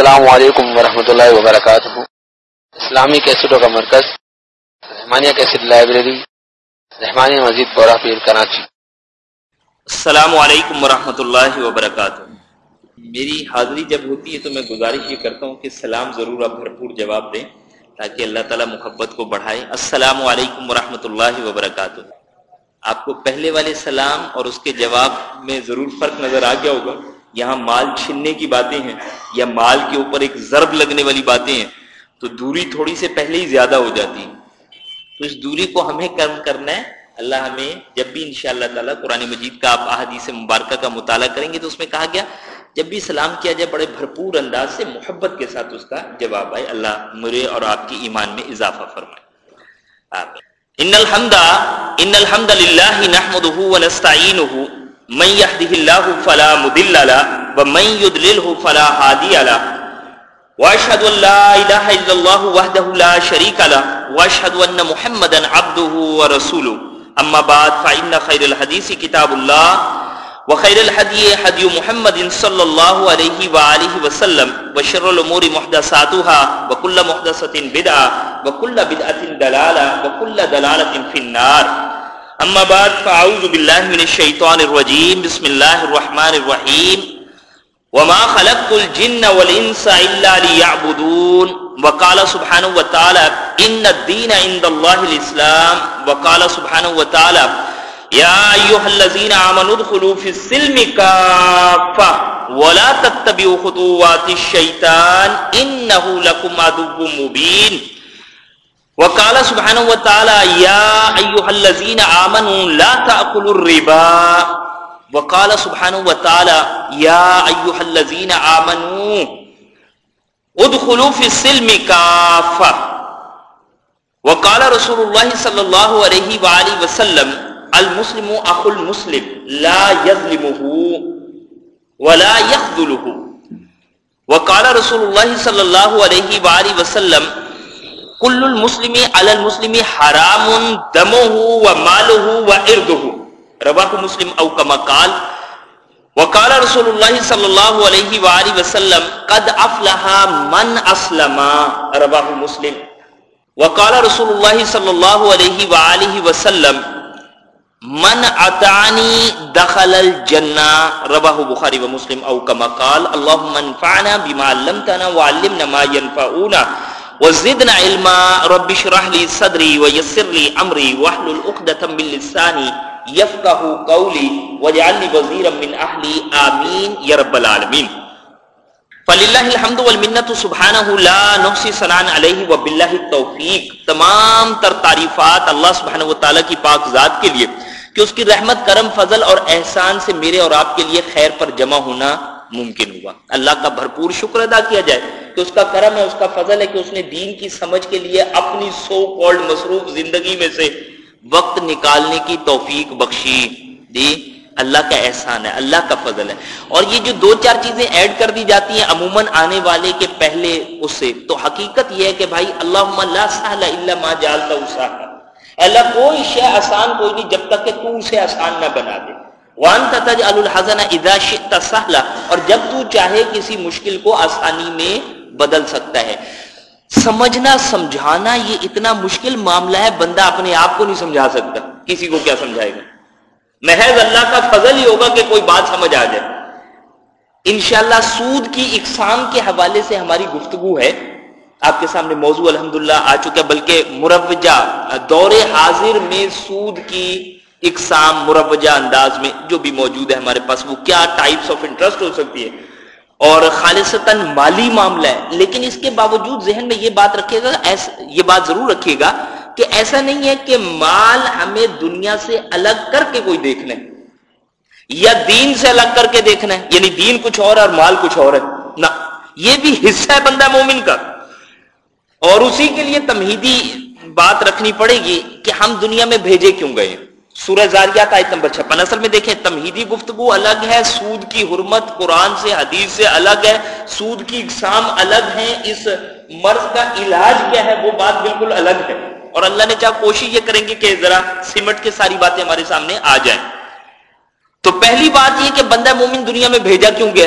السلام علیکم ورحمۃ اللہ وبرکاتہ۔ اسلامی کیسٹوں کا مرکز، رحمانیہ کیسٹ لائبریری، رحمانیہ مسجد بورا پیر کراچی۔ السلام علیکم ورحمۃ اللہ وبرکاتہ۔ میری حاضری جب ہوتی ہے تو میں گزارش یہ کرتا ہوں کہ سلام ضرور آپ بھرپور جواب دیں تاکہ اللہ تعالیٰ محبت کو بڑھائے۔ السلام علیکم ورحمۃ اللہ وبرکاتہ۔ آپ کو پہلے والے سلام اور اس کے جواب میں ضرور فرق نظر آ گیا ہوگا۔ یہاں مال چھننے کی باتیں ہیں یا مال کے اوپر ایک ضرب لگنے والی باتیں ہیں، تو دوری تھوڑی سے پہلے ہی زیادہ ہو جاتی تو اس دوری کو ہمیں کم کرنا ہے۔ اللہ ہمیں جب بھی انشاءاللہ تعالی قرآن مجید کا آپ احادیث مبارکہ کا مطالعہ کریں گے تو اس میں کہا گیا، جب بھی سلام کیا جائے بڑے بھرپور انداز سے محبت کے ساتھ اس کا جواب آئے۔ اللہ مرے اور آپ کی ایمان میں اضافہ فرمائے۔ ان الحمد ان الحمد للہ نحمده ونستعینه من يهده الله فلا مضل له ومن يضلله فلا هادي له. واشهد ان لا اله الا الله وحده لا شريك له واشهد ان محمدا عبده ورسوله اما بعد فان خير الحديث كتاب الله وخير الهدي هدي محمد صلى الله عليه واله وسلم وشر الامور محدثاتها وكل محدثه بدعه وكل بدعه ضلاله وكل ضلاله في النار. اما بعد فاعوذ بالله من الشيطان الرجيم بسم الله الرحمن الرحيم وما خلقت الجن والانس الا ليعبدون وقال سبحانه وتعالى ان الدين عند الله الاسلام وقال سبحانه وتعالى يا ايها الذين امنوا ادخلوا في السلم كافه ولا تتبعوا خطوات الشيطان انه لكم عدو مبين وقال سبحانه وتعالى، يا ايها الذين امنوا لا تاكلوا الربا. وقال سبحانه وتعالى، يا ايها الذين امنوا ادخلوا في السلم كافه وقال رسول الله صلى الله عليه واله وسلم، المسلم اخو المسلم لا يظلمه ولا يخذله. وقال رسول الله صلى الله عليه واله وسلم کل المسلم علی المسلم حرام دمه و ماله و ارده رواہ مسلم او کما قال، وقال رسول الله صلی اللہ علیہ وآلہ وسلم، قد افلح من اسلم رواہ مسلم. وقال رسول الله صلی اللہ علیہ وآلہ وسلم، من اتانی دخل الجنہ رواہ بخاری و مسلم او کما قال، اللهم انفعنا بما علمتنا وعلمنا ما ينفعنا وزدنا علما. رب اشرح لي صدري ويسر لي امري واحلل عقدة من لساني يفقهوا قولي واجعل لي وزيرا من اهلي امين يا رب العالمين. فللہ الحمد والمنت سبحانہ لا نحسی ثناء علیہ وباللہ التوفیق تمام تر تعریفات اللہ سبحانہ و تعالی کی پاک ذات کے لیے کہ اس کی رحمت، کرم، فضل اور احسان سے میرے اور آپ کے لیے خیر پر جمع ہونا ممکن ہوا۔ اللہ کا بھرپور شکر ادا کیا جائے۔ کہ اس کا کرم ہے، اس کا فضل ہے کہ اس نے دین کی سمجھ کے لیے اپنی سو کولڈ مصروف زندگی میں سے وقت نکالنے کی توفیق بخشی۔ دی، اللہ کا احسان ہے، اللہ کا فضل ہے۔ اور یہ جو دو چار چیزیں ایڈ کر دی جاتی ہیں، عموماً آنے والے کے پہلے اس سے، تو حقیقت یہ ہے کہ بھائی اللہ لا سہل الا ما جعلتا سہل اللہ کوئی شے آسان کوئی نہیں، جب تک کہ تو اسے آسان نہ بنا دے۔ وانت تجعل الحزن اذا شئت سهلا، اور جب تو چاہے کسی مشکل کو آسانی میں بدل سکتا ہے۔ سمجھنا، سمجھانا یہ اتنا مشکل معاملہ ہے، بندہ اپنے آپ کو نہیں سمجھا سکتا، کسی کو کیا سمجھائے گا؟ محض اللہ کا فضل ہی ہوگا کہ کوئی بات سمجھ آ جائے۔ انشاءاللہ سود کی اقسام کے حوالے سے ہماری گفتگو ہے۔ آپ کے سامنے موضوع الحمدللہ آ چکا بلکہ مروجہ دور حاضر میں سود کی اقسام مروجہ انداز میں جو بھی موجود ہے ہمارے پاس، وہ کیا ٹائپس آف انٹرسٹ ہو سکتی ہے؟ اور خالصتاً مالی معاملہ ہے، لیکن اس کے باوجود ذہن میں یہ بات رکھے گا یہ بات ضرور رکھیے گا کہ ایسا نہیں ہے کہ مال ہمیں دنیا سے الگ کر کے کوئی دیکھ لیں یا دین سے الگ کر کے دیکھنا ہے یعنی دین کچھ اور اور مال کچھ اور ہے۔ نہ، یہ بھی حصہ ہے بندہ مومن کا۔ اور اسی کے لیے تمہیدی بات رکھنی پڑے گی کہ ہم دنیا میں بھیجے کیوں گئے ہیں؟ سورہ زاریات آیت نمبر چھپن۔ اصل میں دیکھیں، تمہیدی گفتگو الگ ہے، سود کی حرمت قرآن سے، حدیث سے الگ ہے، سود کی اقسام الگ ہیں، اس مرض کا علاج کیا ہے، وہ بات بالکل الگ ہے۔ اور اللہ نے چاہ کوشش یہ کریں گے کہ ذرا سمٹ کے ساری باتیں ہمارے سامنے آ جائیں۔ تو پہلی بات یہ کہ بندہ مومن دنیا میں بھیجا کیوں گیا؟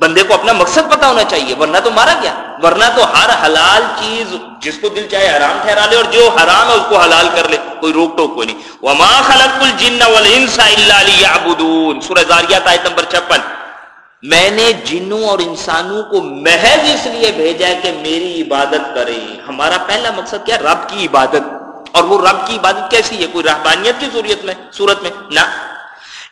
بندے کو اپنا مقصد پتا ہونا چاہیے، ورنہ تو مارا گیا۔ ورنہ تو ہر حلال چیز جس کو دل چاہے حرام ٹھہرا لے اور جو حرام ہے اس کو حلال کر لے، کوئی روک ٹوک کوئی نہیں۔ وما خلق الجن والانس الا ليعبدون۔ سورہ زاریات آیت نمبر 56 میں نے جنوں اور انسانوں کو محض اس لیے بھیجا ہے کہ میری عبادت کریں۔ ہمارا پہلا مقصد کیا؟ رب کی عبادت۔ اور وہ رب کی عبادت کیسی ہے؟ کوئی رحبانیت کی صورت میں صورت میں؟ نہ۔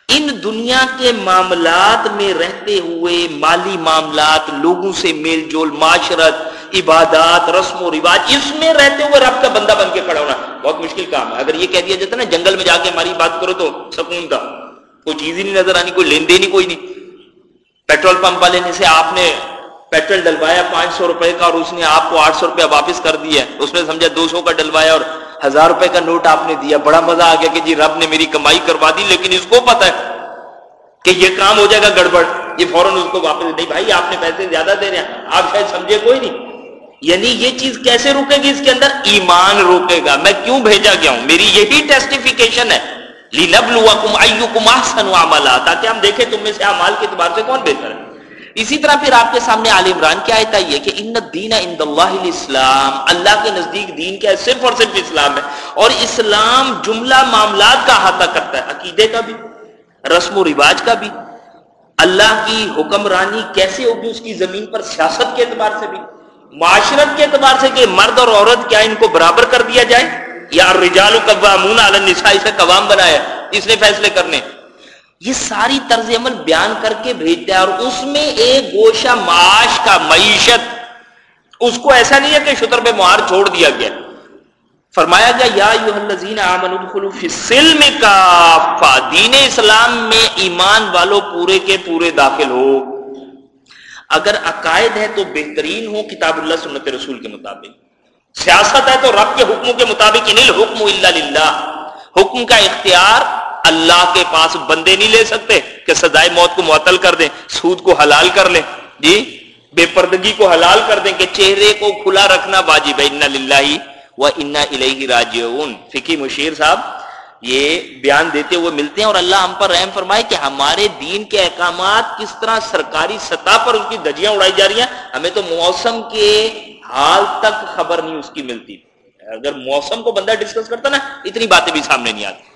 ان دنیا کے معاملات میں رہتے ہوئے مالی معاملات، لوگوں سے میل جول، معاشرت، عبادات، رسم و رواج، اس میں رہتے ہوئے رب کا بندہ بن کے کھڑا ہونا بہت مشکل کام ہے۔ اگر یہ کہہ دیا جاتا نا، جنگل میں جا کے ہماری بات کرو تو سکون تھا۔ کوئی چیز ہی نہیں نظر آنی، کوئی لین دین ہی کوئی نہیں۔ پیٹرول پمپ والے نے سے آپ نے پیٹرول ڈلوایا پانچ سو روپئے کا اور اس نے آپ کو آٹھ سو روپیہ واپس کر دیا اس نے سمجھا دو سو کا ڈلوایا اور ہزار روپے کا نوٹ آپ نے دیا۔ بڑا مزہ آ گیا کہ جی رب نے میری کمائی کروا دی، لیکن اس کو پتا ہے کہ یہ کام ہو جائے گا گڑبڑ۔ یہ فوراً اس کو واپس، نہیں بھائی، آپ نے پیسے زیادہ دے رہے ہیں۔ آپ شاید سمجھے، کوئی نہیں۔ یعنی یہ چیز کیسے روکے گی؟ اس کے اندر ایمان روکے گا۔ میں کیوں بھیجا گیا ہوں؟ میری یہی ٹیسٹیفیکیشن ہے۔ تاکہ ہم دیکھیں تم میں سے امال کے اعتبار سے کون بہتر ہے۔ اسی طرح پھر آپ کے سامنے عال عمران کیا آتا یہ کہ ان دین اند اللہ اسلام اللہ کے نزدیک دین کیا ہے، صرف اور صرف اسلام ہے۔ اور اسلام جملہ معاملات کا احاطہ کرتا ہے، عقیدے کا بھی، رسم و رواج کا بھی۔ اللہ کی حکمرانی کیسے ہوگی اس کی زمین پر؟ سیاست کے اعتبار سے بھی۔ معاشرت کے اعتبار سے کہ مرد اور عورت کیا ان کو برابر کر دیا جائے؟ یا رجال قوامون علی النساء، اسے قوام بنایا اس نے فیصلے کرنے۔ یہ ساری طرز عمل بیان کر کے بھیجتا ہے اور اس میں ایک گوشہ معاش کا معیشت، اس کو ایسا نہیں ہے کہ شتر پہ مہار چھوڑ دیا گیا۔ فرمایا گیا، یا السلم دین اسلام میں ایمان والو پورے کے پورے داخل ہو۔ اگر عقائد ہے تو بہترین ہو کتاب اللہ، سنت رسول کے مطابق۔ سیاست ہے تو رب کے حکموں کے مطابق انل حکم اللہ للہ۔ حکم کا اختیار اللہ کے پاس بندے نہیں لے سکتے کہ سزائے موت کو معطل کر دیں، سود کو حلال کر لیں۔ جی بے پردگی کو حلال کر دیں کہ چہرے کو کھلا رکھنا واجب ہے۔ ان للہ وہ انا الہی راج فکی مشیر صاحب، یہ بیان دیتے ہوئے ملتے ہیں اور اللہ ہم پر رحم فرمائے کہ ہمارے دین کے احکامات کس طرح سرکاری سطح پر اس کی دجیاں اڑائی جا رہی ہیں، ہمیں تو موسم کے حال تک خبر نہیں اس کی ملتی۔ اگر موسم کو بندہ ڈسکس کرتا نا، اتنی باتیں بھی سامنے نہیں آتی۔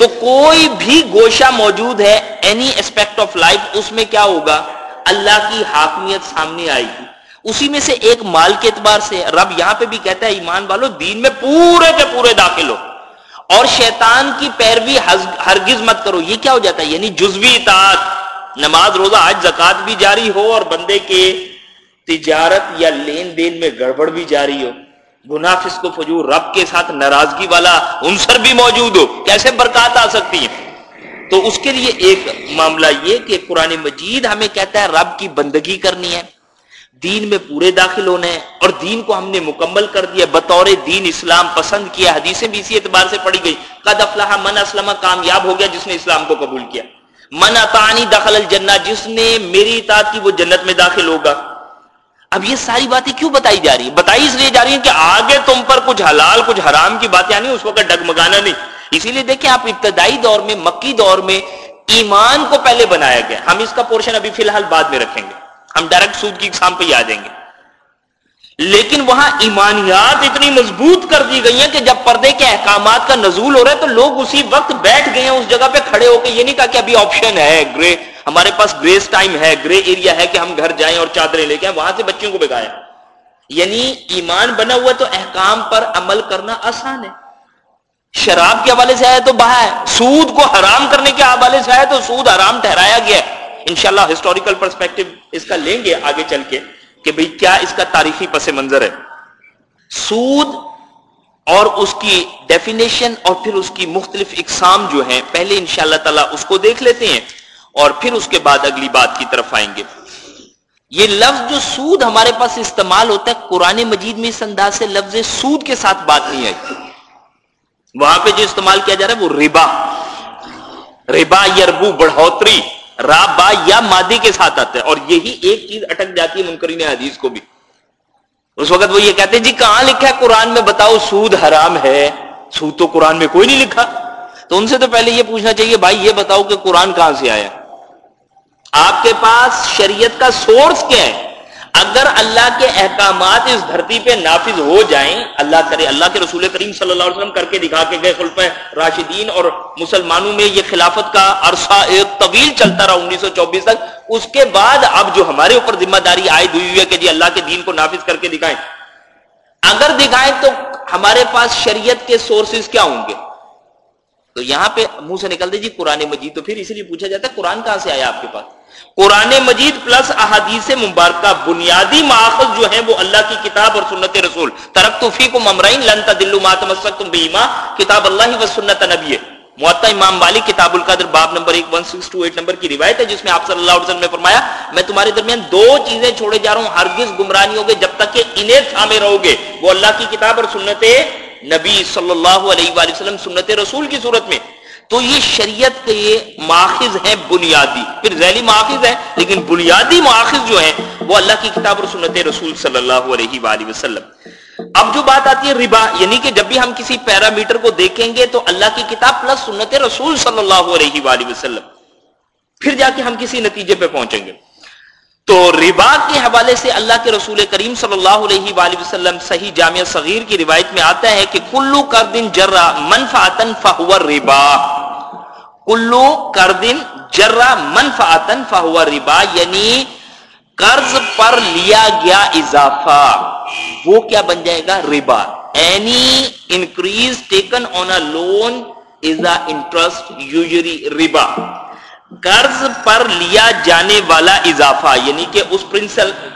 تو کوئی بھی گوشہ موجود ہے اینی اسپیکٹ آف لائف اس میں کیا ہوگا؟ اللہ کی حاکمیت سامنے آئے گی۔ اسی میں سے ایک مال کے اعتبار سے رب یہاں پہ بھی کہتا ہے، ایمان والو، دین میں پورے کے پورے داخل ہو۔ اور شیطان کی پیروی ہرگز مت کرو۔ یہ کیا ہو جاتا ہے؟ یعنی جزوی اطاعت۔ نماز، روزہ آج زکات بھی جاری ہو اور بندے کے تجارت یا لین دین میں گڑبڑ بھی جاری ہو۔ گناہ فسق و فجور، رب کے ساتھ ناراضگی والا عنصر بھی موجود ہو، کیسے برکات آ سکتی ہے تو اس کے لیے ایک معاملہ یہ کہ قرآن مجید ہمیں کہتا ہے رب کی بندگی کرنی ہے، دین میں پورے داخل ہونے ہیں اور دین کو ہم نے مکمل کر دیا، بطور دین اسلام پسند کیا، حدیثیں بھی اسی اعتبار سے پڑھی گئی۔ قد افلاح من اسلم کامیاب ہو گیا جس نے اسلام کو قبول کیا۔ من اطانی دخل الجنہ جس نے میری اطاعت کی وہ جنت میں داخل ہوگا۔ اب یہ ساری باتیں کیوں بتائی جا رہی ہیں؟ بتائی اس لیے جا رہی ہیں کہ آگے تم پر کچھ حلال، کچھ حرام کی باتیں آنی، اس وقت ڈگمگانا نہیں۔ اسی لیے دیکھیں آپ ابتدائی دور میں، مکی دور میں ایمان کو پہلے بنایا گیا۔ ہم اس کا پورشن ابھی فی الحال بعد میں رکھیں گے۔ ہم ڈائریکٹ سود کی اقسام پہ ہی آ جائیں گے۔ لیکن وہاں ایمانیات اتنی مضبوط کر دی گئی ہیں کہ جب پردے کے احکامات کا نزول ہو رہا ہے تو لوگ اسی وقت بیٹھ گئے ہیں اس جگہ پہ کھڑے ہو کے، یہ نہیں کہا کہ ابھی آپشن ہے، گرے، ہمارے پاس گریس ٹائم ہے، گرے ایریا ہے کہ ہم گھر جائیں اور چادریں لے کے وہاں سے بچوں کو بگایا۔ یعنی ایمان بنا ہوا تو احکام پر عمل کرنا آسان ہے۔ شراب کے حوالے سے آیا تو بہا ہے، سود کو حرام کرنے کے حوالے سے آیا تو سود حرام ٹھہرایا گیا ہے۔ انشاءاللہ ہسٹوریکل پرسپیکٹو اس کا لیں گے آگے چل کے۔ کہ بھئی کیا اس کا تاریخی پس منظر ہے؟ سود اور اس کی ڈیفینیشن اور پھر اس کی مختلف اقسام جو ہیں، پہلے انشاءاللہ تعالی اس کو دیکھ لیتے ہیں اور پھر اس کے بعد اگلی بات کی طرف آئیں گے۔ یہ لفظ جو سود ہمارے پاس استعمال ہوتا ہے، قرآن مجید میں اس انداز سے لفظ سود کے ساتھ بات نہیں آئی۔ وہاں پہ جو استعمال کیا جا رہا ہے، وہ ربا۔ ربا یربو، بڑھوتری۔ را با یا مادی کے ساتھ آتا ہے اور یہی ایک چیز اٹک جاتی ہے منکرین حدیث کو بھی۔ اس وقت وہ یہ کہتے ہیں جی کہاں لکھا ہے؟ قرآن میں بتاؤ سود حرام ہے۔ سود تو قرآن میں کوئی نہیں لکھا۔ تو ان سے تو پہلے یہ پوچھنا چاہیے، بھائی، یہ بتاؤ کہ قرآن کہاں سے آیا آپ کے پاس شریعت کا سورس کیا ہے؟ اگر اللہ کے احکامات اس دھرتی پہ نافذ ہو جائیں، اللہ کرے، اللہ کے رسول کریم صلی اللہ علیہ وسلم کر کے دکھا کے گئے خلف راشدین اور مسلمانوں میں یہ خلافت کا عرصہ ایک طویل چلتا رہا انیس سو چوبیس تک، اس کے بعد اب جو ہمارے اوپر ذمہ داری عائد ہوئی ہے کہ جی اللہ کے دین کو نافذ کر کے دکھائیں۔ اگر دکھائیں تو ہمارے پاس شریعت کے سورسز کیا ہوں گے؟ تو یہاں پہ منہ سے نکل دے جی قرآن مجید تو پھر اسی لیے پوچھا جاتا ہے، قرآن کہاں سے آیا آپ کے پاس؟ قرآن مجید پلس احادیث مبارکہ بنیادی ماخذ جو ہیں وہ اللہ کی کتاب اور سنت رسول۔ ترک توفی کو ممرائن لن دلو ماتمسک تم بیما کتاب اللہ و سنت نبی۔ معطا امام والی کتاب القدر باب نمبر ایک ون سکس ٹو ایٹ نمبر کی روایت ہے، جس میں آپ صلی اللہ علیہ وسلم نے فرمایا، میں تمہارے درمیان دو چیزیں چھوڑے جا رہا ہوں، ہرگز گمرانی ہوگے جب تک کہ انہیں تھامے رہو گے وہ اللہ کی کتاب اور سنت نبی صلی اللہ علیہ وآلہ وسلم، سنت رسول کی صورت میں۔ تو یہ شریعت کے یہ ماخذ ہیں بنیادی. پھر ذیلی ماخذ ہے لیکن بنیادی ماخذ جو ہیں، وہ اللہ کی کتاب اور سنت رسول صلی اللہ علیہ وآلہ وسلم. اب جو بات آتی ہے ربا یعنی کہ جب بھی ہم کسی پیرامیٹر کو دیکھیں گے تو اللہ کی کتاب پلس سنت رسول صلی اللہ علیہ وآلہ وسلم. پھر جا کے ہم کسی نتیجے پہ پہنچیں گے. تو ربا کے حوالے سے اللہ کے رسول کریم صلی اللہ علیہ وآلہ وسلم صحیح جامعہ صغیر کی روایت میں آتا ہے کہ کلو کر دن جرا منفاطن فہور ربا کلو کردن جرا منفاطن فہور ربا یعنی قرض پر لیا گیا اضافہ۔ وہ کیا بن جائے گا؟ ربا۔ Any increase taken on a loan is the interest usury ربا۔ قرض پر لیا جانے والا اضافہ یعنی کہ اس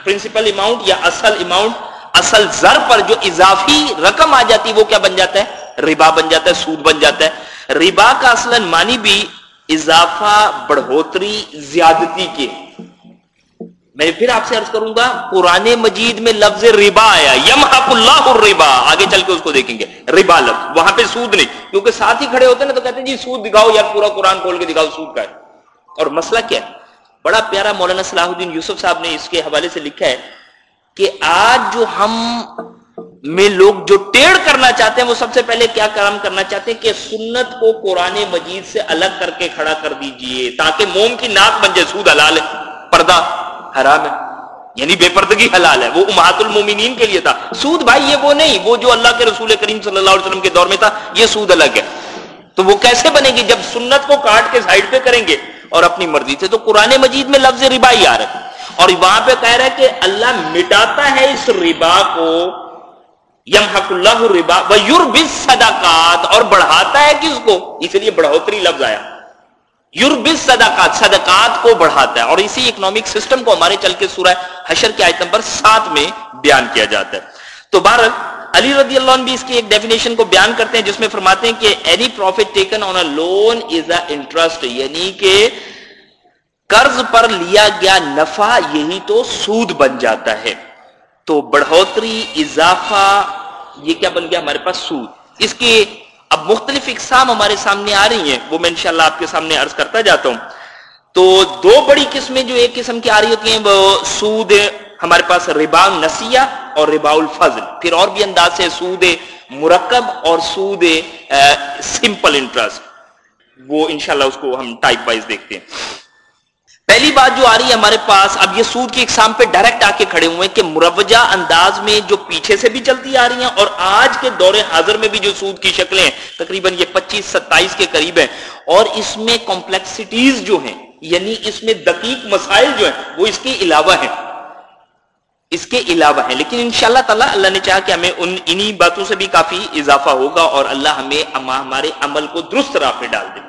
پرنسپل اماؤنٹ یا اصل اماؤنٹ اصل زر پر جو اضافی رقم آ جاتی، وہ کیا بن جاتا ہے؟ ربا بن جاتا ہے، سود بن جاتا ہے۔ ربا کا اصل معنی بھی اضافہ بڑھوتری زیادتی کے۔ میں پھر آپ سے عرض کروں گا، قرآن مجید میں لفظ ربا آیا یم اللہ ربا آگے چل کے اس کو دیکھیں گے، ربا لفظ۔ وہاں پہ سود نہیں، کیونکہ ساتھ ہی کھڑے ہوتے ہیں نا تو کہتے ہیں جی سود دکھاؤ، یا پورا قرآن کھول کے دکھاؤ، سود کا ہے۔ اور مسئلہ کیا ہے؟ بڑا پیارا مولانا صلاح الدین یوسف صاحب نے اس کے حوالے سے لکھا ہے کہ آج جو ہم میں لوگ جو ٹیڑھ کرنا چاہتے ہیں، وہ سب سے پہلے کیا کام کرنا چاہتے ہیں کہ سنت کو قرآن مجید سے الگ کر کے کھڑا کر دیجیے، تاکہ موم کی ناک بن جائے، سود حلال ہے، پردہ حرام ہے یعنی بے پردگی حلال ہے، وہ امہات المومنین کے لیے تھا۔ سود بھائی، یہ وہ نہیں، وہ جو اللہ کے رسول کریم صلی اللہ علیہ وسلم کے دور میں تھا، یہ سود الگ ہے۔ تو وہ کیسے بنے گی؟ جب سنت کو کاٹ کے سائڈ پہ کریں گے اور اپنی مرضی سے، تو قرآن مجید میں لفظ ربا ہی آ رہا ہے۔ اور وہاں پہ کہہ رہا ہے کہ اللہ مٹاتا ہے اس ربا کو یم حق اللہ ربا صدقات اور بڑھاتا ہے کس کو؟ اس لیے بڑھوتری لفظ آیا۔ یوربس صدقات صدقات کو بڑھاتا ہے، اور اسی اکنامک سسٹم کو ہمارے چل کے سورہ حشر کے آیت نمبر سات میں بیان کیا جاتا ہے۔ تو بھارت علی رضی اللہ عنہ بھی اس کی ایک ڈیفینیشن کو بیان کرتے ہیں، جس میں فرماتے ہیں کہ any profit taken on a loan is a interest یعنی کہ قرض پر لیا گیا نفع یہی تو سود بن جاتا ہے۔ تو بڑھوتری، اضافہ، یہ کیا بن گیا ہمارے پاس سود۔ اس کی اب مختلف اقسام ہمارے سامنے آ رہی ہیں، وہ میں انشاءاللہ آپ کے سامنے عرض کرتا جاتا ہوں۔ تو دو بڑی قسمیں جو ایک قسم کی آ رہی ہوتی ہیں، وہ سود ہمارے پاس ربا نسیہ اور ربا الفضل۔ پھر اور بھی انداز سے سود مرکب اور سود سمپل انٹرسٹ وہ انشاءاللہ اس کو ہم ٹائپ وائز دیکھتے ہیں۔ پہلی بات جو آ رہی ہے ہمارے پاس، اب یہ سود کی اقسام پہ ڈائریکٹ آ کے کھڑے ہوئے کہ مروجہ انداز میں جو پیچھے سے بھی چلتی آ رہی ہیں اور آج کے دور حاضر میں بھی جو سود کی شکلیں ہیں، تقریباً یہ پچیس ستائیس کے قریب ہیں۔ اور اس میں کمپلیکسٹیز جو ہیں یعنی اس میں دقیق مسائل جو ہیں، وہ اس کے علاوہ ہیں۔ اس کے علاوہ ہیں۔ لیکن انشاءاللہ تعالی اللہ نے چاہا کہ ہمیں ان، انہی باتوں سے بھی کافی اضافہ ہوگا اور اللہ ہمیں ہمارے عمل کو درست راہ پہ ڈال دے۔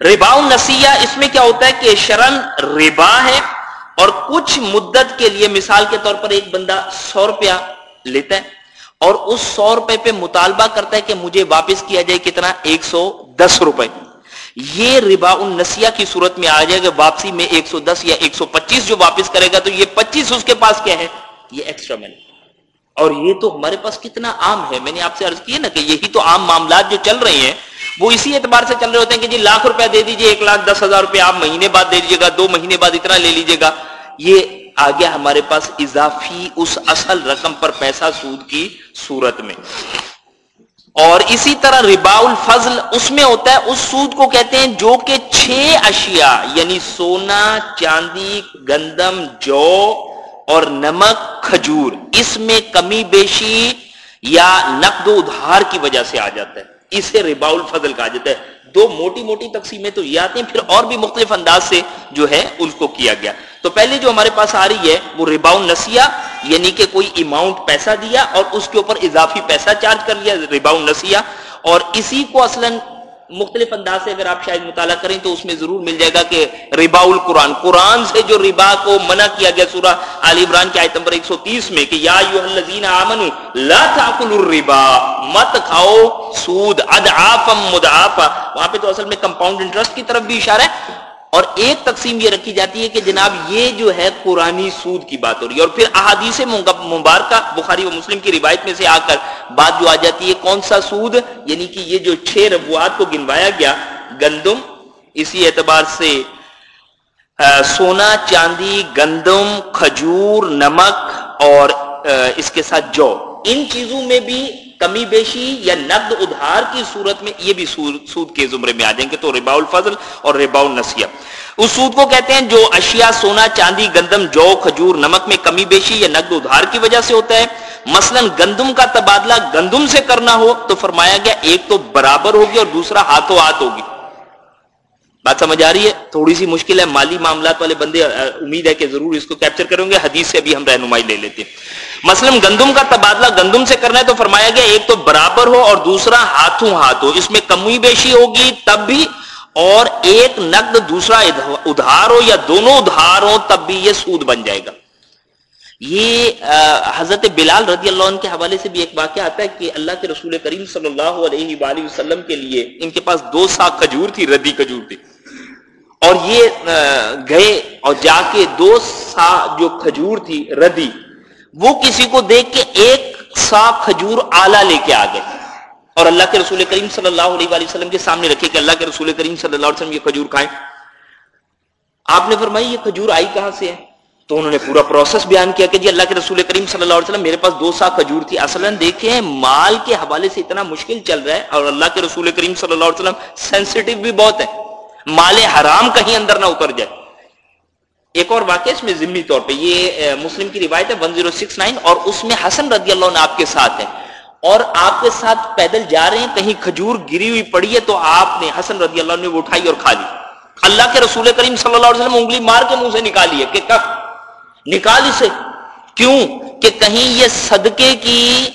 ربا نسیہ اس میں کیا ہوتا ہے کہ شرن ربا ہے اور کچھ مدت کے لیے مثال کے طور پر ایک بندہ سو روپیہ لیتا ہے اور اس سو روپے پہ مطالبہ کرتا ہے کہ مجھے واپس کیا جائے کتنا؟ ایک سو دس روپے۔ یہ ربا النسیہ کی صورت میں آ جائے گا، واپسی میں ایک سو دس یا ایک سو پچیس جو واپس کرے گا، تو یہ پچیس اس کے پاس کیا ہے؟ یہ ایکسٹرا مینی اور یہ تو ہمارے پاس کتنا عام ہے، میں نے آپ سے عرض کی نا کہ یہی تو عام معاملات جو چل رہے ہیں وہ اسی اعتبار سے چل رہے ہوتے ہیں کہ جی لاکھ روپیہ دے دیجیے، ایک لاکھ دس ہزار روپے آپ مہینے بعد دے دیجیے گا، دو مہینے بعد اتنا لے لیجیے گا۔ یہ آ گیا ہمارے پاس اضافی اس اصل رقم پر پیسہ سود کی صورت میں۔ اور اسی طرح ربا الفضل اس میں ہوتا ہے، اس سود کو کہتے ہیں جو کہ چھ اشیاء یعنی سونا، چاندی، گندم، جو اور نمک، کھجور۔ اس میں کمی بیشی یا نقد و ادھار کی وجہ سے آ جاتا ہے۔ اسے ربا الفضل کہا جاتا ہے۔ دو موٹی موٹی تقسیمیں تو یہ آتی ہیں، پھر اور بھی مختلف انداز سے جو ہے اس کو کیا گیا۔ تو پہلے جو ہمارے پاس آ رہی ہے، وہ ربا النسیہ یعنی کہ کوئی اماؤنٹ پیسہ دیا اور اس کے اوپر اضافی پیسہ چارج کر لیا ربا النسیہ۔ اور اسی کو اصلاً مختلف انداز سے اگر آپ شاید مطالعہ کریں تو اس میں ضرور مل جائے گا کہ ربا القرآن، قرآن سے جو ربا کو منع کیا گیا، سورہ علی عمران کی آیت نمبر 130 میں کہ یا الذین آمنوا لا تاکلوا الربا، مت کھاؤ سود، ادعافا مدعافا وہاں پہ تو اصل میں کمپاؤنڈ انٹرسٹ کی طرف بھی اشارہ ہے۔ اور ایک تقسیم یہ رکھی جاتی ہے کہ جناب یہ جو ہے قرآنی سود کی بات ہو رہی ہے۔ اور پھر احادیث مبارکہ بخاری و مسلم کی روایت میں سے آ کر بات جو آ جاتی ہے، کون سا سود؟ یعنی کہ یہ جو چھ ربوات کو گنوایا گیا، گندم، اسی اعتبار سے سونا، چاندی، گندم، کھجور، نمک اور اس کے ساتھ جو۔ ان چیزوں میں بھی کمی بیشی یا نقد ادھار کی صورت میں یہ بھی سود کے زمرے میں آ جائیں گے تو ربا الفضل اور ربا النسیہ۔ اس سود کو کہتے ہیں جو اشیاء سونا، چاندی، گندم، جو، کھجور، نمک میں کمی بیشی یا نقد ادھار کی وجہ سے ہوتا ہے۔ مثلا گندم کا تبادلہ گندم سے کرنا ہو تو فرمایا گیا ایک تو برابر ہوگی اور دوسرا ہاتھوں ہاتھ ہوگی۔ بات سمجھ آ رہی ہے؟ تھوڑی سی مشکل ہے، مالی معاملات والے بندے امید ہے کہ ضرور اس کو کیپچر کریں گے۔ حدیث سے بھی ہم رہنمائی لے لیتے ہیں۔ مثلا گندم کا تبادلہ گندم سے کرنا ہے تو فرمایا گیا ایک تو برابر ہو اور دوسرا ہاتھوں ہاتھ ہو اس میں کمی بیشی ہوگی تب بھی، اور ایک نقد دوسرا ادھار ہو یا دونوں ادھار ہو تب بھی یہ سود بن جائے گا۔ یہ حضرت بلال رضی اللہ عنہ کے حوالے سے بھی ایک واقعہ آتا ہے کہ اللہ کے رسول کریم صلی اللہ علیہ وآلہ وسلم کے لیے ان کے پاس دو سا کھجور تھی، ردی کھجور تھی۔ اور یہ گئے اور جا کے دو سا جو کھجور تھی، ردی وہ کسی کو دیکھ کے ایک سا کھجور آلہ لے کے آ گئے اور اللہ کے رسول کریم صلی اللہ علیہ وآلہ وسلم کے سامنے رکھے کہ اللہ کے رسول کریم صلی اللہ علیہ وسلم یہ کھجور کھائیں۔ آپ نے فرمائی یہ کھجور آئی کہاں سے ہے؟ تو انہوں نے پورا پروسیس بیان کیا کہ جی اللہ کے رسول کریم صلی اللہ علیہ وسلم میرے پاس دو سا کھجور تھی۔ اصلا دیکھیں مال کے حوالے سے اتنا مشکل چل رہا ہے اور اللہ کے رسول کریم صلی اللہ علیہ وسلم سینسٹیو بھی بہت ہے مال حرام کہیں اندر نہ اتر جائے۔ ایک اور واقعہ اس میں ضمنی طور پہ، یہ مسلم کی روایت ہے 1069 اور اس میں حسن رضی اللہ عنہ آپ کے ساتھ ہے اور آپ کے ساتھ پیدل جا رہے ہیں، کہیں کھجور گری ہوئی پڑی ہے تو آپ نے حسن رضی اللہ عنہ نے اٹھائی اور کھا لی۔ اللہ کے رسول کریم صلی اللہ علیہ وسلم انگلی مار کے منہ سے نکالی ہے کہ کب نکال اسے۔ کیوں؟ کہ کہیں یہ صدقے کی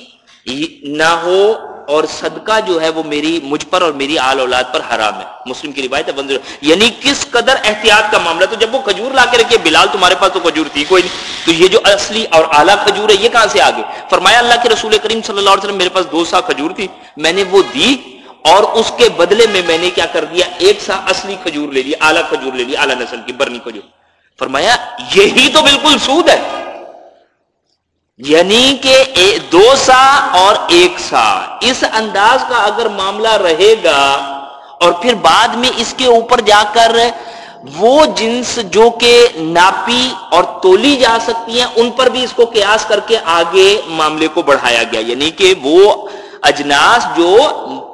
نہ ہو اور صدقہ جو ہے وہ میری مجھ پر اور میری آل اولاد پر حرام ہے۔ مسلم کی روایت ہے یعنی کس قدر احتیاط کا معاملہ تو جب وہ کھجور لا کے رکھے، بلال تمہارے پاس تو کھجور تھی، کوئی نہیں۔ تو یہ جو اصلی اور اعلیٰ کھجور ہے، یہ کہاں سے آگے؟ فرمایا اللہ کے رسول کریم صلی اللہ علیہ وسلم، میرے پاس دو سا کھجور تھی، میں نے وہ دی اور اس کے بدلے میں میں نے کیا کر دیا؟ ایک سا اصلی کھجور لے لیا اعلیٰ کھجور لے لیا اعلیٰ نسل کی برنی کھجور۔ فرمایا، یہی تو بالکل سود ہے۔ یعنی کہ دو سا اور ایک سا۔ اس انداز کا اگر معاملہ رہے گا اور پھر بعد میں اس کے اوپر جا کر وہ جنس جو کہ ناپی اور تولی جا سکتی ہیں، ان پر بھی اس کو قیاس کر کے آگے معاملے کو بڑھایا گیا۔ یعنی کہ وہ اجناس جو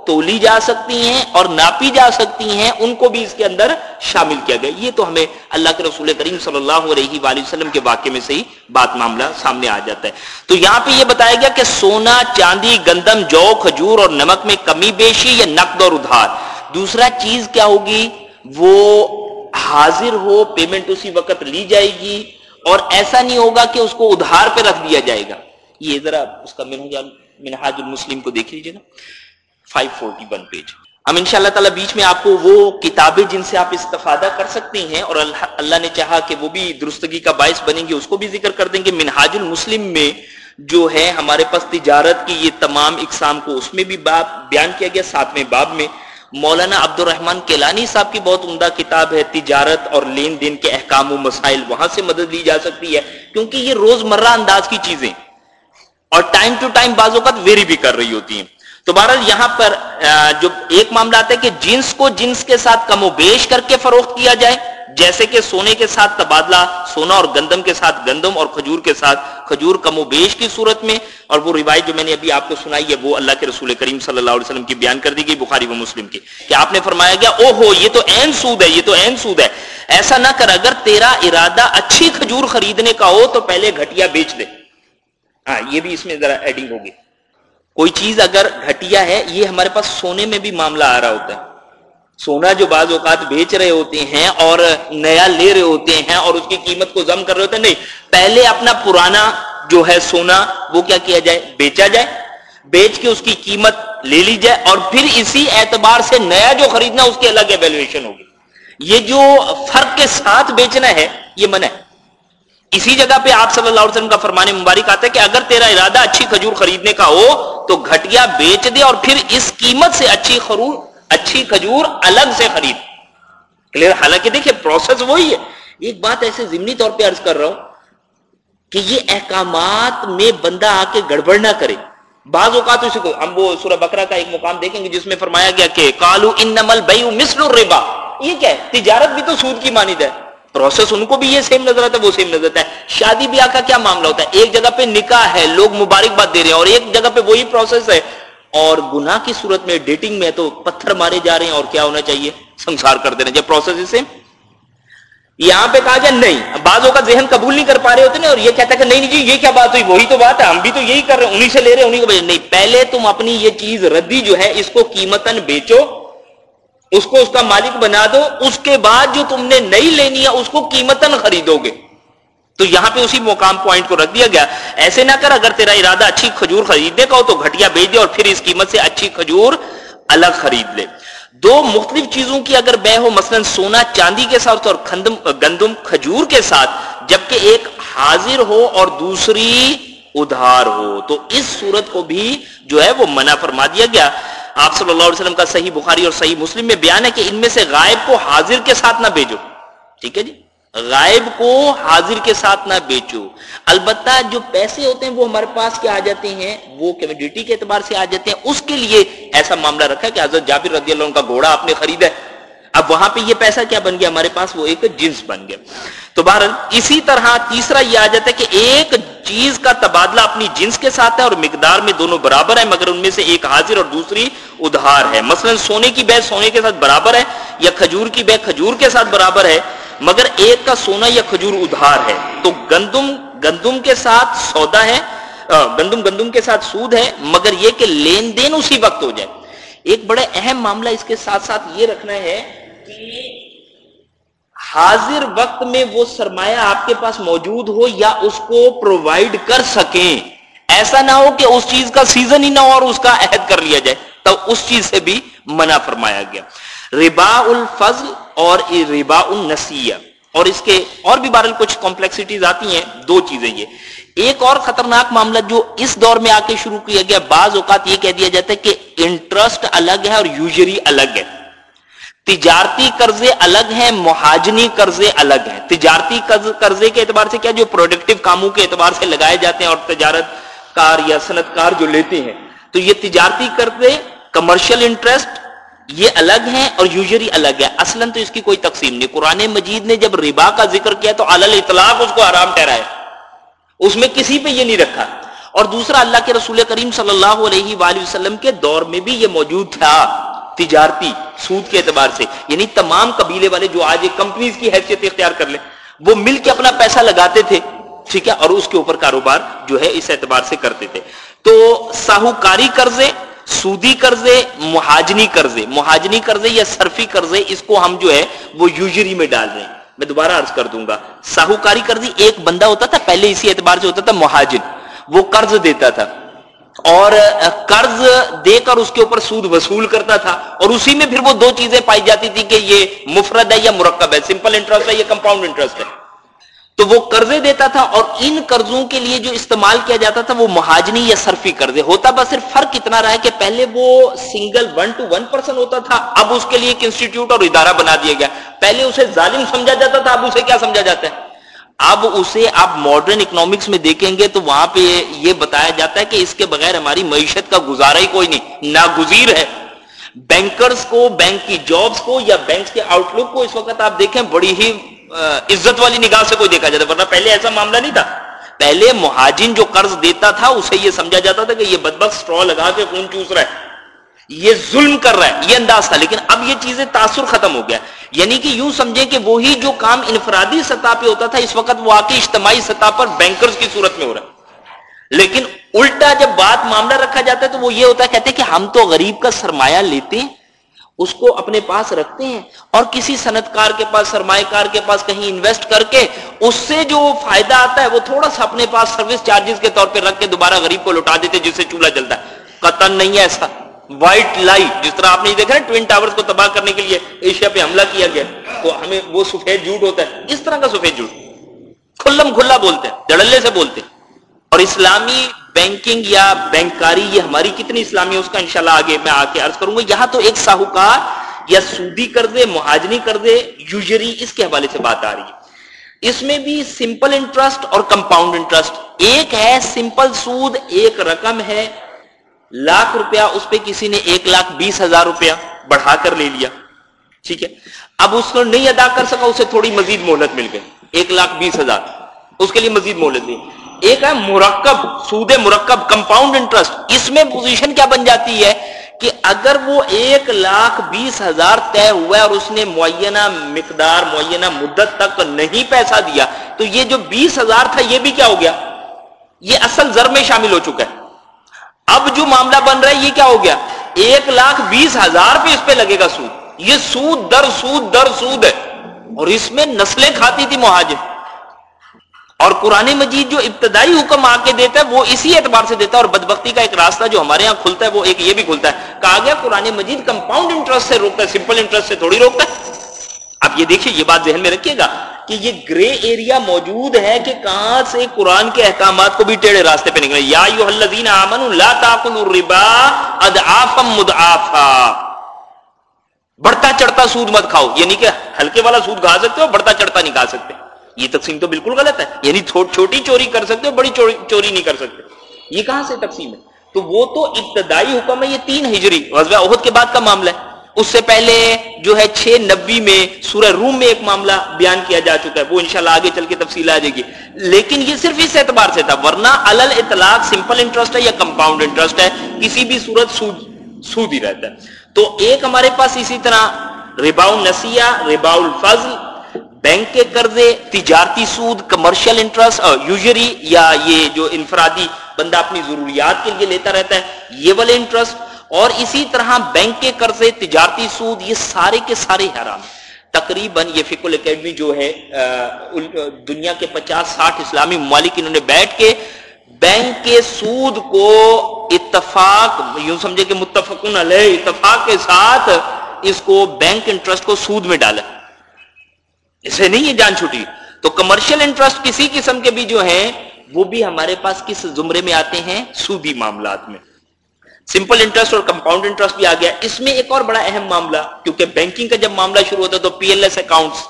تولی جا سکتی ہیں اور ناپی جا سکتی ہیں، ان کو بھی اس کے اندر شامل کیا گیا۔ یہ تو ہمیں اللہ کے رسول کریم صلی اللہ علیہ وآلہ وسلم کے واقعے میں سے ہی بات معاملہ سامنے آ جاتا ہے۔ تو یہاں پہ یہ بتایا گیا کہ سونا، چاندی، گندم، جو، کھجور اور نمک میں کمی بیشی یا نقد اور ادھار۔ دوسرا چیز کیا ہوگی؟ وہ حاضر ہو، پیمنٹ اسی وقت لی جائے گی اور ایسا نہیں ہوگا کہ اس کو ادھار پہ رکھ دیا جائے گا۔ یہ ذرا اس کا منہاج المسلم کو دیکھ لیجیے نا۔ 541 پیج ہم ان شاء اللہ تعالیٰ بیچ میں آپ کو وہ کتابیں جن سے آپ استفادہ کر سکتے ہیں اور اللہ نے چاہا کہ وہ بھی درستگی کا باعث بنیں گے، اس کو بھی ذکر کر دیں گے۔ منہاج المسلم میں جو ہے ہمارے پاس تجارت کی یہ تمام اقسام کو اس میں بھی باب بیان کیا گیا۔ ساتویں باب میں، مولانا عبد الرحمان کیلانی صاحب کی بہت عمدہ کتاب ہے، تجارت اور لین دین کے احکام و مسائل۔ وہاں سے مدد لی جا سکتی ہے، کیونکہ یہ روز مرہ انداز کی چیزیں اور ٹائم ٹو ٹائم بعض اوقات ویری بھی کر رہی ہوتی ہیں۔ تو بہرحال یہاں پر جو ایک معاملہ آتا ہے کہ جنس کو جنس کے ساتھ کم و بیش کر کے فروخت کیا جائے، جیسے کہ سونے کے ساتھ تبادلہ، سونا اور گندم کے ساتھ گندم اور کھجور کے ساتھ کھجور کم و بیش کی صورت میں، اور وہ روایت جو میں نے ابھی آپ کو سنائی ہے، وہ اللہ کے رسول کریم صلی اللہ علیہ وسلم کی بیان کر دی گئی، بخاری و مسلم کی۔ کہ آپ نے فرمایا گیا او ہو یہ تو این سود ہے، یہ تو این سود ہے۔ ایسا نہ کر، اگر تیرا ارادہ اچھی کھجور خریدنے کا ہو، تو پہلے گھٹیا بیچ دے۔ ہاں یہ بھی اس میں ذرا ایڈنگ ہوگی۔ کوئی چیز اگر گھٹیا ہے، یہ ہمارے پاس سونے میں بھی معاملہ آ رہا ہوتا ہے۔ سونا جو بعض اوقات بیچ رہے ہوتے ہیں اور نیا لے رہے ہوتے ہیں اور اس کی قیمت کو ضم کر رہے ہوتے ہیں، نہیں۔ پہلے اپنا پرانا جو ہے سونا، وہ کیا کیا جائے؟ بیچا جائے۔ بیچ کے اس کی قیمت لے لی جائے اور پھر اسی اعتبار سے نیا جو خریدنا، اس کی الگ ایویلویشن ہوگی۔ یہ جو فرق کے ساتھ بیچنا ہے، یہ من ہے۔ اسی جگہ پہ آپ صلی اللہ علیہ وسلم کا فرمانے مبارک آتا ہے کہ اگر تیرا ارادہ اچھی کھجور خریدنے کا ہو تو گھٹیا بیچ دے اور پھر اس قیمت سے اچھی خرور اچھی کھجور الگ سے خرید۔ کلیئر حالانکہ دیکھیں پروسیس وہی ہے۔ ایک بات ایسے ضمنی طور پہ عرض کر رہا ہوں کہ یہ احکامات میں بندہ آ کے گڑبڑ نہ کرے۔ بعض اوقات اسی کو ہم وہ سورہ بکرا کا ایک مقام دیکھیں گے جس میں فرمایا گیا کہ کالو ان نمل بئی مسل الربا۔ یہ کیا ہے؟ تجارت بھی تو سود کی مانید ہے۔ پروسیس ان کو بھی یہ سیم نظر آتا ہے، وہ سیم نظر آتا ہے۔ شادی بیاہ کا کیا معاملہ ہوتا ہے؟ ایک جگہ پہ نکاح ہے، لوگ مبارکباد دے رہے ہیں اور ایک جگہ پہ وہی پروسیس ہے۔ اور گناہ کی صورت میں ڈیٹنگ میں تو پتھر مارے جا رہے ہیں، اور کیا ہونا چاہیے؟ سنسار کر دے رہے ہیں جب پروسیس سے یہاں پہ کہا جائے نہیں بعضوں کا ذہن قبول نہیں کر پا رہے ہوتے نا، اور یہ کہتا ہے کہ نہیں جی یہ کیا بات ہوئی؟ وہی تو بات ہے، ہم بھی تو یہی کر رہے ہیں انہیں سے لے رہے ہیں انہیں کو نہیں، پہلے تم اپنی یہ چیز ردی جو ہے، اس کو قیمتن بیچو۔ اس کو اس کا مالک بنا دو، اس کے بعد جو تم نے نہیں لینی ہے، اس کو قیمتن خریدو گے۔ تو یہاں پہ اسی مقام پوائنٹ کو رکھ دیا گیا۔ ایسے نہ کر، اگر تیرا ارادہ اچھی کھجور خریدنے کا ہو تو گھٹیا بیچ دے اور پھر اس قیمت سے اچھی کھجور الگ خرید لے۔ دو مختلف چیزوں کی اگر بے ہو، مثلا سونا چاندی کے ساتھ اور گندم کھجور کے ساتھ، جبکہ ایک حاضر ہو اور دوسری ادھار ہو، تو اس صورت کو بھی جو ہے وہ منع فرما دیا گیا۔ آپ صلی اللہ علیہ وسلم کا صحیح بخاری اور صحیح مسلم میں بیان ہے کہ ان میں سے غائب کو حاضر کے ساتھ نہ بھیجو۔ ٹھیک ہے جی؟ غائب کو حاضر کے ساتھ نہ بیچو البتہ جو پیسے ہوتے ہیں وہ ہمارے پاس کیا آ جاتے ہیں؟ وہ کمیڈیٹی کے اعتبار سے آ جاتے ہیں۔ اس کے لیے ایسا معاملہ رکھا کہ حضرت جابر رضی اللہ عنہ کا گھوڑا آپ نے خریدا ہے۔ اب وہاں پہ یہ پیسہ کیا بن گیا؟ ہمارے پاس وہ ایک جنس بن گیا۔ تو بہرحال اسی طرح تیسرا یہ آ جاتا ہے کہ ایک چیز کا تبادلہ اپنی جنس کے ساتھ ہے اور مقدار میں دونوں برابر ہے مگر ان میں سے ایک حاضر اور دوسری ادھار ہے۔ مثلا سونے کی بے سونے کے ساتھ برابر ہے یا کھجور کی بے کھجور کے ساتھ برابر ہے، مگر ایک کا سونا یا کھجور ادھار ہے۔ تو گندم گندم کے ساتھ سودا ہے گندم گندم کے ساتھ سود ہے، مگر یہ کہ لین دین اسی وقت ہو جائے۔ ایک بڑے اہم معاملہ اس کے ساتھ ساتھ یہ رکھنا ہے کہ حاضر وقت میں وہ سرمایہ آپ کے پاس موجود ہو یا اس کو پرووائڈ کر سکیں۔ ایسا نہ ہو کہ اس چیز کا سیزن ہی نہ ہو اور اس کا عہد کر لیا جائے۔ تو اس چیز سے بھی منع فرمایا گیا۔ ربا الفضل اور ربا النسیہ اور اس کے اور بھی بارل کچھ کمپلیکسٹیز آتی ہیں۔ دو چیزیں یہ۔ ایک اور خطرناک معاملہ جو اس دور میں آ کے شروع کیا گیا، بعض اوقات یہ کہہ دیا جاتا ہے کہ انٹرسٹ الگ ہے اور یوزری الگ ہے۔ تجارتی قرضے الگ ہیں، مہاجنی قرضے الگ ہیں۔ تجارتی قرضے کے اعتبار سے کیا جو پروڈکٹیو کاموں کے اعتبار سے لگائے جاتے ہیں اور تجارت کار یا صنعت کار جو لیتے ہیں۔ تو یہ تجارتی قرضے کمرشل انٹرسٹ یہ الگ ہیں اور یوزری الگ ہے اصلا تو اس کی کوئی تقسیم نہیں۔ قرآن مجید نے جب ربا کا ذکر کیا تو علل اطلاق اس کو آرام ٹھہرایا۔ اس میں کسی پہ یہ نہیں رکھا۔ اور دوسرا، اللہ کے رسول کریم صلی اللہ علیہ وآلہ وسلم کے دور میں بھی یہ موجود تھا۔ تجارتی سود کے اعتبار سے یعنی تمام قبیلے والے جو آج ایک کمپنیز کی حیثیت اختیار کر لیں، وہ مل کے اپنا پیسہ لگاتے تھے، ٹھیک ہے، اور اس کے اوپر کاروبار جو ہے اس اعتبار سے کرتے تھے۔ تو ساہوکاری قرضے، سودی قرضے، مہاجنی قرضے مہاجنی قرضے یا صرفی قرضے، اس کو ہم جو ہے وہ یوزری میں ڈال رہے ہیں۔ میں دوبارہ عرض کر دوں گا، ساہوکاری قرضی ایک بندہ ہوتا تھا، پہلے اسی اعتبار سے ہوتا تھا مہاجن، وہ قرض دیتا تھا۔ اور قرض دے کر اس کے اوپر سود وصول کرتا تھا اور اسی میں پھر وہ دو چیزیں پائی جاتی تھی کہ یہ مفرد ہے یا مرکب ہے سمپل انٹرسٹ ہے یا کمپاؤنڈ انٹرسٹ ہے۔ تو وہ قرضے دیتا تھا اور ان قرضوں کے لیے جو استعمال کیا جاتا تھا وہ مہاجنی یا صرفی قرضے ہوتا، بس صرف فرق اتنا رہا ہے کہ پہلے وہ single one to one person ہوتا تھا، اب اس کے لیے ایک انسٹیٹیوٹ اور ادارہ بنا دیا گیا۔ پہلے اسے ظالم سمجھا جاتا تھا، اب اسے کیا سمجھا جاتا ہے؟ اب اسے آپ ماڈرن اکنامکس میں دیکھیں گے تو وہاں پہ یہ بتایا جاتا ہے کہ اس کے بغیر ہماری معیشت کا گزارا ہی کوئی نہیں، ناگزیر ہے۔ بینکرز کو بینک کی جابز کو یا بینک کے آؤٹ لک کو اس وقت آپ دیکھیں بڑی ہی عزت والی نگاہ سے کوئی دیکھا جاتا، ورنہ پہلے ایسا معاملہ نہیں تھا۔ پہلے مہاجن جو قرض دیتا تھا، اسے یہ سمجھا جاتا تھا کہ یہ بدبخ سٹرو لگا کے خون چوس رہا ہے۔ یہ ظلم کر رہا ہے، یہ انداز تھا، لیکن اب یہ چیزیں تاثر ختم ہو گیا یعنی کہ یوں سمجھیں کہ وہی جو کام انفرادی سطح پہ ہوتا تھا، اس وقت وہ آ اجتماعی سطح پر بینکرز کی صورت میں ہو رہا ہے۔ لیکن الٹا جب بات معاملہ رکھا جاتا ہے، تو وہ یہ ہوتا ہے، کہتے ہیں کہ ہم تو غریب کا سرمایہ لیتے ہیں، اس کو اپنے پاس رکھتے ہیں۔ اور کسی صنعت کار کے پاس سرمایہ کار کے پاس کہیں انویسٹ کر کے، اس سے جو فائدہ آتا ہے، وہ تھوڑا سا اپنے پاس سروس چارجز کے طور پہ رکھ کے دوبارہ غریب کو لوٹا دیتے، جس سے چولہا جلتا ہے۔ قطن نہیں ہے ایسا۔ وائٹ لائٹ جس طرح آپ نے دیکھا نا، ٹوین ٹاورز کو تباہ کرنے کے لیے ایشیا پہ حملہ کیا گیا، تو ہمیں وہ سفید جھوٹ ہوتا ہے۔ اس طرح کا سفید جھوٹ۔ کھلم کھلا بولتے ہیں جڑلے سے بولتے ہیں۔ اور اسلامی بینکنگ یا بینکاری، یہ ہماری کتنی اسلامی ہے اس کا انشاءاللہ آگے میں آ کے عرض کروں گا۔ یہاں تو ایک ساہوکار یا سودی کر دے مہاجنی کر دے، یوجری، اس کے حوالے سے بات آ رہی ہے۔ اس میں بھی سمپل انٹرسٹ اور کمپاؤنڈ انٹرسٹ ایک ہے سمپل سود، ایک رقم ہے۔ لاکھ روپیہ اس پہ کسی نے ایک لاکھ بیس ہزار روپیہ بڑھا کر لے لیا۔ ٹھیک ہے؟ اب اس کو نہیں ادا کر سکا، اسے تھوڑی مزید مہلت مل گئی۔ ایک لاکھ بیس ہزار۔ اس کے لیے مزید مہلت دی ایک ہے مرکب سود مرکب کمپاؤنڈ انٹرسٹ اس میں پوزیشن کیا بن جاتی ہے کہ اگر وہ ایک لاکھ بیس ہزار طے ہوا ہے اور اس نے معینہ مقدار، معینہ مدت تک نہیں پیسہ دیا، تو یہ جو بیس ہزار تھا، یہ بھی کیا ہو گیا؟ یہ اصل زر میں شامل ہو چکا ہے۔ اب جو معاملہ بن رہا ہے، یہ کیا ہو گیا؟ ایک لاکھ بیس ہزار پہ اس پہ لگے گا سود۔ یہ سود در سود در سود ہے۔ اور اس میں نسلیں کھاتی تھی مہاجر۔ اور قرآن مجید جو ابتدائی حکم آ کے دیتا ہے، وہ اسی اعتبار سے دیتا ہے۔ اور بدبختی کا ایک راستہ جو ہمارے یہاں کھلتا ہے، وہ ایک یہ بھی کھلتا ہے۔ کہا گیا، قرآن مجید کمپاؤنڈ انٹرسٹ سے روکتا ہے سمپل انٹرسٹ سے تھوڑی روکتا ہے۔ اب یہ دیکھیے، یہ بات ذہن میں رکھیے گا کہ یہ گرے ایریا موجود ہے کہ کہاں سے قرآن کے احکامات کو بھی ٹیڑے راستے پہ نکلے۔ یا لا الربا اضعافا بڑھتا چڑھتا سود مت کھاؤ۔ یعنی کہ ہلکے والا سود کھا سکتے ہو، بڑھتا چڑھتا نہیں کھا سکتے۔ یہ تقسیم تو بالکل غلط ہے۔ یعنی چھوٹی چوری کر سکتے ہو، بڑی چوری نہیں کر سکتے۔ یہ کہاں سے تقسیم ہے؟ تو وہ تو ابتدائی حکم ہے، یہ تین ہجری، غزوہ عہد کے بعد کا معاملہ ہے۔ اس سے پہلے جو ہے چھ نبی میں سورہ روم میں ایک معاملہ بیان کیا جا چکا ہے، وہ انشاءاللہ آگے چل کے تفصیل آ جائے گی۔ لیکن یہ صرف اس اعتبار سے تھا، ورنہ الل اطلاق سمپل انٹرسٹ ہے یا کمپاؤنڈ انٹرسٹ ہے، کسی بھی صورت سود سود ہی رہتا ہے۔ تو ایک ہمارے پاس اسی طرح رباؤ نسیہ رباؤ الفضل، بینک کے قرضے، تجارتی سود کمرشل انٹرسٹ یوزری یا یہ جو انفرادی بندہ اپنی ضروریات کے لیے لیتا رہتا ہے، یہ والے انٹرسٹ اور اسی طرح بینک کے قرضے تجارتی سود، یہ سارے کے سارے حرام تقریباً یہ فکل اکیڈمی جو ہے دنیا کے پچاس، ساٹھ اسلامی ممالک انہوں نے بیٹھ کے بینک کے سود کو اتفاق، یوں سمجھے کہ متفقن علیہ اتفاق کے ساتھ اس کو بینک انٹرسٹ کو سود میں ڈالا۔ اسے نہیں یہ جان چھوٹی تو کمرشل انٹرسٹ کسی قسم کے بھی جو ہیں، وہ بھی ہمارے پاس کس زمرے میں آتے ہیں؟ سودی معاملات میں۔ سمپل انٹرسٹ اور کمپاؤنڈ انٹرسٹ بھی آ گیا. اس میں ایک اور بڑا اہم معاملہ، کیونکہ بینکنگ کا جب معاملہ شروع ہوتا ہے تو P L S accounts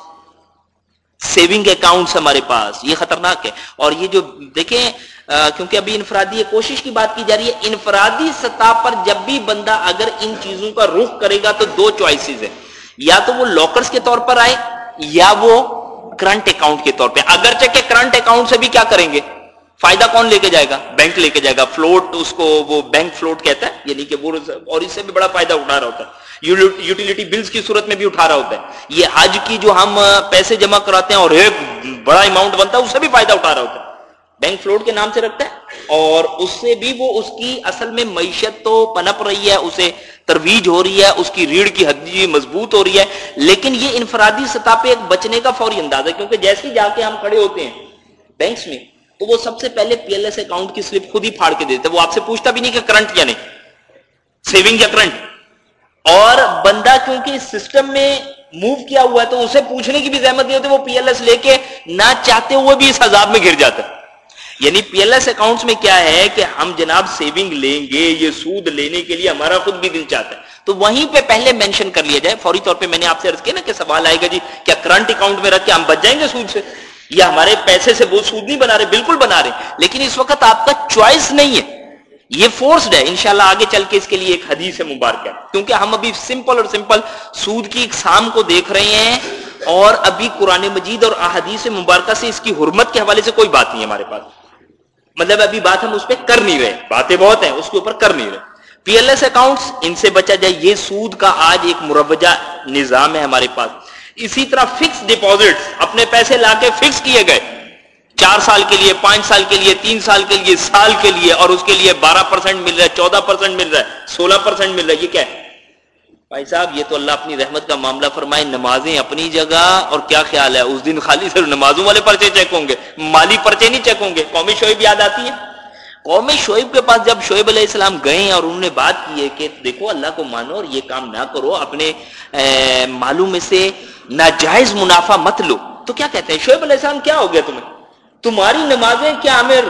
saving accounts ہمارے پاس، یہ خطرناک ہے. اور یہ جو دیکھیں کیونکہ ابھی انفرادی کوشش کی بات کی جا رہی ہے، انفرادی سطح پر جب بھی بندہ اگر ان چیزوں کا رخ کرے گا تو دو چوائسیز ہیں. یا تو وہ لاکرز کے طور پر آئے، یا وہ کرنٹ اکاؤنٹ کے طور پہ. اگرچہ کہ کرنٹ اکاؤنٹ سے بھی کیا کریں گے؟ فائدہ کون لے کے جائے گا؟ بینک لے کے جائے گا. فلوٹ اس کو وہ بینک فلوٹ کہتا ہے یعنی کہ وہ اور اس سے بھی بڑا فائدہ اٹھا رہا ہوتا ہے۔ یوٹیلیٹی بلز کی صورت میں بھی اٹھا رہا ہوتا ہے۔ یہ حج کی جو ہم پیسے جمع کراتے ہیں اور ایک بڑا اماؤنٹ بنتا ہے، اس سے بھی فائدہ اٹھا رہا ہوتا ہے۔ بینک فلوٹ کے نام سے رکھتا ہے اور اس سے بھی وہ اس کی اصل میں معیشت تو پنپ رہی ہے، اسے ترویج ہو رہی ہے، اس کی ریڑھ کی حدی مضبوط ہو رہی ہے۔ لیکن یہ انفرادی سطح پہ ایک بچنے کا فوری انداز ہے، کیونکہ جیسے ہی جا کے ہم کھڑے ہوتے ہیں، بینکس میں تو وہ سب سے پہلے پی ایل ایس اکاؤنٹ کی سلپ خود ہی پھاڑ کے دیتے، وہ آپ سے پوچھتا بھی نہیں کہ کرنٹ یا نہیں سیونگ یا کرنٹ اور بندہ کیونکہ سسٹم میں موو کیا ہوا ہے تو اسے پوچھنے کی بھی زحمت نہیں ہوتی، وہ پی ایل ایس لے کے نہ چاہتے ہوئے بھی اس عذاب میں گر جاتا. ہے یعنی پی ایل ایس اکاؤنٹس میں کیا ہے کہ ہم جناب سیونگ لیں گے، یہ سود لینے کے لیے ہمارا خود بھی دل چاہتا ہے. تو وہیں پہ پہلے مینشن کر لیا جائے، فوری طور پہ میں نے آپ سے عرض کیا نا کہ سوال آئے گا جی کیا کرنٹ اکاؤنٹ میں رکھ کے ہم بچ جائیں گے سود سے؟ یا ہمارے پیسے سے وہ سود نہیں بنا رہے، بالکل بنا رہے۔ لیکن اس وقت آپ کا چوائس نہیں ہے۔ یہ فورسڈ ہے۔ انشاءاللہ آگے چل کے اس کے لیے ایک حدیث مبارک ہے۔ کیونکہ ہم ابھی سمپل اور سمپل سود کی اقسام کو دیکھ رہے ہیں۔ اور ابھی قرآن مجید اور احادیث مبارکہ سے اس کی حرمت کے حوالے سے کوئی بات نہیں ہے ہمارے پاس۔ مطلب ابھی بات ہم اس پہ کر نہیں رہے۔ باتیں بہت ہیں، اس کے اوپر کر نہیں رہے۔ پی ایل ایس اکاؤنٹس ان سے بچا جائے۔ یہ سود کا آج ایک مروجہ نظام ہے ہمارے پاس۔ اسی طرح فکس ڈپوزٹ اپنے پیسے لا کے فکس کیے گئے۔ چار سال کے لیے، پانچ سال کے لیے، تین سال کے لیے، سال کے لیے اور اس کے لیے بارہ پرسینٹ مل رہا ہے، چودہ پرسینٹ مل رہا ہے، سولہ پرسینٹ مل رہا ہے۔ یہ کیا ہے؟ بھائی صاحب، یہ تو اللہ اپنی رحمت کا معاملہ فرمائے، نمازیں اپنی جگہ اور کیا خیال ہے؟ اس دن خالی صرف نمازوں والے پرچے چیک ہوں گے، مالی پرچے نہیں چیک ہوں گے۔ قومی شعیب یاد آتی ہے قومی شعیب کے پاس جب شعیب علیہ السلام گئے اور انہوں نے بات کی ہے کہ دیکھو اللہ کو مانو اور یہ کام نہ کرو، اپنے معلوم میں سے ناجائز منافع مت لو۔ تو کیا کہتے ہیں؟ شعیب علیہ السلام کیا ہو گیا تمہیں؟ تمہاری نمازیں کیا ہمیں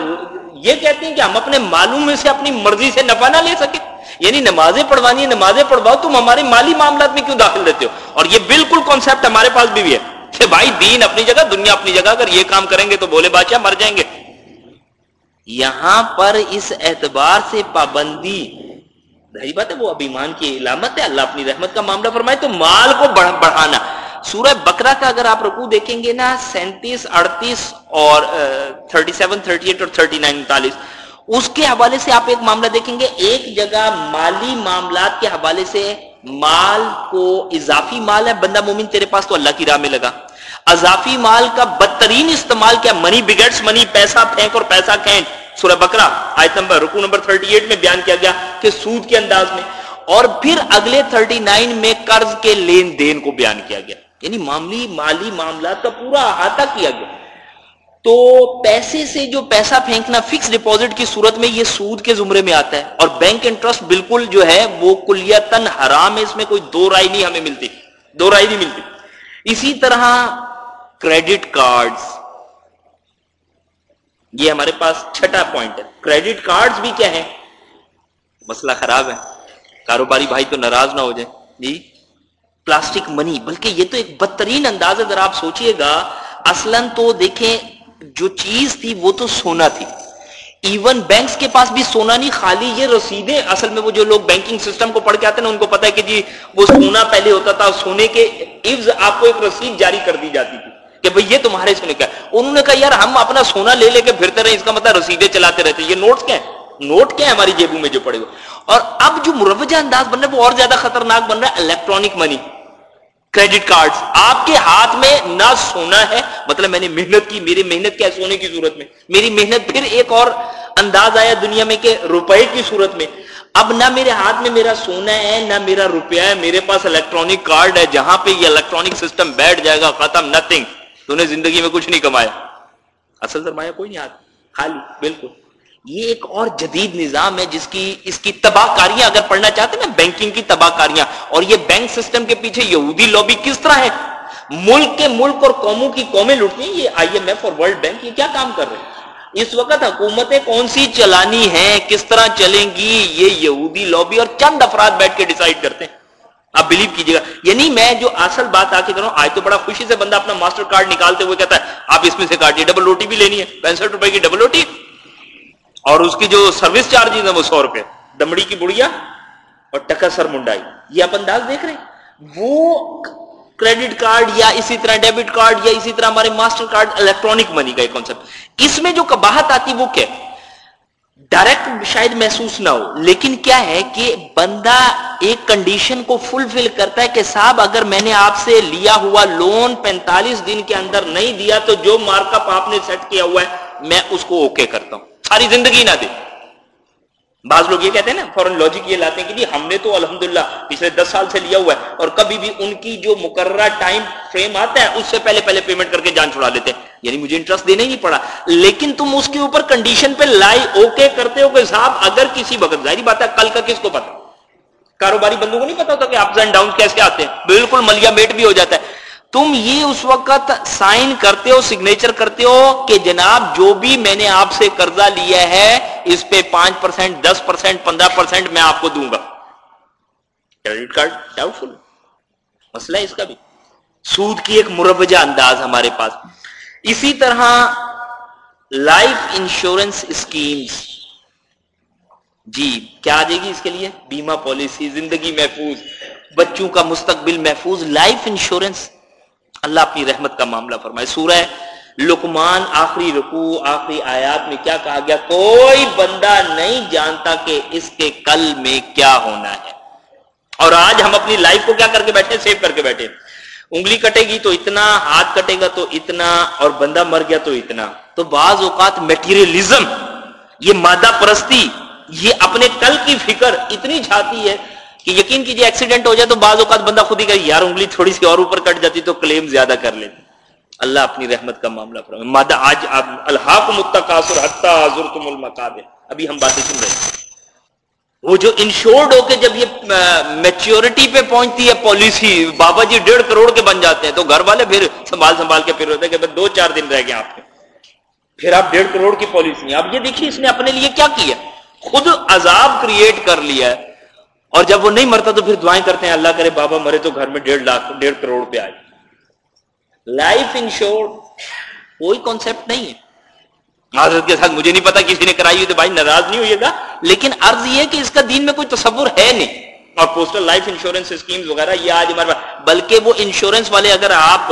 یہ کہتی ہیں کہ ہم اپنے معلوم میں سے اپنی مرضی سے نفع نہ لے سکے یعنی نمازیں پڑھوانی نمازیں پڑھواؤ، تم ہمارے مالی معاملات میں کیوں داخل رہتے ہو؟ اور یہ بالکل کانسیپٹ ہمارے پاس بھی ہے کہ بھائی دین اپنی جگہ، دنیا اپنی جگہ، اگر یہ کام کریں گے تو بولے بادشاہ مر جائیں گے۔ یہاں پر اس اعتبار سے پابندی، ظاہری بات ہے وہ ابیمان کی علامت ہے، اللہ اپنی رحمت کا معاملہ فرمائے، تو مال کو بڑھانا۔ سورہ بکرا کا اگر آپ رکو دیکھیں گے نا، سینتیس، اڑتیس اور تھرٹی سیون، تھرٹی ایٹ اور تھرٹی نائن، انتالیس، اس کے حوالے سے آپ ایک معاملہ دیکھیں گے۔ ایک جگہ مالی معاملات کے حوالے سے مال کو اضافی مال ہے، بندہ مومن تیرے پاس تو اللہ کی راہ میں لگا۔ اضافی مال کا بدترین استعمال کیا منی بگیٹس منی پیسہ پھینک اور پیسہ کھینچ۔ سورہ بکرا آیت نمبر رکو نمبر 38 میں بیان کیا گیا کہ سود کے انداز میں۔ اور پھر اگلے 39 میں قرض کے لین دین کو بیان کیا گیا۔ یعنی معاملی، مالی معاملات کا پورا احاطہ کیا گیا۔ تو پیسے سے جو پیسہ پھینکنا فکس ڈپوزٹ کی صورت میں یہ سود کے زمرے میں آتا ہے۔ اور بینک انٹرسٹ بالکل جو ہے وہ کلیتن حرام ہے، اس میں کوئی دو رائے نہیں ہمیں ملتی۔ دو رائے نہیں ملتی۔ اسی طرح کریڈٹ کارڈز یہ ہمارے پاس چھٹا پوائنٹ ہے۔ کریڈٹ کارڈز بھی کیا ہے مسئلہ خراب ہے۔ کاروباری بھائی تو ناراض نہ ہو جائے جی؟ پلاسٹک منی، بلکہ یہ تو ایک بدترین انداز اگر آپ سوچئے گا، اصلاً تو دیکھیں، جو چیز تھی وہ تو سونا تھی۔ ایون بینکس کے پاس بھی سونا نہیں، خالی یہ رسیدیں، اصل میں وہ جو لوگ بینکنگ سسٹم کو پڑھ کے آتے ہیں نا، ان کو پتا ہے کہ جی وہ سونا پہلے ہوتا تھا، سونے کے عفظ آپ کو ایک رسید جاری کر دی جاتی تھی کہ بھئی یہ تمہارے سونے کا انہوں نے کہا، یار ہم اپنا سونا لے لے کے پھرتے رہے، اس کا مطلب رسیدیں چلاتے رہتے۔ یہ نوٹس کیا ہیں؟ نوٹ کیا ہے ہماری جیبوں میں جو پڑے ہوئے؟ اور اب جو مروجہ انداز بن رہا ہے وہ اور زیادہ خطرناک بن رہا ہے الیکٹرانک منی کریڈٹ کارڈ آپ کے ہاتھ میں نہ سونا ہے مطلب میں نے محنت کی، میری محنت کیا سونے کی صورت میں؟ میری محنت پھر ایک اور انداز آیا دنیا میں کہ روپے کی صورت میں۔ اب نہ میرے ہاتھ میں میرا سونا ہے، نہ میرا روپیہ ہے، میرے پاس الیکٹرانک کارڈ ہے، جہاں پہ یہ الیکٹرانک سسٹم بیٹھ جائے گا، ختم نتھنگ تو نے زندگی میں کچھ نہیں کمایا۔ اصل سرمایہ کوئی نہیں، ہاتھ خالی، بالکل۔ یہ ایک اور جدید نظام ہے جس کی اس کی تباہ کاریاں اگر پڑھنا چاہتے ہیں نا، بینکنگ کی تباہ کاریاں اور یہ بینک سسٹم کے پیچھے یہودی لوبی کس طرح ہے؟ ملک کے ملک اور قوموں کی قومیں لوٹتی ہیں، یہ آئی ایم ایف اور ورلڈ بینک یہ کیا کام کر رہے ہیں؟ اس وقت حکومتیں کون سی چلانی ہیں؟ کس طرح چلیں گی؟ یہ یہودی لوبی اور چند افراد بیٹھ کے ڈیسائیڈ کرتے ہیں۔ آپ بلیو کیجیے گا۔ یعنی میں جو اصل بات آ کے کروں آج تو بڑا خوشی سے بندہ اپنا ماسٹر کارڈ نکالتے ہوئے کہتا ہے، آپ اس میں سے کاٹیے ڈبل روٹی بھی لینی ہے، پینسٹھ روپے کی ڈبل روٹی اور اس کی جو سروس چارجز ہیں وہ سو روپے۔ دمڑی کی بڑیا اور ٹکا سر منڈائی۔ یہ آپ انداز دیکھ رہے ہیں؟ وہ کریڈٹ کارڈ یا اسی طرح ڈیبٹ کارڈ یا اسی طرح ہمارے ماسٹر کارڈ الیکٹرانک منی کا ایک کانسیپٹ اس میں جو کباہت آتی وہ کیا ڈائریکٹ شاید محسوس نہ ہو، لیکن کیا ہے کہ بندہ ایک کنڈیشن کو فلفل کرتا ہے کہ صاحب، اگر میں نے آپ سے لیا ہوا لون پینتالیس دن کے اندر نہیں دیا تو جو مارک اپ آپ نے سیٹ کیا ہوا ہے، میں اس کو اوکے کرتا ہوں۔ ساری زندگی نہ دے۔ بعض لوگ یہ کہتے ہیں نا فورن لاجک یہ لاتے ہیں کہ جی ہم نے تو الحمدللہ پچھلے دس سال سے لیا ہوا ہے، اور کبھی بھی ان کی جو مقررہ ٹائم فریم آتا ہے، اس سے پہلے پہلے پیمنٹ کر کے جان چھڑا لیتے ہیں۔ یعنی مجھے انٹرسٹ دینا ہی نہیں پڑا۔ لیکن تم اس کے اوپر کنڈیشن پہ لائی اوکے کرتے ہو کہ صاحب، اگر کسی وقت، ظاہری بات ہے، کل کا کس کو پتا کاروباری بندوں کو نہیں پتا ہوتا کہ اپس اینڈ ڈاؤن کیسے آتے ہیں۔ بالکل ملیا میٹ بھی ہو جاتا ہے۔ تم یہ اس وقت سائن کرتے ہو سگنیچر کرتے ہو کہ جناب جو بھی میں نے آپ سے قرضہ لیا ہے، اس پہ پانچ پرسینٹ دس پرسینٹ پندرہ پرسینٹ میں آپ کو دوں گا۔ کریڈٹ کارڈ ڈاؤٹ فل مسئلہ ہے اس کا بھی۔ سود کی ایک مروجہ انداز ہمارے پاس۔ اسی طرح لائف انشورنس اسکیمز جی کیا آ جائے گی اس کے لیے؟ بیمہ پالیسی زندگی محفوظ، بچوں کا مستقبل محفوظ لائف انشورنس اللہ اپنی رحمت کا معاملہ فرمائے۔ سورہ لکمان آخری رکو آخری آیات میں کیا کہا گیا؟ کوئی بندہ نہیں جانتا کہ اس کے کل میں کیا ہونا ہے۔ اور آج ہم اپنی لائف کو کیا کر کے بیٹھے سیو کر کے بیٹھے انگلی کٹے گی تو اتنا، ہاتھ کٹے گا تو اتنا، اور بندہ مر گیا تو اتنا۔ تو بعض اوقات میٹیریلزم یہ مادہ پرستی، یہ اپنے کل کی فکر اتنی جھاتی ہے کہ یقین کیجیے ایکسیڈنٹ ہو جائے تو بعض اوقات بندہ خود ہی کہ یار انگلی تھوڑی سی اور اوپر کٹ جاتی تو کلیم زیادہ کر لیتے اللہ اپنی رحمت کا معاملہ فرمائے۔ مادہ آج الحاق متقاصر حتیٰ حضرتم المقابر ابھی ہم باتیں سن رہے ہیں۔ وہ جو انشورڈ ہو کے جب یہ میچیورٹی پہ پہنچتی ہے پالیسی بابا جی ڈیڑھ کروڑ کے بن جاتے ہیں تو گھر والے پھر سنبھال سنبھال کے پھر ہوتے ہیں کہ دو چار دن رہ گئے آپ کے۔ پھر آپ ڈیڑھ کروڑ کی پالیسی اب یہ دیکھیے اس نے اپنے لیے کیا کیا۔ خود عذاب کریٹ کر لیا ہے۔ اور جب وہ نہیں مرتا تو پھر دعائیں کرتے ہیں، اللہ کرے بابا مرے تو گھر میں ڈیڑھ لاکھ، ڈیڑھ کروڑ پہ آئے۔ لائف انشور کوئی کانسیپٹ نہیں ہے۔ معذرت کے ساتھ مجھے نہیں پتا کسی نے کرائی ہوئی تو بھائی ناراض نہیں ہوئے گا، لیکن عرض یہ کہ اس کا دین میں کوئی تصور ہے نہیں۔ اور پوسٹل لائف انشورنس اسکیمز وغیرہ، یہ آج ہمارے پاس، بلکہ وہ انشورنس والے اگر آپ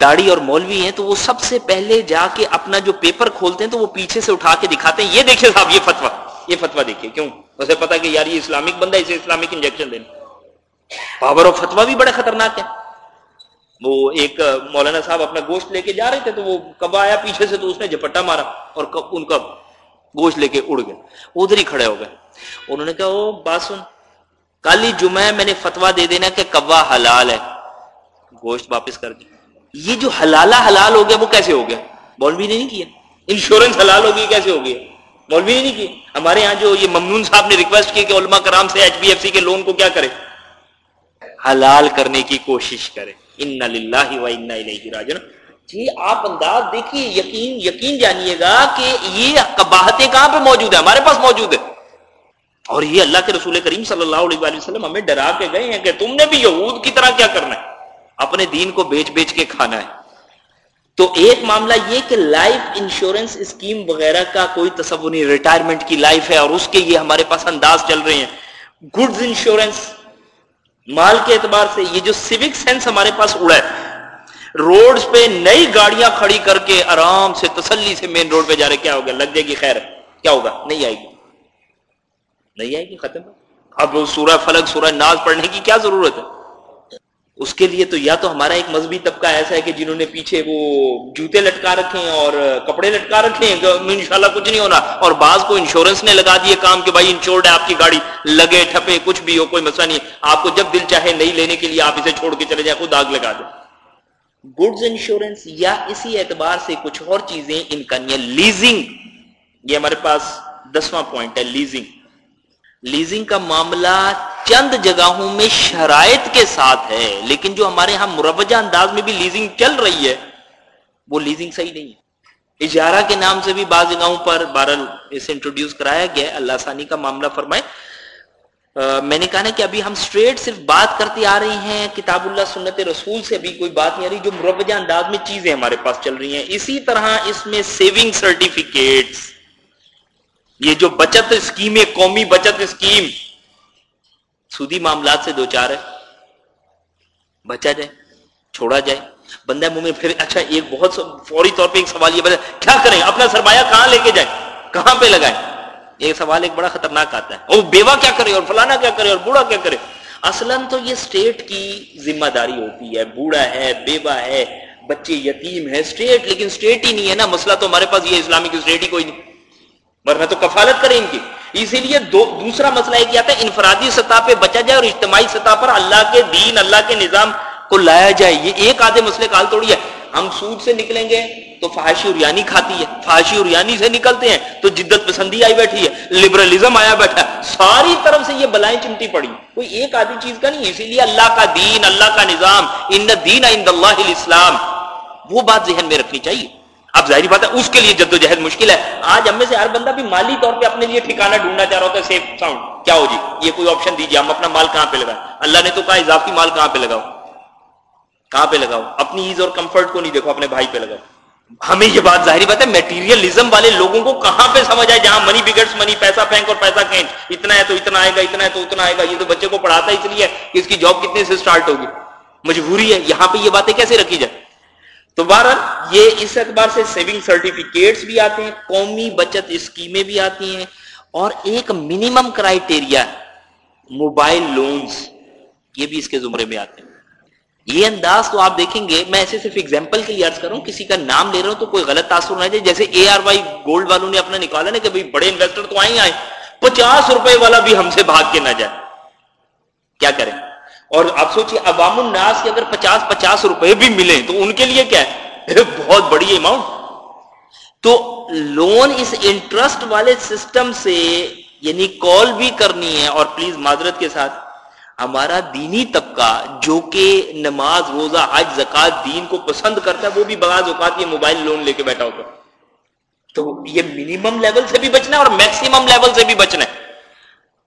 داڑھی اور مولوی ہیں تو وہ سب سے پہلے جا کے اپنا جو پیپر کھولتے ہیں تو وہ پیچھے سے اٹھا کے دکھاتے ہیں۔ یہ دیکھیے صاحب، یہ فتوا یہ فتوا دیکھیے، کیوں؟ اسے پتا کہ یار یہ اسلامک بندہ اسے اسلامک انجیکشن دینا۔ پاور آف فتوا بھی بڑے خطرناک ہے وہ ایک مولانا صاحب اپنا گوشت لے کے جا رہے تھے تو وہ کب آیا پیچھے سے تو اس نے جپٹا مارا اور ان کا گوشت لے کے اڑ گیا۔ ادھر ہی کھڑے ہو گئے۔ انہوں نے کہا، او، بات سن۔ کل ہی جمعہ میں نے فتوا دے دینا کہ کبا حلال ہے۔ گوشت واپس کر دیا یہ جو حلالہ حلال ہو گیا، وہ کیسے ہو گیا؟ مولوی نے نہیں کیا۔ انشورنس حلال ہوگی کیسے ہو گیا مولوی نے نہیں کیا ہمارے یہاں جو یہ ممنون صاحب نے ریکویسٹ کی کہ علماء کرام سے ایچ بی ایف سی کے لون کو کیا کرے؟ حلال کرنے کی کوشش کرے۔ ان للہ و انا الیہ راجعون۔ جی آپ انداز دیکھیے، یقین یقین جانیے گا کہ یہ قباہتیں کہاں پہ موجود ہے ہمارے پاس موجود ہے اور یہ اللہ کے رسول کریم صلی اللہ علیہ وسلم ہمیں ڈرا کے گئے ہیں کہ تم نے بھی یہود کی طرح کیا کرنا ہے؟ اپنے دین کو بیچ بیچ کے کھانا ہے۔ تو ایک معاملہ یہ کہ لائف انشورنس اسکیم وغیرہ کا کوئی تصور نہیں ریٹائرمنٹ کی لائف ہے اور اس کے یہ ہمارے پاس انداز چل رہے ہیں۔ گڈز انشورنس مال کے اعتبار سے یہ جو سیوک سینس ہمارے پاس اڑا ہے۔ روڈ پہ نئی گاڑیاں کھڑی کر کے آرام سے تسلی سے مین روڈ پہ جا رہے، کیا ہوگا؟ لگ جائے گی خیر۔ کیا ہوگا؟ نہیں آئے گی۔ نہیں آئے گی، ختم۔ اب سورہ فلک سورہ ناز پڑھنے کی کیا ضرورت ہے؟ اس کے لیے تو یا تو ہمارا ایک مذہبی طبقہ ایسا ہے کہ جنہوں نے پیچھے وہ جوتے لٹکا رکھے ہیں اور کپڑے لٹکا رکھے ہیں انشاءاللہ کچھ نہیں ہونا اور بعض کو انشورنس نے لگا دیے کام کہ بھائی انشورڈ ہے آپ کی گاڑی، لگے، ٹھپے، کچھ بھی ہو، کوئی مسئلہ نہیں۔ آپ کو جب دل چاہے نہیں لینے کے لیے آپ اسے چھوڑ کے چلے جائیں، خود آگ لگا دیں۔ گڈز انشورنس یا اسی اعتبار سے کچھ اور چیزیں ان کا لیزنگ۔ یہ ہمارے پاس دسواں پوائنٹ ہے، لیزنگ۔ لیزنگ کا معاملہ چند جگہوں میں شرائط کے ساتھ ہے، لیکن جو ہمارے ہاں مروجہ انداز میں بھی لیزنگ چل رہی ہے، وہ لیزنگ صحیح نہیں ہے۔ اجارہ کے نام سے بھی بعض جگہوں پر بارل اسے انٹروڈیوس کرایا گیا اللہ ثانی کا معاملہ فرمائے۔ میں نے کہا نا کہ ابھی ہم سٹریٹ صرف بات کرتے آ رہی ہیں، کتاب اللہ، سنت رسول سے ابھی کوئی بات نہیں آ رہی، جو مروجہ انداز میں چیزیں ہمارے پاس چل رہی ہیں۔ اسی طرح اس میں سیونگ سرٹیفکیٹس یہ جو بچت اسکیم ہے قومی بچت اسکیم سودی معاملات سے دو چار ہے۔ بچا جائے، چھوڑا جائے۔ بندہ منہ میں پھر اچھا ایک بہت فوری طور پہ ایک سوال یہ کیا کریں؟ اپنا سرمایہ کہاں لے کے جائیں؟ کہاں پہ لگائیں؟ ایک سوال ایک بڑا خطرناک آتا ہے۔ اور بیوہ کیا کرے؟ اور فلانا کیا کرے؟ اور بوڑھا کیا کرے؟ اصلاً تو یہ اسٹیٹ کی ذمہ داری ہوتی ہے۔ بوڑھا ہے، بیوہ ہے، بچے یتیم ہے اسٹیٹ لیکن اسٹیٹ ہی نہیں ہے نا۔ مسئلہ تو ہمارے پاس یہ اسلامک اسٹیٹ ہی کوئی نہیں۔ ورنہ تو کفالت کریں ان کی۔ اسی لیے دو دوسرا مسئلہ یہ کیا تھا، انفرادی سطح پہ بچا جائے اور اجتماعی سطح پر اللہ کے دین، اللہ کے نظام کو لایا جائے۔ یہ ایک آدھے مسئلے کال توڑی ہے۔ ہم سود سے نکلیں گے تو فحاشی اور یعنی کھاتی ہے۔ فحاشی اور یعنی سے نکلتے ہیں تو جدت پسندی آئی بیٹھی ہے۔ لبرلزم آیا بیٹھا۔ ہے ساری طرف سے یہ بلائیں چمٹی پڑی۔ کوئی ایک آدھی چیز کا نہیں، اسی لیے اللہ کا دین، اللہ کا نظام، ان دین عند اللہ الاسلام۔ وہ بات ذہن میں رکھنی چاہیے۔ اب ظاہری بات ہے، اس کے لیے جد و جہد مشکل ہے۔ آج ہم میں سے ہر بندہ بھی مالی طور پہ اپنے لیے ٹھکانا ڈھونڈنا چاہ رہا ہوتا ہے سیف ساؤنڈ کیا ہو جی؟ یہ کوئی آپشن دیجیے، ہم اپنا مال کہاں پہ لگائیں؟ اللہ نے تو کہا، اضافی مال کہاں پہ لگاؤ؟ کہاں پہ لگاؤ؟ اپنی ایز اور کمفرٹ کو نہیں دیکھو، اپنے بھائی پہ لگاؤ۔ ہمیں یہ بات ظاہری بات ہے میٹیریلزم والے لوگوں کو کہاں پہ سمجھ آئے؟ جہاں منی بگڑس منی پیسہ پھینک اور پیسہ کھینچ۔ اتنا ہے تو اتنا آئے گا، اتنا ہے تو اتنا آئے گا۔ یہ تو بچے کو پڑھاتا ہے اس لیے کہ اس کی جاب کتنے سے سٹارٹ ہوگی۔ مجبوری ہے، یہاں پہ یہ باتیں کیسے رکھی جائے تو بہرحال یہ اس اعتبار سے سیونگ سرٹیفکیٹس بھی آتے ہیں، قومی بچت اسکیمیں بھی آتی ہیں اور ایک منیمم کرائٹیریا موبائل لونز یہ بھی اس کے زمرے میں آتے ہیں۔ یہ انداز تو آپ دیکھیں گے، میں ایسے صرف ایگزامپل کے لیے عرض کروں، کسی کا نام لے رہا ہوں تو کوئی غلط تاثر نہ جائے جیسے اے آر وائی گولڈ والوں نے اپنا نکالا نا کہ بڑے انویسٹر تو آئیں آئے پچاس روپے والا بھی ہم سے بھاگ کے نہ جائے۔ کیا کریں؟ اور آپ سوچیے عوام الناس کے اگر پچاس پچاس روپے بھی ملیں تو ان کے لیے کیا ہے؟ بہت بڑی اماؤنٹ تو لون اس انٹرسٹ والے سسٹم سے یعنی کال بھی کرنی ہے اور پلیز معذرت کے ساتھ، ہمارا دینی طبقہ جو کہ نماز، روزہ، حج زکات دین کو پسند کرتا ہے، وہ بھی بعض اوقات یہ موبائل لون لے کے بیٹھا ہوتا تو یہ منیمم لیول سے بھی بچنا ہے اور میکسیمم لیول سے بھی بچنا ہے۔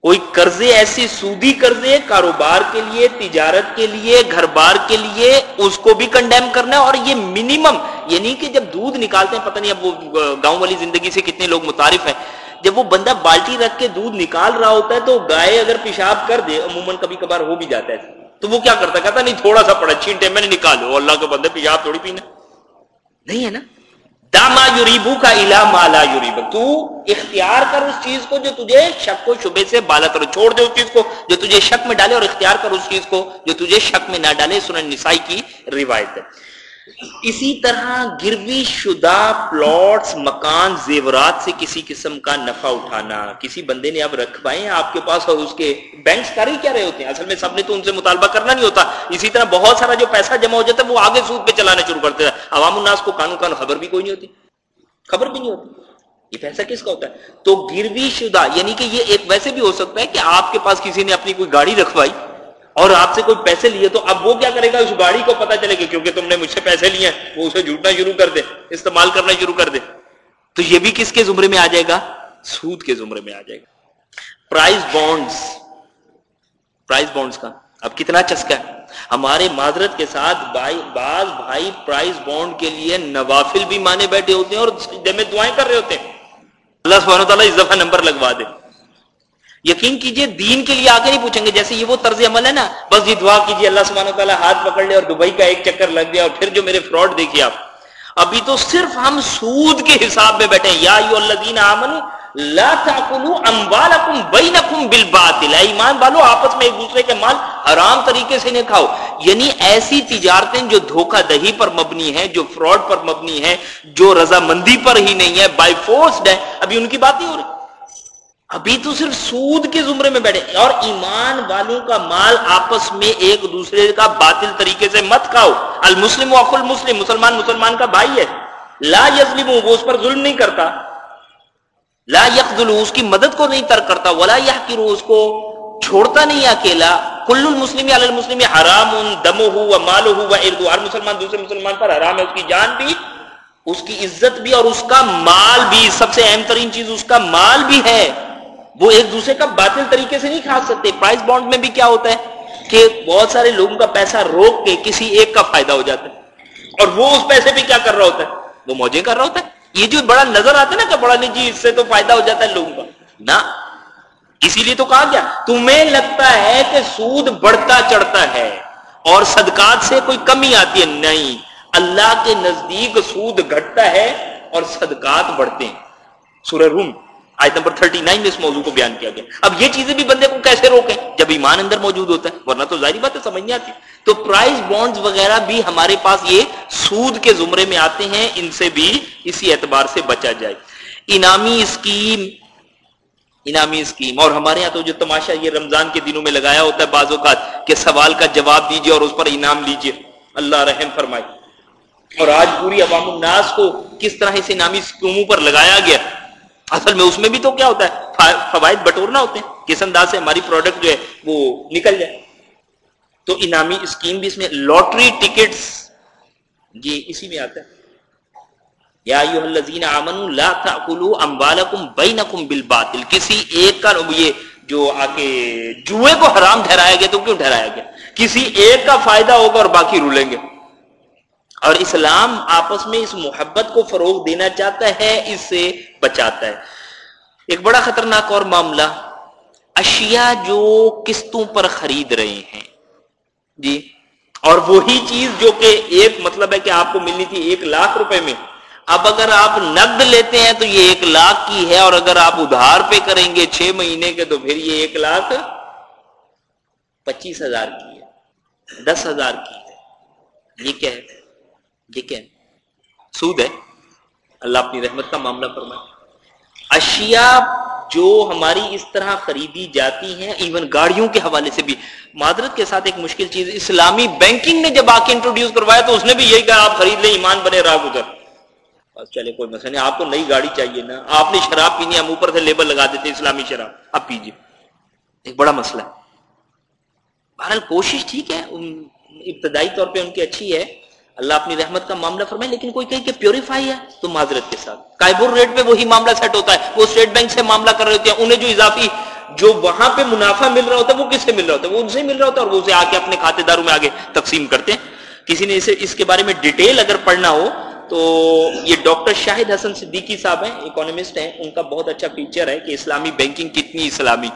کوئی قرضے ایسی سودی قرضے کاروبار کے لیے، تجارت کے لیے گھر بار کے لیے اس کو بھی کنڈیم کرنا ہے اور یہ منیمم یعنی کہ جب دودھ نکالتے ہیں، پتہ نہیں اب وہ گاؤں والی زندگی سے کتنے لوگ متعارف ہیں، جب وہ بندہ بالٹی رکھ کے دودھ نکال رہا ہوتا ہے تو گائے اگر پیشاب کر دے، عموماً کبھی کبھار ہو بھی جاتا ہے۔ تو وہ کیا کرتا کہتا نہیں، تھوڑا سا پڑا، چھینٹے میں نے نکالو، اللہ کے بندے پیشاب تھوڑی پینا نہیں ہے نا؟ داما یوریبو کا علا مالا یوریب تو اختیار کر اس چیز کو جو تجھے شک و شبے سے بالا چھوڑ دے اس چیز کو، جو تجھے شک میں ڈالے اور اختیار کر اس چیز کو، جو تجھے شک میں نہ ڈالے، سنن نسائی کی روایت ہے۔ اسی طرح گروی شدہ پلاٹس مکان، زیورات سے کسی قسم کا نفع اٹھانا، کسی بندے نے اب رکھوائے آپ کے پاس اور اس کے بینکس کر ہی کیا رہے ہوتے ہیں؟ اصل میں سب نے تو ان سے مطالبہ کرنا نہیں ہوتا۔ اسی طرح بہت سارا جو پیسہ جمع ہو جاتا ہے وہ آگے سود پہ چلانا شروع کرتے ہیں عوام الناس کو قانون قانون، خبر بھی کوئی نہیں ہوتی۔ خبر بھی نہیں ہوتی۔ یہ پیسہ کس کا ہوتا ہے؟ تو گروی شدہ یعنی کہ یہ ایک ویسے بھی ہو سکتا ہے کہ آپ کے پاس کسی نے اپنی کوئی گاڑی رکھوائی۔ اور آپ سے کوئی پیسے لیے تو اب وہ کیا کرے گا اس گاڑی کو پتا چلے گا کیونکہ تم نے مجھ سے پیسے لیے وہ اسے جھوٹنا شروع کر دے، استعمال کرنا شروع کر دے۔ تو یہ بھی کس کے زمرے میں آ جائے گا؟ سود کے زمرے میں آ جائے گا۔ پرائز بانڈز پرائز بانڈز کا۔ اب کتنا چسکا ہے۔ ہمارے معذرت کے ساتھ بائی بعض بھائی پرائز بانڈ کے لیے نوافل بھی مانے بیٹھے ہوتے ہیں اور جمع دعائیں کر رہے ہوتے ہیں۔ اللہ سبحانہ تعالیٰ اس دفعہ نمبر لگوا دے۔ یقین کیجیے دین کے لیے آگے نہیں پوچھیں گے، جیسے یہ وہ طرز عمل ہے نا، بس یہ دعا کیجیے، اللہ سبحانہ تعالیٰ ہاتھ پکڑ لے اور دبئی کا ایک چکر لگ گیا اور پھر جو میرے فراڈ دیکھیے آپ۔ ابھی تو صرف ہم سود کے حساب میں بیٹھے یا الذین آمنوا، لا تاکلوا اموالکم بینکم بالباطل۔ اے ایمان والو، آپس میں ایک دوسرے کے مال حرام طریقے سے نہیں کھاؤ۔ یعنی ایسی تجارتیں جو دھوکہ دہی پر مبنی ہیں، جو فراڈ پر مبنی ہیں، جو رضامندی پر ہی نہیں ہے بائی فورسڈ ہے ابھی ان کی بات نہیں ہو رہی۔ ابھی تو صرف سود کے زمرے میں بیٹھے اور ایمان والوں کا مال آپس میں ایک دوسرے کا باطل طریقے سے مت کھاؤ۔ المسلم و المسلم، مسلمان مسلمان کا بھائی ہے۔ لا یزلم وہ اس پر ظلم نہیں کرتا۔ لا یقل اس کی مدد کو نہیں ترک کرتا۔ ولا یا اس کو چھوڑتا نہیں اکیلا۔ کل المسلم علی المسلم حرام دم ہو و مال ہو و اردو ہر مسلمان دوسرے مسلمان پر حرام ہے، اس کی جان بھی، اس کی عزت بھی اور اس کا مال بھی۔ سب سے اہم ترین چیز اس کا مال بھی ہے۔ وہ ایک دوسرے کا باطل طریقے سے نہیں کھا سکتے۔ پرائز بانڈ میں بھی کیا ہوتا ہے کہ بہت سارے لوگوں کا پیسہ روک کے کسی ایک کا فائدہ ہو جاتا ہے۔ اور وہ اس پیسے پہ کیا کر رہا ہوتا ہے؟ وہ موجے کر رہا ہوتا ہے۔ یہ جو بڑا نظر آتا ہے نا کہ بڑا نہیں جی اس سے تو فائدہ ہو جاتا ہے لوگوں کا۔ نہ، اسی لیے تو کہا گیا، تمہیں لگتا ہے کہ سود بڑھتا چڑھتا ہے اور صدقات سے کوئی کمی آتی ہے؟ نہیں۔ اللہ کے نزدیک سود گھٹتا ہے اور صدقات بڑھتے ہیں۔ سورہ روم۔ آیت نمبر 39 میں اس موضوع کو بیان کیا گیا۔ اب یہ چیزیں بھی بندے کو کیسے روکیں؟ جب ایمان اندر موجود ہوتا ہے، ورنہ تو ظاہری بات ہے، سمجھ نہیں آتی۔ تو پرائز بانڈز وغیرہ بھی ہمارے پاس یہ سود کے زمرے میں آتے ہیں، ان سے بھی اسی اعتبار سے بچا جائے۔ انعامی اسکیم انعامی اسکیم۔ اور ہمارے یہاں تو جو تماشا یہ رمضان کے دنوں میں لگایا ہوتا ہے بعض اوقات، کہ سوال کا جواب دیجیے اور اس پر انعام لیجیے اللہ رحم فرمائے۔ اور آج پوری عوام الناس کو کس طرح اس انعامی اسکیموں پر لگایا گیا؟ اصل میں اس میں بھی تو کیا ہوتا ہے؟ فوائد بٹورنا ہوتے ہیں۔ کس انداز سے ہماری پروڈکٹ جو ہے وہ نکل جائے؟ تو انعامی اسکیم بھی اس میں لاٹری ٹکٹس یہ اسی میں آتا ہے۔ یا آمنوا لا تاکلوا اموالکم بینکم بالباطل۔ کسی ایک کا یہ جو آ کے جوئے کو حرام ٹھہرایا گیا تو کیوں ٹھہرایا گیا؟ کسی ایک کا فائدہ ہوگا اور باقی رولیں گے۔ اور اسلام آپس میں اس محبت کو فروغ دینا چاہتا ہے، اس سے بچاتا ہے۔ ایک بڑا خطرناک اور معاملہ، اشیاء جو قسطوں پر خرید رہے ہیں۔ جی اور وہی چیز جو کہ ایک مطلب ہے کہ آپ کو ملنی تھی ایک لاکھ روپے میں۔ اب اگر آپ نقد لیتے ہیں تو یہ ایک لاکھ کی ہے، اور اگر آپ ادھار پہ کریں گے چھ مہینے کے تو پھر یہ ایک لاکھ پچیس ہزار کی ہے، دس ہزار کی ہے۔ یہ کیا ہے؟ یہ کیا ہے۔ سود ہے۔ اللہ اپنی رحمت کا معاملہ فرمائے۔ اشیاء جو ہماری اس طرح خریدی جاتی ہیں ایون گاڑیوں کے حوالے سے بھی۔ معذرت کے ساتھ ایک مشکل چیز، اسلامی بینکنگ نے جب آ کے انٹروڈیوس کروایا تو اس نے بھی یہی کہا، آپ خرید لیں، ایمان بنے، راہ گزر۔ بس چلے، کوئی مسئلہ نہیں۔ آپ کو نئی گاڑی چاہیے نا۔ آپ نے شراب پینی، ہم اوپر سے لیبل لگا دیتے اسلامی شراب۔ اب پیجیے ایک بڑا مسئلہ۔ ہے بہرحال کوشش ٹھیک ہے۔ ابتدائی طور پہ ان کی اچھی ہے۔ اللہ اپنی رحمت کا معاملہ فرمائے، لیکن کوئی کہیں کہ پیوریفائی ہے، تو معذرت کے ساتھ۔ کائبور ریٹ پہ وہی معاملہ سیٹ ہوتا ہے۔ وہ اسٹیٹ بینک سے معاملہ کر رہے ہوتے ہیں، انہیں جو اضافی، جو وہاں پہ منافع مل رہا ہوتا ہے، وہ کس سے مل رہا ہوتا ہے؟ وہ ان سے مل رہا ہوتا ہے اور وہ اسے آ کے اپنے کھاتے داروں میں آگے تقسیم کرتے ہیں۔ کسی نے اسے، اس کے بارے میں ڈیٹیل اگر پڑھنا ہو، تو یہ ڈاکٹر شاہد حسن صدیقی صاحب ہیں اکانومسٹ ہیں۔ ان کا بہت اچھا فیچر ہے کہ اسلامی بینکنگ کتنی اسلامی۔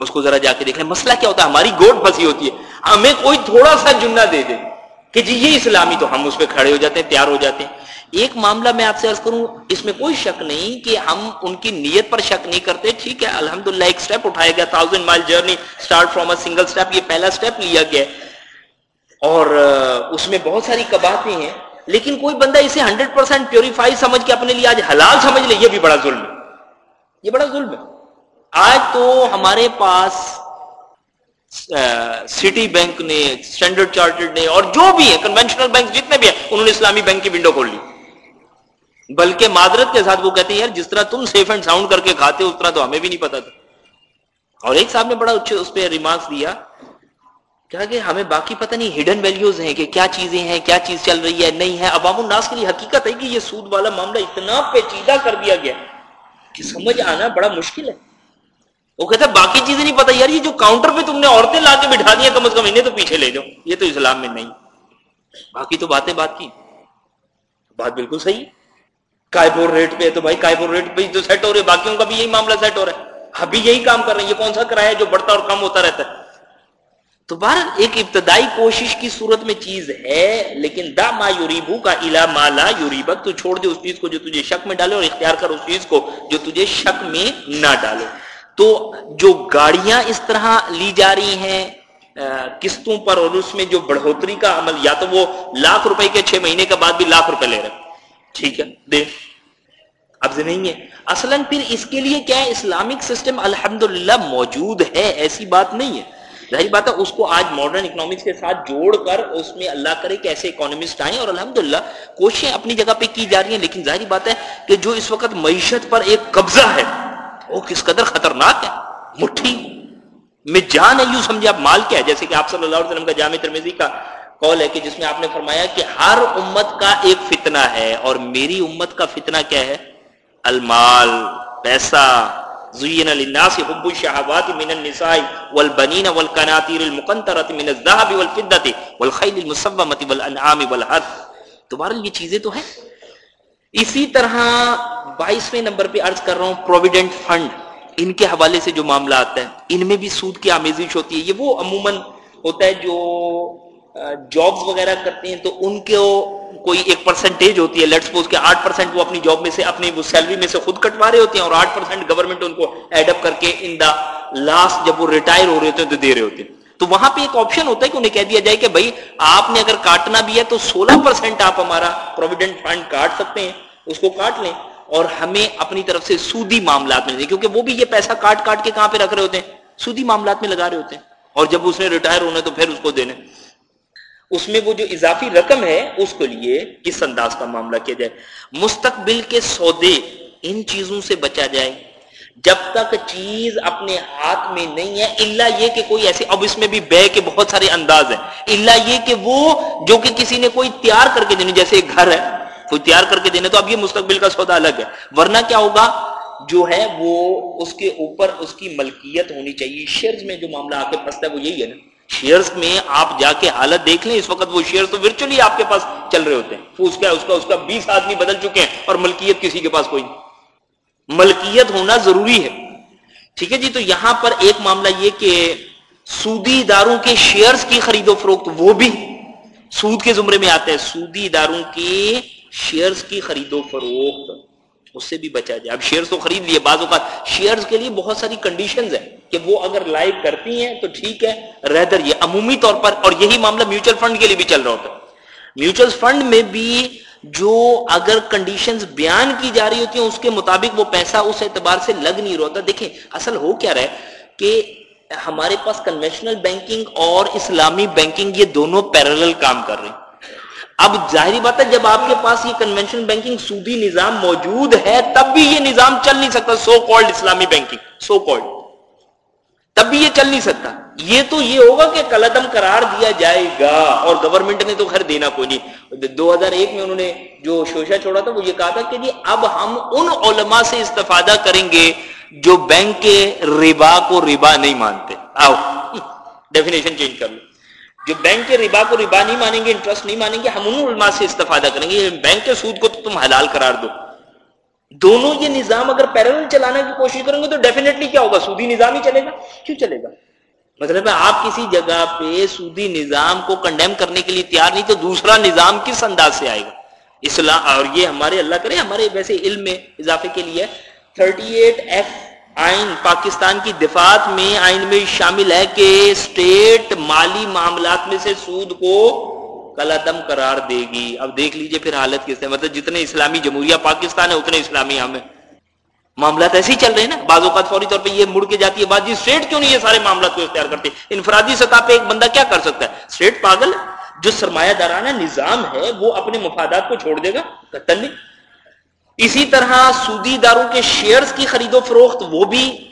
اس کو ذرا جا کے دیکھ لیں۔ مسئلہ کیا ہوتا ہے؟ ہماری گوٹ پھنسی ہوتی ہے۔ ہمیں کوئی تھوڑا سا جملہ دے دے۔ کہ جی یہ اسلامی تو ہم اس پہ کھڑے ہو جاتے ہیں، تیار ہو جاتے ہیں۔ ایک معاملہ میں آپ سے عرض کروں، اس میں کوئی شک نہیں کہ ہم ان کی نیت پر شک نہیں کرتے، ٹھیک ہے، الحمدللہ ایک سٹیپ اٹھایا گیا thousand mile journey start from a single step یہ پہلا سٹیپ لیا گیا۔ اور اس میں بہت ساری کباتے ہیں، لیکن کوئی بندہ اسے ہنڈریڈ پرسینٹ پیوریفائی سمجھ کے اپنے لیے آج حلال سمجھ لے، یہ بھی بڑا ظلم ہے۔ یہ بڑا ظلم ہے۔ آج تو ہمارے پاس سٹی بینک نے اسٹینڈرڈ چارٹرڈ نے اور جو بھی ہے کنوینشنل بینک جتنے بھی ہیں، انہوں نے اسلامی بینک کی ونڈو کھول لی۔ بلکہ معذرت کے ساتھ وہ کہتے ہیں، یار، جس طرح تم سیف اینڈ ساؤنڈ کر کے کھاتے اس طرح تو ہمیں بھی نہیں پتا تھا۔ اور ایک صاحب نے بڑا اچھے اس پہ ریمارکس دیا۔ کہا کہ ہمیں باقی پتہ نہیں ہڈن ویلیوز ہیں کہ کیا چیزیں ہیں، کیا چیز چل رہی ہے، نہیں ہے۔ عوام الناس کے لیے حقیقت ہے کہ یہ سود والا معاملہ اتنا پیچیدہ کر دیا گیا کہ سمجھ آنا بڑا مشکل ہے۔ وہ کہتا ہے باقی چیزیں نہیں پتا یار یہ جو کاؤنٹر پہ تم نے عورتیں لا کے بٹھا دیا کم از کم، انہیں تو پیچھے لے جاؤ۔ یہ تو اسلام میں نہیں۔ باقی تو باتیں بات کی۔ بات بالکل صحیح۔ کائبور ریٹ پہ تو بھائی کائبور ریٹ پہ جو سیٹ ہو رہے باقیوں کا بھی یہی معاملہ سیٹ ہو رہا ہے۔ ابھی یہی کام کر رہے ہیں۔ یہ کون سا کرایہ ہے جو بڑھتا اور کم ہوتا رہتا ہے؟ تو بار ایک ابتدائی کوشش کی صورت میں چیز ہے، لیکن دا ما یوریبو کا الا ما لا یوریبک تو چھوڑ دے اس چیز کو جو تجھے شک میں ڈالے اور اختیار کر اس چیز کو جو تجھے شک میں نہ ڈالے۔ تو جو گاڑیاں اس طرح لی جا رہی ہیں قسطوں پر اور اس میں جو بڑھوتری کا عمل، یا تو وہ لاکھ روپے کے چھ مہینے کے بعد بھی لاکھ روپے لے رہے ٹھیک ہے دے اب نہیں ہے۔ اصلا پھر اس کے لیے کیا ہے اسلامک سسٹم الحمدللہ موجود ہے؟ ایسی بات نہیں ہے۔ ظاہر بات ہے، اس کو آج ماڈرن اکنامکس کے ساتھ جوڑ کر اس میں اللہ کرے کہ ایسے اکانومسٹ آئیں اور الحمدللہ کوششیں اپنی جگہ پہ کی جا رہی ہیں۔ لیکن ظاہری بات ہے کہ جو اس وقت معیشت پر ایک قبضہ ہے وہ کس قدر خطرناک ہے؟ مٹھی۔ میں جان ہے یوں سمجھے آپ مال کیا ہے جیسے کہ آپ صلی اللہ علیہ وسلم کا جامع ترمیزی کا قول ہے کہ جس میں آپ نے فرمایا کہ ہر امت کا ایک فتنہ ہے، اور میری امت کا فتنہ کیا ہے؟ المال، پیسہ۔ زین للناس حب الشہوات من النساء والبنین والقناطیر المقنطرة من الذهب والفضة والخیل المصومة والانعام والحرث۔ تو بہرحال یہ چیزیں تو ہیں۔ اسی طرح بائیسویں نمبر پہ عرض کر رہا ہوں پروویڈنٹ فنڈ ان کے حوالے سے جو معاملہ آتا ہے ان میں بھی سود کی آمیزش ہوتی ہے۔ یہ وہ عموماً ہوتا ہے جو جابز وغیرہ کرتے ہیں، تو ان کے کوئی ایک پرسنٹیج ہوتی ہے۔ لیٹ سپوز کہ آٹھ پرسینٹ وہ اپنی جاب میں سے، اپنی وہ سیلری میں سے خود کٹوا رہے ہوتے ہیں اور آٹھ پرسینٹ گورنمنٹ ان کو ایڈ اپ کر کے ان دا لاسٹ جب وہ ریٹائر ہو رہے ہوتے ہیں تو دے رہے ہوتے ہیں۔ تو وہاں پہ ایک آپشن ہوتا ہے کہ انہیں کہہ دیا جائے کہ بھائی آپ نے اگر کاٹنا بھی ہے تو سولہ پرسینٹ آپ ہمارا پروویڈنٹ فنڈ کاٹ سکتے ہیں، اس کو کاٹ لیں۔ اور ہمیں اپنی طرف سے سودی معاملات میں دیں کیونکہ وہ بھی یہ پیسہ کاٹ کاٹ کے کہاں پہ رکھ رہے ہوتے ہیں؟ سودی معاملات میں لگا رہے ہوتے ہیں۔ اور جب اس نے ریٹائر ہونا تو پھر اس کو دینے۔ اس میں وہ جو اضافی رقم ہے، اس کے لیے کس انداز کا معاملہ کیا جائے؟ مستقبل کے سودے ان چیزوں سے بچا جائے۔ جب تک چیز اپنے ہاتھ میں نہیں ہے اللہ یہ کہ کوئی ایسے اب اس میں بھی بے کے بہت سارے انداز ہیں۔ اللہ یہ کہ وہ جو کہ کسی نے کوئی تیار کر کے دینے، جیسے ایک گھر ہے، کوئی تیار کر کے دینے، تو اب یہ مستقبل کا سودا الگ ہے۔ ورنہ کیا ہوگا؟ جو ہے وہ اس کے اوپر اس کی ملکیت ہونی چاہیے۔ شیئرز میں جو معاملہ آ کے پھنستا ہے، وہ یہی ہے نا۔ شیئرز میں آپ جا کے حالت دیکھ لیں۔ اس وقت وہ شیئر تو ورچولی آپ کے پاس چل رہے ہوتے ہیں۔ اس کا اس کا اس کا بیس آدمی بدل چکے ہیں اور ملکیت کسی کے پاس کوئی نہیں۔ ملکیت ہونا ضروری ہے۔ ٹھیک ہے جی تو یہاں پر ایک معاملہ یہ کہ سودی اداروں کے شیئرز کی خرید و فروخت وہ بھی سود کے زمرے میں آتے ہیں سودی اداروں کے شیئرز کی خرید و فروخت اس سے بھی بچا جائے۔ اب شیئرز تو خرید لیے، بعض اوقات شیئرز کے لیے بہت ساری کنڈیشنز ہیں کہ وہ اگر لائیو کرتی ہیں تو ٹھیک ہے۔ ریدر یہ عمومی طور پر اور یہی معاملہ میوچل فنڈ کے لیے بھی چل رہا ہوتا ہے۔ میوچل فنڈ میں بھی جو اگر کنڈیشنز بیان کی جا رہی ہوتی ہیں، اس کے مطابق وہ پیسہ اس اعتبار سے لگ نہیں رہتا دیکھیں، اصل ہو کیا رہا ہے کہ ہمارے پاس کنوینشنل بینکنگ اور اسلامی بینکنگ یہ دونوں پیرل کام کر رہے ہیں۔ اب ظاہری بات ہے، جب آپ کے پاس یہ کنوینشنل بینکنگ سودی نظام موجود ہے، تب بھی یہ نظام چل نہیں سکتا۔ سو کالڈ اسلامی بینکنگ سو کالڈ تب بھی یہ چل نہیں سکتا۔ یہ تو یہ ہوگا کہ قلعم قرار دیا جائے گا۔ اور گورنمنٹ نے تو خیر دینا کوئی نہیں۔ دو ہزار ایک میں انہوں نے جو شوشا چھوڑا تھا، وہ یہ کہا تھا کہ جی اب ہم ان علماء سے استفادہ کریں گے جو بینک کے ربا کو ربا نہیں مانتے۔ آؤ ڈیفینیشن چینج کر لو۔ جو بینک کے ربا کو ربا نہیں مانیں گے انٹرسٹ نہیں مانیں گے، ہم ان علماء سے استفادہ کریں گے۔ بینک کے سود کو تو تم حلال قرار دو۔ دونوں یہ نظام اگر پیرل چلانے کی کوشش کریں گے تو ڈیفینیٹلی کیا ہوگا؟ سودی نظام ہی چلے گا۔ کیوں چلے گا؟ مطلب ہے آپ کسی جگہ پہ سودی نظام کو کنڈیم کرنے کے لیے تیار نہیں تو دوسرا نظام کس انداز سے آئے گا؟ اسلام اور یہ ہمارے اللہ کرے، ہمارے ویسے علم میں اضافے کے لیے تھرٹی ایٹ ایف آئین پاکستان کی دفاعت میں آئین میں شامل ہے کہ اسٹیٹ مالی معاملات میں سے سود کو کلعدم قرار دے گی۔ اب دیکھ لیجیے پھر حالت کس ہے۔ مطلب جتنے اسلامی جمہوریہ پاکستان ہے، اتنے اسلامی ہم ہیں۔ معاملات ایسے ہی چل رہے ہیں نا۔ بعض اوقات فوری طور پہ یہ مڑ کے جاتی ہے، بعض جی اسٹیٹ کیوں نہیں یہ سارے معاملات کو اختیار کرتے؟ انفرادی سطح پہ ایک بندہ کیا کر سکتا ہے؟ اسٹیٹ پاگل جو سرمایہ دارانہ نظام ہے، وہ اپنے مفادات کو چھوڑ دے گا، قتل نہیں۔ اسی طرح سودی داروں کے شیئرز کی خرید و فروخت، وہ بھی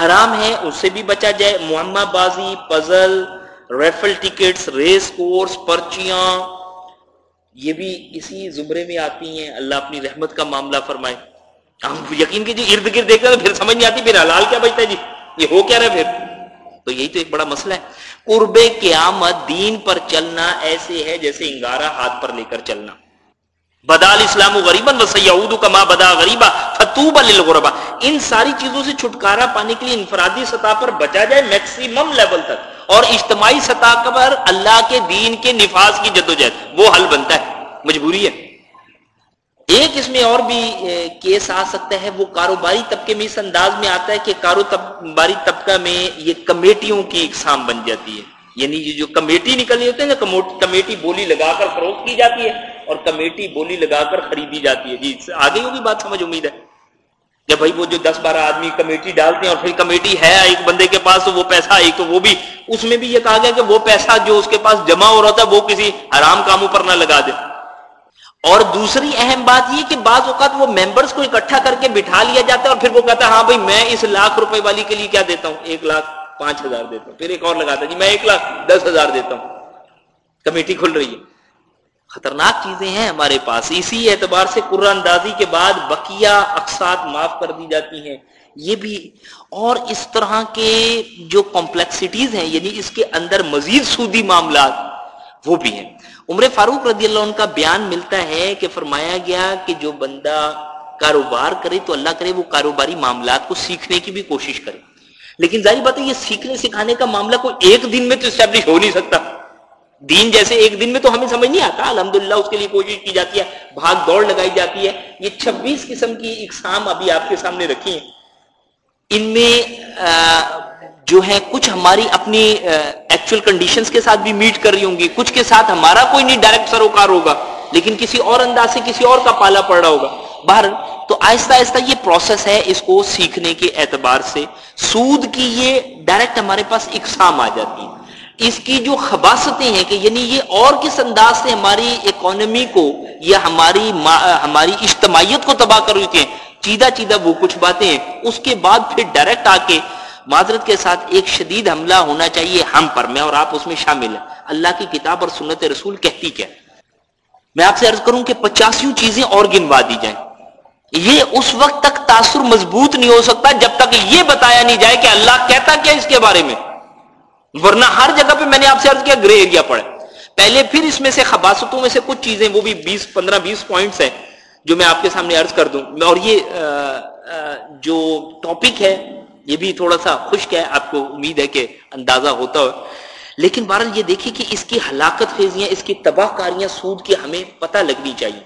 حرام ہے۔ اس سے بھی بچا جائے۔ معمہ بازی puzzle raffle tickets, race course, پرچیاں، یہ بھی اسی زمرے میں آتی ہیں۔ اللہ اپنی رحمت کا معاملہ فرمائے۔ ہم یقین کیجیے ارد گرد دیکھتے تو پھر سمجھ نہیں آتی، پھر حلال کیا بچتا ہے؟ جی یہ ہو کیا رہا پھر؟ تو یہی تو ایک بڑا مسئلہ ہے۔ قرب قیامت دین پر چلنا ایسے ہے جیسے انگارہ ہاتھ پر لے کر چلنا۔ بدال اسلام غریباً سعود کما بدا غریبا فتوب للغربا۔ ان ساری چیزوں سے چھٹکارا پانے کے لیے انفرادی سطح پر بچا جائے میکسیمم لیول تک۔ اور اجتماعی سطح پر اللہ کے دین کے نفاذ کی جدوجہد، وہ حل بنتا ہے، مجبوری ہے۔ ایک اس میں اور بھی کیس آ سکتا ہے، وہ کاروباری طبقے میں اس انداز میں آتا ہے کہ کاروباری طبقہ میں یہ کمیٹیوں کی اقسام بن جاتی ہے۔ یعنی یہ جو کمیٹی نکلنی ہوتے ہیں نا کمیٹی بولی لگا کر فروخت کی جاتی ہے اور کمیٹی بولی لگا کر خریدی جاتی ہے۔ جی آگے ہوگی بات سمجھ، امید ہے۔ کہ بھائی وہ جو دس بارہ آدمی کمیٹی ڈالتے ہیں اور پھر کمیٹی ہے ایک بندے کے پاس تو وہ پیسہ ایک تو وہ بھی، اس میں بھی یہ کہا گیا کہ وہ پیسہ جو اس کے پاس جمع ہو رہا تھا وہ کسی حرام کاموں پر نہ لگا دے۔ اور دوسری اہم بات یہ کہ بعض اوقات وہ ممبرس کو اکٹھا کر کے بٹھا لیا جاتا ہے اور پھر وہ کہتا ہے ہاں بھائی میں اس لاکھ روپے والی کے لیے کیا دیتا ہوں؟ ایک لاکھ پانچ ہزار دیتا ہوں۔ پھر ایک اور لگاتا جی میں ایک لاکھ دس ہزار دیتا ہوں۔ کمیٹی کھل رہی ہے۔ خطرناک چیزیں ہیں ہمارے پاس۔ اسی اعتبار سے قرآن اندازی کے بعد بقیہ اقساط معاف کر دی جاتی ہیں۔ یہ بھی اور اس طرح کے جو کمپلیکسٹیز ہیں یعنی اس کے اندر مزید سودی معاملات، وہ بھی ہیں۔ عمر فاروق رضی اللہ عنہ کا بیان ملتا ہے کہ فرمایا گیا کہ جو بندہ کاروبار کرے تو اللہ کرے وہ کاروباری معاملات کو سیکھنے کی بھی کوشش کرے۔ لیکن ظاہر بات ہے، یہ سیکھنے سکھانے کا معاملہ کوئی ایک دن میں تو اسٹیبلش ہو نہیں سکتا۔ دین جیسے ایک دن میں تو ہمیں سمجھ نہیں آتا، الحمدللہ اس کے لیے کوشش کی جاتی ہے، بھاگ دوڑ لگائی جاتی ہے۔ یہ چھبیس قسم کی اقسام ابھی آپ کے سامنے رکھی ہیں۔ ان میں جو ہے کچھ ہماری اپنی ایکچوئل کنڈیشنز کے ساتھ بھی میٹ کر رہی ہوں گی۔ کچھ کے ساتھ ہمارا کوئی نہیں ڈائریکٹ سروکار ہوگا، لیکن کسی اور انداز سے کسی اور کا پالا پڑ رہا ہوگا۔ باہر تو آہستہ آہستہ یہ پروسیس ہے اس کو سیکھنے کے اعتبار سے۔ سود کی یہ ڈائریکٹ ہمارے پاس اقسام آ جاتی ہے۔ اس کی جو خباستیں ہیں کہ یعنی یہ اور کس انداز سے ہماری اکانومی کو یا ہماری ہماری اجتماعیت کو تباہ کر رہی ہیں، چیدہ چیدہ وہ کچھ باتیں ہیں۔ اس کے بعد پھر ڈائریکٹ آ کے معذرت کے ساتھ ایک شدید حملہ ہونا چاہیے ہم پر۔ میں اور آپ اس میں شامل ہیں۔ اللہ کی کتاب اور سنت رسول کہتی کیا میں آپ سے عرض کروں کہ پچاسیوں چیزیں اور گنوا دی جائیں۔ یہ اس وقت تک تاثر مضبوط نہیں ہو سکتا جب تک یہ بتایا نہیں جائے کہ اللہ کہتا کیا اس کے بارے میں۔ ورنہ ہر جگہ پہ میں نے آپ سے عرض کیا گرے ایریا پڑے پہلے پھر اس میں سے خباستوں میں سے کچھ چیزیں، وہ بھی بیس، پندرہ، بیس پوائنٹس ہیں جو میں آپ کے سامنے عرض کر دوں۔ اور یہ جو ٹاپک ہے، یہ بھی تھوڑا سا خشک ہے۔ آپ کو امید ہے کہ اندازہ ہوتا ہو۔ لیکن بہرحال یہ دیکھیے کہ اس کی ہلاکت خیزیاں، اس کی تباہ کاریاں سود کی ہمیں پتہ لگنی چاہیے۔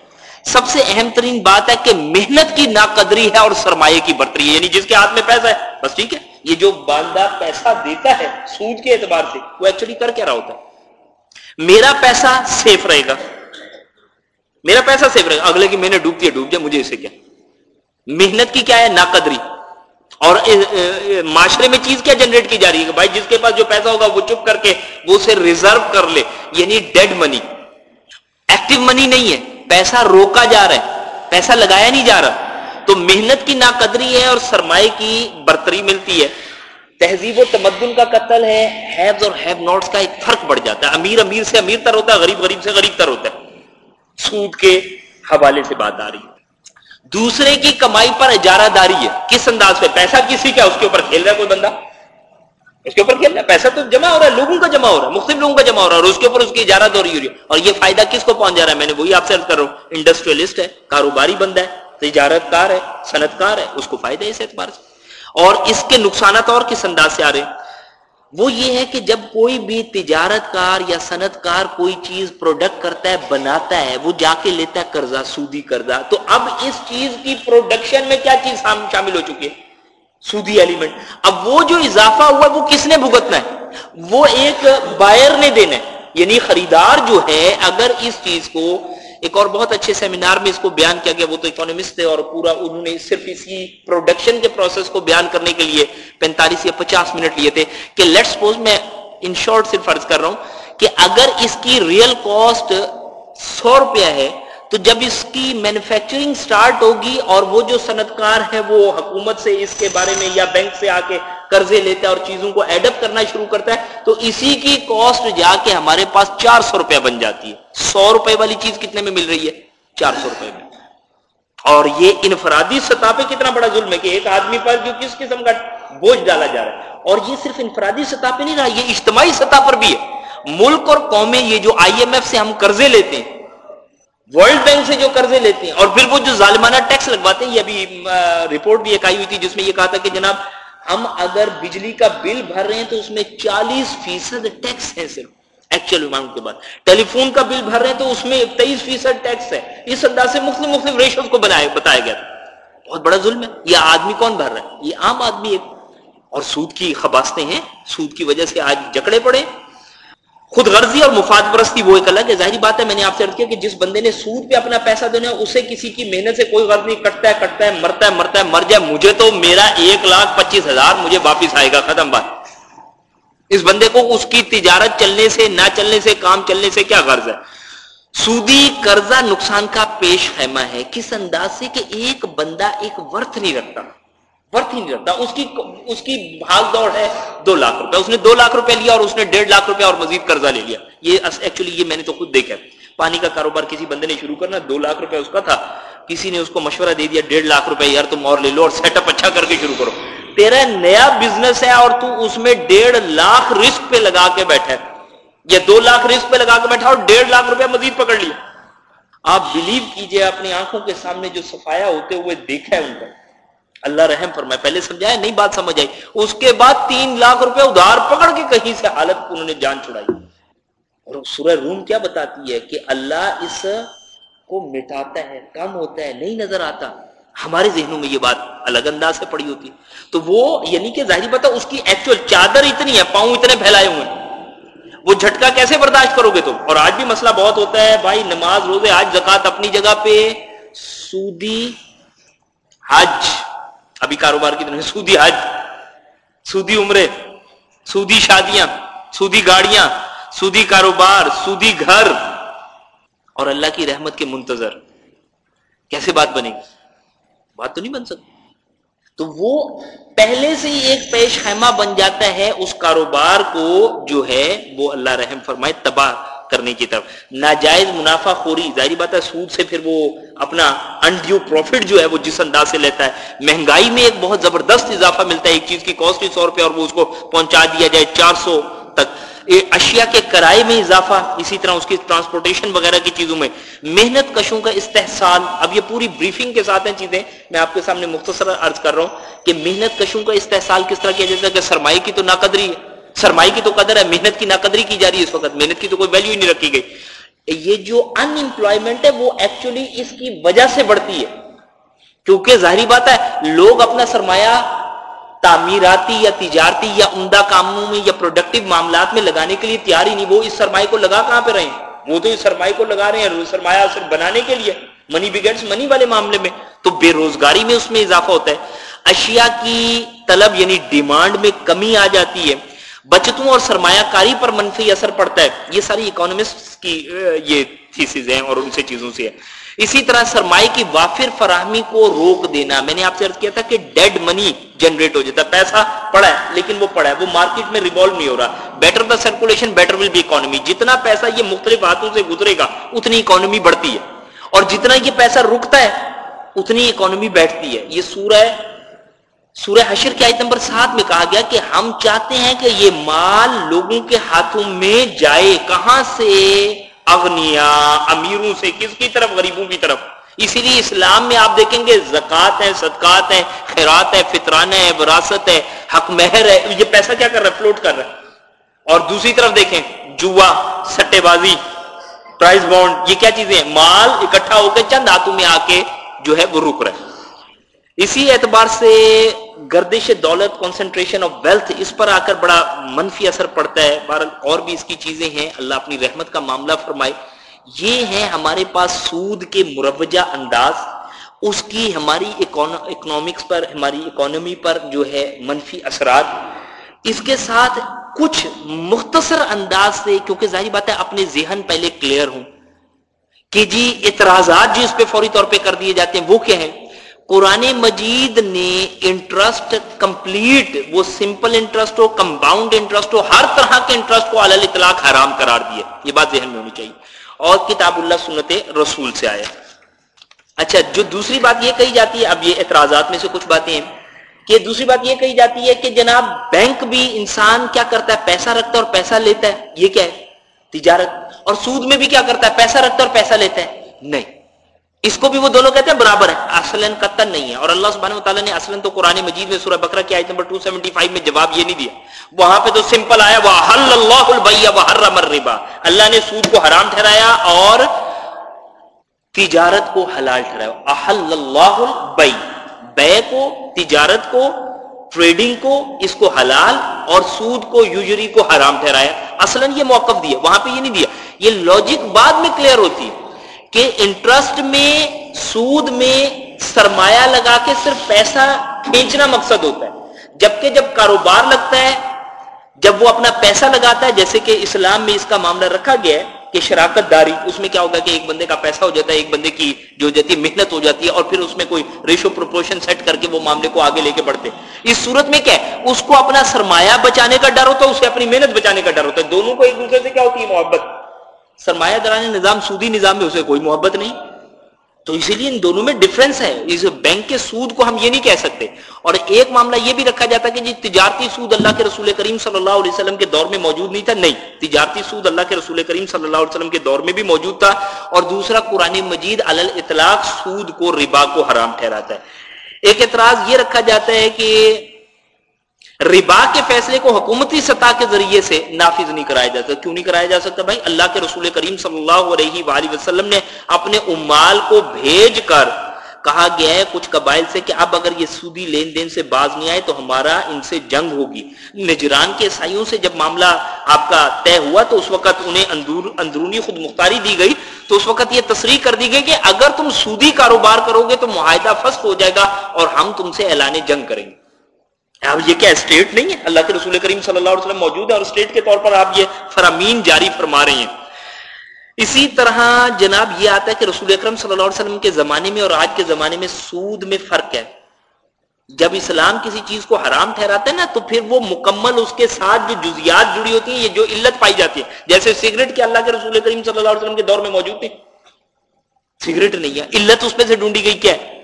سب سے اہم ترین بات ہے کہ محنت کی ناقدری ہے اور سرمایہ کی برتری ہے یعنی جس کے ہاتھ میں پیسہ ہے، بس ٹھیک ہے۔ یہ جو باندھا پیسہ دیتا ہے سود کے اعتبار سے، وہ ایکچولی کر کیا رہا ہوتا ہے؟ میرا پیسہ سیف رہے گا۔ میرا پیسہ سیف رہے گا۔ اگلے کی میں نے ڈوبتی ہے، ڈوب جائے، مجھے اسے کیا؟ محنت کی کیا ہے؟ ناقدری۔ اور معاشرے میں چیز کیا جنریٹ کی جا رہی ہے بھائی، جس کے پاس جو پیسہ ہوگا، وہ چپ کر کے وہ اسے ریزرو کر لے یعنی ڈیڈ منی ایکٹیو منی نہیں ہے۔ پیسہ روکا جا رہا ہے۔ پیسہ لگایا نہیں جا رہا۔ تو محنت کی ناقدری ہے اور سرمایہ کی برتری ملتی ہے۔ تہذیب و تمدن کا قتل ہے ہیوز اور ہیو نوٹس کا ایک فرق بڑھ جاتا ہے۔ امیر امیر سے امیر تر ہوتا ہے، غریب غریب سے غریب تر ہوتا ہے۔ سود کے حوالے سے بات آ رہی ہے۔ دوسرے کی کمائی پر اجارہ داری ہے۔ کس انداز پہ پیسہ کسی کا اس کے اوپر کھیل رہا ہے کوئی بندہ؟ اس کے اوپر کھیل رہا ہے۔ پیسہ تو جمع ہو رہا ہے، لوگوں کا جمع ہو رہا ہے، مختلف لوگوں کا جمع ہو رہا ہے اور اس کے اوپر اس کی اجارہ دوری ہو رہی ہے۔ اور یہ فائدہ کس کو پہنچ جا رہا ہے؟ میں نے وہی آپ سے کر رہا ہوں، انڈسٹریلسٹ ہے، کاروباری بندہ ہے۔ تجارت کار ہے صنعت کار ہے، اس کو فائدہ ہے اس اعتبار سے اور اس کے نقصانات اور کس انداز سے آ رہے ہیں؟ وہ یہ ہے کہ جب کوئی بھی تجارت کار یا صنعت کار کوئی چیز پروڈکٹ کرتا ہے، بناتا ہے، وہ جا کے لیتا ہے قرضہ، سودی قرضہ، تو اب اس چیز کی پروڈکشن میں کیا چیز شامل ہو چکی ہے؟ سودی ایلیمنٹ اب وہ جو اضافہ ہوا ہے، وہ کس نے بھگتنا ہے؟ وہ ایک بائر نے دینا ہے۔ یعنی خریدار جو ہے، اگر اس چیز کو ایک اور بہت اچھے سیمینار میں اس کو بیان کیا گیا، وہ تو اکانومسٹ تھے اور پورا انہوں نے صرف اسی پروڈکشن کے پروسیس کو بیان کرنے کے لیے پینتالیس یا پچاس منٹ لیے تھے کہ لیٹ سپوز میں ان شارٹ صرف فرض کر رہا ہوں کہ اگر اس کی ریئل کاسٹ سو روپیہ ہے، تو جب اس کی مینوفیکچرنگ سٹارٹ ہوگی اور وہ جو صنعت کار ہے، وہ حکومت سے اس کے بارے میں یا بینک سے آ کے قرضے لیتا ہے اور چیزوں کو ایڈپ کرنا شروع کرتا ہے، تو اسی کی کاسٹ جا کے ہمارے پاس چار سو روپیہ بن جاتی ہے۔ سو روپے والی چیز کتنے میں مل رہی ہے؟ چار سو روپے میں۔ اور یہ انفرادی سطح پہ کتنا بڑا ظلم ہے کہ ایک آدمی پر جو کس قسم کا بوجھ ڈالا جا رہا ہے۔ اور یہ صرف انفرادی سطح پہ نہیں رہا، یہ اجتماعی سطح پر بھی ہے۔ ملک اور قومیں یہ جو آئی ایم ایف سے ہم قرضے لیتے ہیں ورلڈ بینک سے جو قرضے لیتے ہیں، اور پھر وہ جو ظالمانہ ٹیکس لگواتے ہیں، یہ ابھی رپورٹ بھی ایک آئی ہوئی تھی جس میں یہ کہا تھا کہ جناب ہم اگر بجلی کا بل بھر رہے ہیں تو اس میں چالیس فیصد ٹیکس ہے صرف ایکچوئل اماؤنٹ کے بعد۔ ٹیلی فون کا بل بھر رہے ہیں تو اس میں تیئیس فیصد ٹیکس ہے۔ اس انداز سے مختلف مختلف ریشوز کو بنایا، بتایا گیا تھا۔ بہت بڑا ظلم ہے۔ یہ آدمی کون بھر رہا ہے؟ یہ عام آدمی ایک اور سود کی خباستیں ہیں۔ سود کی وجہ سے آج جکڑے پڑے۔ خود غرضی اور مفاد پرستی، وہ ایک الگ ہے۔ ظاہری بات ہے، میں نے آپ سے کیا کہ جس بندے نے سود پہ اپنا پیسہ دینا اسے کسی کی محنت سے کوئی غرض نہیں، کٹتا ہے کٹتا ہے، مرتا ہے مرتا ہے، مر جائے، مجھے تو میرا ایک لاکھ پچیس ہزار مجھے واپس آئے گا، ختم بات۔ اس بندے کو اس کی تجارت چلنے سے، نہ چلنے سے، کام چلنے سے کیا غرض ہے؟ سودی قرضہ نقصان کا پیش خیمہ ہے۔ کس انداز سے کہ ایک بندہ ایک ورتھ نہیں رکھتا؟ ورتھ ہی نہیں رکھتا۔ اس کی اس کی بھاگ دوڑ ہے دو لاکھ روپے۔ اس نے دو لاکھ روپے لیا اور اس نے ڈیڑھ لاکھ روپے اور مزید قرضہ لے لیا۔ یہ ایکچولی یہ میں نے تو خود دیکھا ہے۔ پانی کا کاروبار کسی بندے نے شروع کرنا، دو لاکھ روپے اس کا تھا۔ کسی نے اس کو مشورہ دے دیا، ڈیڑھ لاکھ روپے یار تم اور لے لو اور سیٹ اپ اچھا کر کے شروع کرو۔ تیرا نیا بزنس ہے اور تو اس میں ڈیڑھ لاکھ رسک پہ لگا کے بیٹھا ہے۔ یا دو لاکھ رسک پہ لگا کے بیٹھا اور ڈیڑھ لاکھ روپے مزید پکڑ لیا۔ آپ بلیو کیجیے اپنی آنکھوں کے سامنے جو سفایا ہوتے ہوئے دیکھا ہے ان کا۔ اللہ رحم فرمائے، پہلے سمجھایا نہیں بات سمجھ آئی۔ اس کے بعد تین لاکھ روپے ادھار پکڑ کے کہیں سے حالت انہوں نے جان چھڑائی۔ اور سورہ روم کیا بتاتی ہے کہ اللہ اس کو مٹاتا ہے، کم ہوتا ہے، نہیں نظر آتا۔ ہمارے ذہنوں میں یہ بات الگ انداز سے پڑی ہوتی۔ تو وہ یعنی کہ ظاہری بتا اس کی ایکچوئل چادر اتنی ہے، پاؤں اتنے پھیلائے ہوئے ہیں۔ وہ جھٹکا کیسے برداشت کرو گے تم؟ اور آج بھی مسئلہ بہت ہوتا ہے، بھائی نماز، روزے آج زکات اپنی جگہ پہ سودی حج۔ ابھی کاروبار کی طرح سودی حج سودی عمرے سودی شادیاں سودی گاڑیاں سودی کاروبار سودی گھر۔ اور اللہ کی رحمت کے منتظر۔ کیسے بات بنے گی؟ بات تو نہیں بن سکتی۔ تو وہ پہلے سے ہی ایک پیش خیمہ بن جاتا ہے اس کاروبار کو جو ہے وہ اللہ رحم فرمائے تباہ کرنے کی طرف۔ ناجائز منافع خوری، ظاہری بات ہے سود سے پھر وہ اپنا انڈیو پروفٹ جو ہے وہ جس انداز سے لیتا ہے۔ مہنگائی میں ایک بہت زبردست اضافہ ملتا ہے۔ ایک چیز کی کاسٹ سو روپے اور وہ اس کو پہنچا دیا جائے چار سو تک۔ اشیاء کے کرائے میں اضافہ اسی طرح اس کی ٹرانسپورٹیشن وغیرہ کی چیزوں میں۔ محنت کشوں کا استحصال۔ اب یہ پوری بریفنگ کے ساتھ ہیں چیزیں۔ میں آپ کے سامنے مختصر عرض کر رہا ہوں کہ محنت کشوں کا استحصال کس طرح کیا جاتا ہے کہ سرمائی کی تو ناقدری ہے۔ سرمائی کی تو قدر ہے، محنت کی ناقدری کی جا رہی ہے اس وقت۔ محنت کی تو کوئی ویلیو ہی نہیں رکھی گئی۔ یہ جو ان امپلائمنٹ ہے وہ ایکچولی اس کی وجہ سے بڑھتی ہے۔ کیونکہ ظاہری بات ہے، لوگ اپنا سرمایہ تعمیراتی یا تجارتی یا عمدہ کاموں میں یا پروڈکٹیو معاملات میں لگانے کے لیے تیار ہی نہیں، وہ اس سرمایہ کو لگا کہاں پہ رہے ہیں؟ وہ تو اس سرمایہ کو لگا رہے ہیں سرمایہ صرف بنانے کے لیے منی بگیٹس منی والے معاملے میں۔ تو بے روزگاری میں اس میں اضافہ ہوتا ہے۔ اشیاء کی طلب یعنی ڈیمانڈ میں کمی آ جاتی ہے۔ بچتوں اور سرمایہ کاری پر منفی اثر پڑتا ہے۔ یہ ساری اکانومسٹ کی، یہ تھیسز ہیں اور ان سے چیزوں سے ہے اسی طرح سرمایہ کی وافر فراہمی کو روک دینا۔ میں نے آپ سے عرض کیا تھا کہ ڈیڈ منی جنریٹ ہو جاتا ہے۔ پیسہ پڑا ہے، لیکن وہ پڑا ہے۔ وہ مارکیٹ میں ریوالو نہیں ہو رہا۔ Better the circulation better will be economy جتنا پیسہ یہ مختلف ہاتھوں سے گزرے گا، اتنی اکانومی بڑھتی ہے۔ اور جتنا یہ پیسہ رکتا ہے، اتنی اکانومی بیٹھتی ہے۔ یہ سورہ سورہ حشر کی آیت نمبر سات میں کہا گیا کہ ہم چاہتے ہیں کہ یہ مال لوگوں کے ہاتھوں میں جائے۔ کہاں سے؟ اغنیا، امیروں سے۔ کس کی طرف؟ غریبوں کی طرف۔ اسی لیے اسلام میں آپ دیکھیں گے زکات ہے، صدقات ہے، خیرات ہے، فطرانہ ہے، وراثت ہے، حق مہر ہے۔ یہ پیسہ کیا کر رہا ہے؟ فلوٹ کر رہا ہے۔ اور دوسری طرف دیکھیں، جوا، سٹے بازی پرائز بانڈ یہ کیا چیزیں ہیں؟ مال اکٹھا ہو کے چند ہاتھوں میں آ کے جو ہے وہ رک رہے اسی اعتبار سے گردش دولت کنسنٹریشن آف ویلتھ اس پر آ کر بڑا منفی اثر پڑتا ہے۔ بہرحال اور بھی اس کی چیزیں ہیں۔ اللہ اپنی رحمت کا معاملہ فرمائے۔ یہ ہے ہمارے پاس سود کے مروجہ انداز۔ اس کی ہماری اکنامکس پر، ہماری اکانومی پر جو ہے منفی اثرات۔ اس کے ساتھ کچھ مختصر انداز سے، کیونکہ ظاہری بات ہے اپنے ذہن پہلے کلیئر ہوں۔ کہ جی اعتراضات جو اس پہ فوری طور پہ کر دیے جاتے ہیں، وہ کیا ہیں؟ قرآن مجید نے انٹرسٹ کمپلیٹ وہ سمپل انٹرسٹ ہو کمپاؤنڈ انٹرسٹ ہو، ہر طرح کے انٹرسٹ کو علل اطلاق حرام قرار دیے یہ بات ذہن میں ہونی چاہیے۔ اور کتاب اللہ سنت رسول سے آئے اچھا جو دوسری بات یہ کہی جاتی ہے، اب یہ اعتراضات میں سے کچھ باتیں ہیں۔ کہ دوسری بات یہ کہی جاتی ہے کہ جناب، بینک بھی انسان کیا کرتا ہے؟ پیسہ رکھتا ہے اور پیسہ لیتا ہے۔ یہ کیا ہے؟ تجارت۔ اور سود میں بھی کیا کرتا ہے؟ پیسہ رکھتا ہے اور پیسہ لیتا ہے۔ نہیں۔ اس کو بھی وہ دونوں کہتے ہیں برابر ہے۔ اصلاً قطن نہیں ہے۔ اور اللہ سبحانہ تعالیٰ نے اصلاً تو قرآن مجید میں سورہ بکرا کی آیت نمبر 275 میں جواب یہ نہیں دیا۔ وہاں پہ تو سمپل آیا وہ حل اللہ البیہ وحرم الربا۔ اللہ نے سود کو حرام ٹھہرایا اور تجارت کو حلال ٹھہرایا۔ احل اللہ البی بے کو، تجارت کو ٹریڈنگ کو، اس کو حلال اور سود کو، یوجری کو حرام ٹھہرایا۔ اصلاً یہ موقف دیا۔ وہاں پہ یہ نہیں دیا۔ یہ لاجک بعد میں کلیئر ہوتی۔ ہے کہ انٹرسٹ میں، سود میں سرمایہ لگا کے صرف پیسہ کھینچنا مقصد ہوتا ہے۔ جبکہ جب کاروبار لگتا ہے، جب وہ اپنا پیسہ لگاتا ہے، جیسے کہ اسلام میں اس کا معاملہ رکھا گیا ہے کہ شراکت داری، اس میں کیا ہوگا کہ ایک بندے کا پیسہ ہو جاتا ہے، ایک بندے کی جو جاتی ہے، محنت ہو جاتی ہے اور پھر اس میں کوئی ریشو پروپورشن سیٹ کر کے وہ معاملے کو آگے لے کے بڑھتے اس صورت میں کیا ہے؟ اس کو اپنا سرمایہ بچانے کا ڈر ہوتا ہے، اسے اپنی محنت بچانے کا ڈر ہوتا ہے۔ دونوں کو ایک دوسرے سے کیا ہوتی ہے؟ محبت۔ سرمایہ دارانی نظام سودی نظام میں اسے کوئی محبت نہیں۔ تو اسی لیے ان دونوں میں ڈفرنس ہے۔ اس بینک کے سود کو ہم یہ نہیں کہہ سکتے۔ اور ایک معاملہ یہ بھی رکھا جاتا ہے کہ جی تجارتی سود اللہ کے رسول کریم صلی اللہ علیہ وسلم کے دور میں موجود نہیں تھا۔ نہیں، تجارتی سود اللہ کے رسول کریم صلی اللہ علیہ وسلم کے دور میں بھی موجود تھا۔ اور دوسرا، قرآن مجید علل اطلاق سود کو، ربا کو حرام ٹھہراتا ہے۔ ایک اعتراض یہ رکھا جاتا ہے کہ ربا کے فیصلے کو حکومتی سطح کے ذریعے سے نافذ نہیں کرایا جا سکتا کیوں نہیں کرایا جا سکتا؟ بھائی، اللہ کے رسول کریم صلی اللہ علیہ وآلہ وسلم نے اپنے امال کو بھیج کر کہا گیا ہے کچھ قبائل سے کہ اب اگر یہ سودی لین دین سے باز نہیں آئے تو ہمارا ان سے جنگ ہوگی۔ نجران کے عیسائیوں سے جب معاملہ آپ کا طے ہوا تو اس وقت انہیں اندور اندرونی خود مختاری دی گئی۔ تو اس وقت یہ تصریح کر دی گئی کہ اگر تم سودی کاروبار کرو گے تو معاہدہ فسق ہو جائے گا اور ہم تم سے اعلان جنگ کریں گے۔ اب یہ کیا اسٹیٹ نہیں ہے؟ اللہ کے رسول کریم صلی اللہ علیہ وسلم موجود ہے اور اسٹیٹ کے طور پر آپ یہ فرامین جاری فرما رہے ہیں۔ اسی طرح جناب یہ آتا ہے کہ رسول اکرم صلی اللہ علیہ وسلم کے زمانے میں اور آج کے زمانے میں سود میں فرق ہے۔ جب اسلام کسی چیز کو حرام ٹھہراتا ہے نا، تو پھر وہ مکمل اس کے ساتھ جو جزیات جڑی ہوتی ہیں، یہ جو علت پائی جاتی ہے۔ جیسے سگریٹ کے اللہ کے رسول کریم صلی اللہ علیہ وسلم کے دور میں موجود تھی سگریٹ نہیں ہے۔ علت اس میں سے ڈھونڈی گئی کیا ہے؟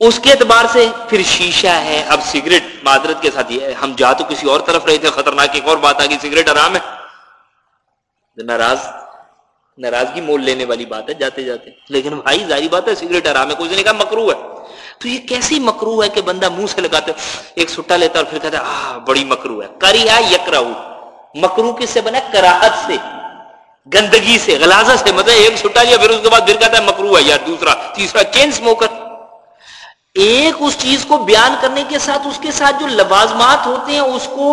اس کے اعتبار سے پھر شیشہ ہے۔ اب سگریٹ معذرت کے ساتھ ہم جا تو کسی اور طرف رہے تھے، خطرناک ایک اور بات آ گئی، سگریٹ آرام ہے۔ ناراض، ناراضگی مول لینے والی بات ہے، جاتے جاتے۔ لیکن بھائی، ظاہری بات ہے، سگریٹ آرام ہے، کوئی نے کہا مکرو ہے۔ تو یہ کیسی مکرو ہے کہ بندہ منہ سے لگاتے، ایک سٹا لیتا اور پھر کہتا ہے بڑی مکرو ہے۔ کری ہے یک مکرو کس سے بنا؟ کراہت سے، گندگی سے، غلازہ سے۔ مطلب ایک سٹا لیا، پھر اس کے بعد پھر کہتا ہے مکرو ہے یا دوسرا، تیسرا چین اسموکر ایک اس چیز کو بیان کرنے کے ساتھ اس کے ساتھ جو لوازمات ہوتے ہیں اس کو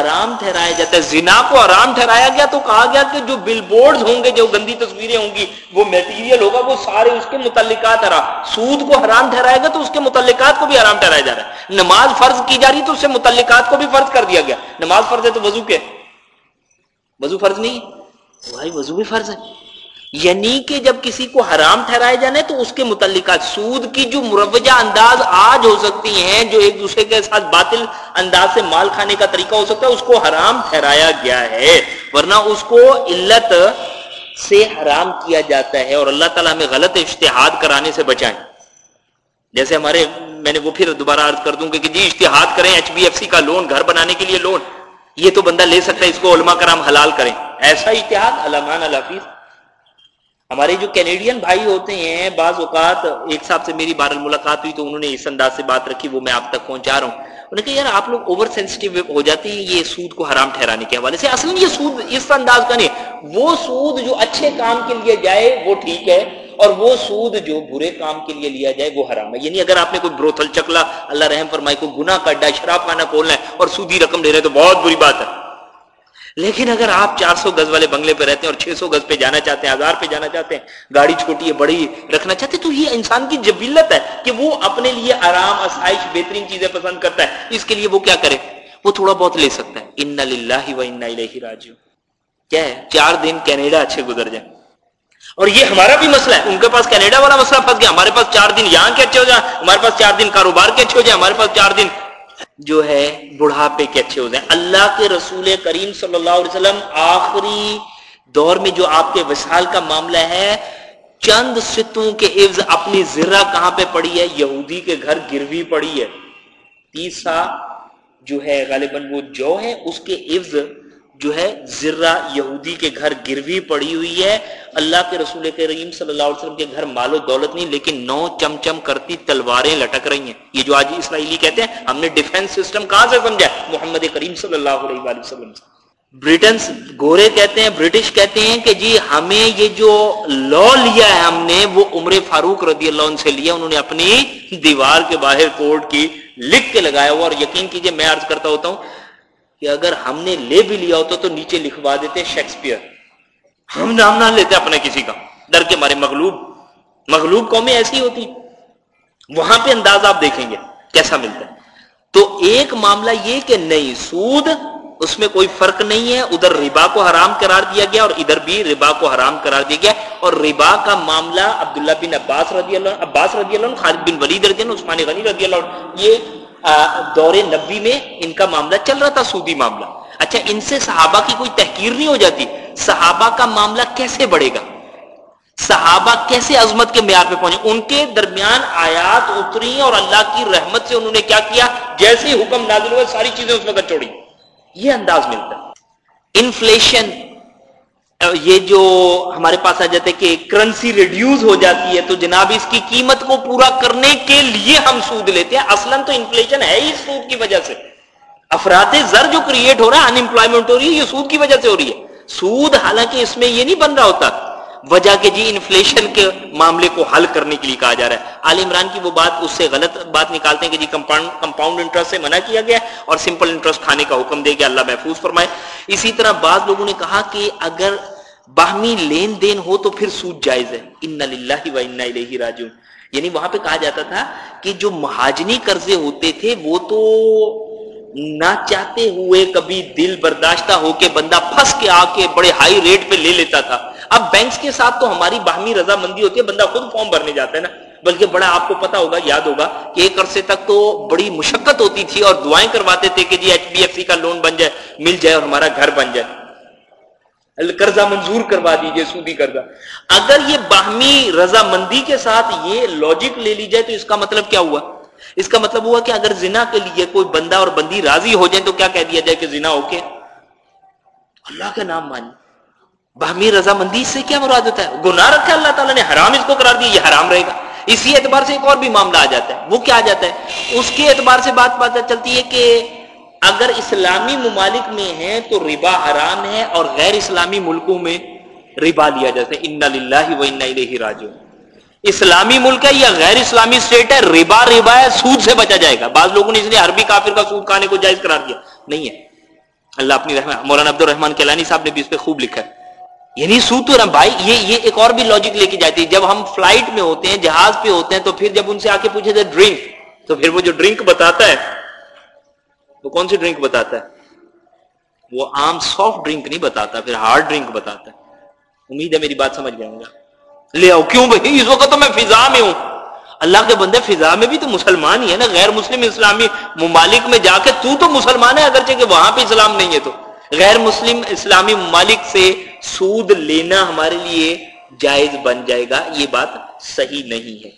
حرام ٹھہرایا جاتا ہے۔ زنا کو حرام ٹھہرایا گیا تو کہا گیا کہ جو بل بورڈ ہوں گے، جو گندی تصویریں ہوں گی، وہ میٹیریل ہوگا، وہ سارے اس کے متعلقات حرام۔ سود کو حرام ٹھہرایا گیا تو اس کے متعلقات کو بھی حرام ٹھہرایا جا رہا ہے۔ نماز فرض کی جا رہی تو اس سے متعلقات کو بھی فرض کر دیا گیا۔ نماز فرض ہے تو وضو کے وضو فرض نہیں؟ بھائی، وضو بھی فرض ہے۔ یعنی کہ جب کسی کو حرام ٹھہرایا جانا ہے تو اس کے متعلقات سود کی جو مروجہ انداز آج ہو سکتی ہیں، جو ایک دوسرے کے ساتھ باطل انداز سے مال کھانے کا طریقہ ہو سکتا ہے، اس کو حرام ٹھہرایا گیا ہے۔ ورنہ اس کو علت سے حرام کیا جاتا ہے اور اللہ تعالیٰ ہمیں غلط اشتہاد کرانے سے بچائیں۔ جیسے ہمارے، میں نے وہ پھر دوبارہ عرض کر دوں کہ جی اشتہاد کریں ایچ بی ایف سی کا لون، گھر بنانے کے لیے لون، یہ تو بندہ لے سکتا ہے، اس کو علماء کرام حلال کریں۔ ایسا اشتہاد علمان الحفیظ ہمارے جو کینیڈین بھائی ہوتے ہیں، بعض اوقات ایک صاحب سے میری بار ملاقات ہوئی تو انہوں نے اس انداز سے بات رکھی، وہ میں آپ تک پہنچا رہا ہوں۔ انہوں نے کہا، یار، آپ لوگ اوور سینسٹیو ہو جاتے ہیں، یہ سود کو حرام ٹھہرانے کے حوالے سے۔ اصل یہ سود اس انداز کا نہیں، وہ سود جو اچھے کام کے لیے جائے، وہ ٹھیک ہے، اور وہ سود جو برے کام کے لیے لیا جائے، وہ حرام ہے۔ یعنی اگر آپ نے کوئی بروتھل چکلا اللہ رحم فرمائی کو گنا کڈا، شراب خانہ کھولنا ہے، اور سودی رقم لے رہے تو بہت بری بات ہے۔ لیکن اگر آپ چار سو گز والے بنگلے پہ رہتے ہیں اور چھ سو گز پہ جانا چاہتے ہیں، ہزار پہ جانا چاہتے ہیں، گاڑی چھوٹی ہے، بڑی رکھنا چاہتے ہیں، تو یہ انسان کی جبیلت ہے کہ وہ اپنے لیے آرام، آسائش، بہترین چیزیں پسند کرتا ہے۔ اس کے لیے وہ کیا کرے؟ وہ تھوڑا بہت لے سکتا ہے۔ ان و ان راجو کیا ہے؟ چار دن کینیڈا اچھے گزر جائیں۔ اور یہ ہمارا بھی مسئلہ ہے۔ ان کے پاس کینیڈا والا مسئلہ پھنس گیا۔ ہمارے پاس چار دن یہاں کے اچھے ہو جائیں۔ ہمارے پاس چار دن کاروبار کے اچھے ہو جائیں۔ ہمارے پاس چار دن جو ہے بڑھاپے کے اچھے ہوتے ہیں۔ اللہ کے رسول کریم صلی اللہ علیہ وسلم آخری دور میں جو آپ کے وسال کا معاملہ ہے، چند ستوں کے عفظ اپنی ذرہ کہاں پہ پڑی ہے؟ یہودی کے گھر گروی پڑی ہے۔ تیسرا جو ہے غالباً وہ جو ہے، اس کے عفظ جو ہے ذرہ یہودی کے گھر گروی پڑی ہوئی ہے۔ اللہ کے رسول کریم صلی اللہ علیہ وسلم کے گھر مال و دولت نہیں، لیکن نو چم چم کرتی تلواریں لٹک رہی ہیں۔ یہ جو آج اسرائیلی کہتے ہیں، ہم نے ڈیفنس سسٹم کہاں سے سمجھا؟ محمد کریم صلی اللہ علیہ وآلہ وسلم سے۔ برٹنس گورے کہتے ہیں برٹش کہتے ہیں کہ جی ہمیں یہ جو لا لیا ہے ہم نے، وہ عمر فاروق رضی اللہ عنہ سے لیا انہوں نے اپنی دیوار کے باہر کوٹ کی لکھ کے لگایا ہوا اور یقین کیجیے، میں عرض کرتا ہوتا ہوں کہ اگر ہم نے لے بھی لیا ہوتا تو نیچے لکھوا دیتے شیکسپیئر۔ ہم نام نہ لیتے اپنے کسی کا۔ ڈر کے مارے مغلوب۔ مغلوب قومیں ایسی ہوتی وہاں پہ انداز آپ دیکھیں گے کیسا ملتا ہے۔ تو ایک معاملہ یہ کہ نہیں سود، اس میں کوئی فرق نہیں ہے۔ ادھر ربا کو حرام قرار دیا گیا اور ادھر بھی ربا کو حرام قرار دیا گیا۔ اور ربا کا معاملہ عبداللہ بن عباس رضی اللہ عباس رضی اللہ خالد بن ولید رضی اللہ عثمان غنی رضی اللہ یہ دور نبی میں ان کا معاملہ چل رہا تھا سودی معاملہ۔ اچھا ان سے صحابہ کی کوئی تحقیر نہیں ہو جاتی۔ صحابہ کا معاملہ کیسے بڑھے گا؟ صحابہ کیسے عظمت کے معیار پہ پہنچے؟ ان کے درمیان آیات اتری اور اللہ کی رحمت سے انہوں نے کیا کیا؟ جیسے حکم نازل ہوئے، ساری چیزیں اس وقت چھوڑی یہ انداز ملتا۔ ہے انفلیشن یہ جو ہمارے پاس آ جاتے کہ کرنسی ریڈیوز ہو جاتی ہے، تو جناب اس کی قیمت کو پورا کرنے کے لیے ہم سود لیتے ہیں۔ اصلا تو انفلیشن ہے ہی سود کی وجہ سے۔ افراد زر جو کریٹ ہو رہا ہے انمپلائمنٹ ہو رہی ہے، یہ سود کی وجہ سے ہو رہی ہے۔ سود حالانکہ اس میں یہ نہیں بن رہا ہوتا۔ وجہ کہ جی انفلیشن کے معاملے کو حل کرنے کے لیے کہا جا رہا ہے۔ عال عمران کی وہ بات، اس سے غلط بات نکالتے ہیں کہ جی کمپاؤنڈ کمپاؤنڈ انٹرسٹ سے منع کیا گیا اور سمپل انٹرسٹ کھانے کا حکم دے گیا، اللہ محفوظ فرمائے۔ اسی طرح بعض لوگوں نے کہا کہ اگر باہمی لین دین ہو تو پھر سود جائز ہے۔ ان للہ و انا الیہ راجعون۔ یعنی وہاں پہ کہا جاتا تھا کہ جو مہاجنی قرضے ہوتے تھے وہ تو نہ چاہتے ہوئے کبھی دل برداشتہ ہو کے بندہ پھنس کے آ کے بڑے ہائی ریٹ پہ لے لیتا تھا۔ اب بینکس کے ساتھ تو ہماری باہمی رضامندی ہوتی ہے، بندہ خود فارم بھرنے جاتا ہے نا۔ بلکہ بڑا آپ کو پتا ہوگا، یاد ہوگا کہ ایک عرصے تک تو بڑی مشقت ہوتی تھی اور دعائیں کرواتے تھے کہ G H B F C کا لون بن جائے، مل جائے اور ہمارا گھر بن جائے۔ قرضہ منظور کروا دیجیے، سودی قرضہ۔ اگر یہ باہمی رضامندی کے ساتھ یہ لاجک لے لی جائے تو اس کا مطلب کیا ہوا؟ اس کا مطلب ہوا کہ اگر زنا کے لیے کوئی بندہ اور بندی راضی ہو جائیں تو کیا کہہ دیا جائے کہ زنا ہو کے اللہ کا نام مانی۔ باہمی رضامندی سے کیا مراد ہوتا ہے؟ گناہ رکھا اللہ تعالیٰ نے، حرام اس کو قرار دیا، یہ حرام رہے گا۔ اسی اعتبار سے ایک اور بھی معاملہ آ جاتا ہے۔ وہ کیا آ جاتا ہے؟ اس کے اعتبار سے بات پتہ چلتی ہے کہ اگر اسلامی ممالک میں ہیں تو ربا حرام ہے اور غیر اسلامی ملکوں میں ربا لیا جاتا ہے۔ ان للہ و ان راجو اسلامی ملک ہے یا غیر اسلامی اسٹیٹ ہے، ربا ربا ہے، سود سے بچا جائے گا۔ بعض لوگوں نے اس لیے عربی کافر کا سود کھانے کو جائز قرار دیا۔ نہیں ہے۔ اللہ اپنی رحمت مولانا عبد الرحمان کیلانی صاحب نے بھی اس پہ خوب لکھا ہے۔ یعنی سود تو بھائی، یہ یہ ایک اور بھی لاجک لے کے جاتی ہے۔ جب ہم فلائٹ میں ہوتے ہیں، جہاز پہ ہوتے ہیں، تو پھر جب ان سے آ کے پوچھے تھے ڈرنک تو پھر وہ جو ڈرنک بتاتا ہے وہ کون سی ڈرنک بتاتا ہے؟ وہ عام سافٹ ڈرنک نہیں بتاتا پھر ہارڈ ڈرنک بتاتا ہے۔ امید ہے میری بات سمجھ گیا گا لے آؤ کیوں بھائی؟ اس وقت تو میں فضا میں ہوں۔ اللہ کے بندے فضا میں بھی تو مسلمان ہی ہے نا غیر مسلم اسلامی ممالک میں جا کے تو تو مسلمان ہے اگرچہ کہ وہاں پہ اسلام نہیں ہے تو۔ غیر مسلم اسلامی ممالک سے سود لینا ہمارے لیے جائز بن جائے گا یہ بات صحیح نہیں ہے۔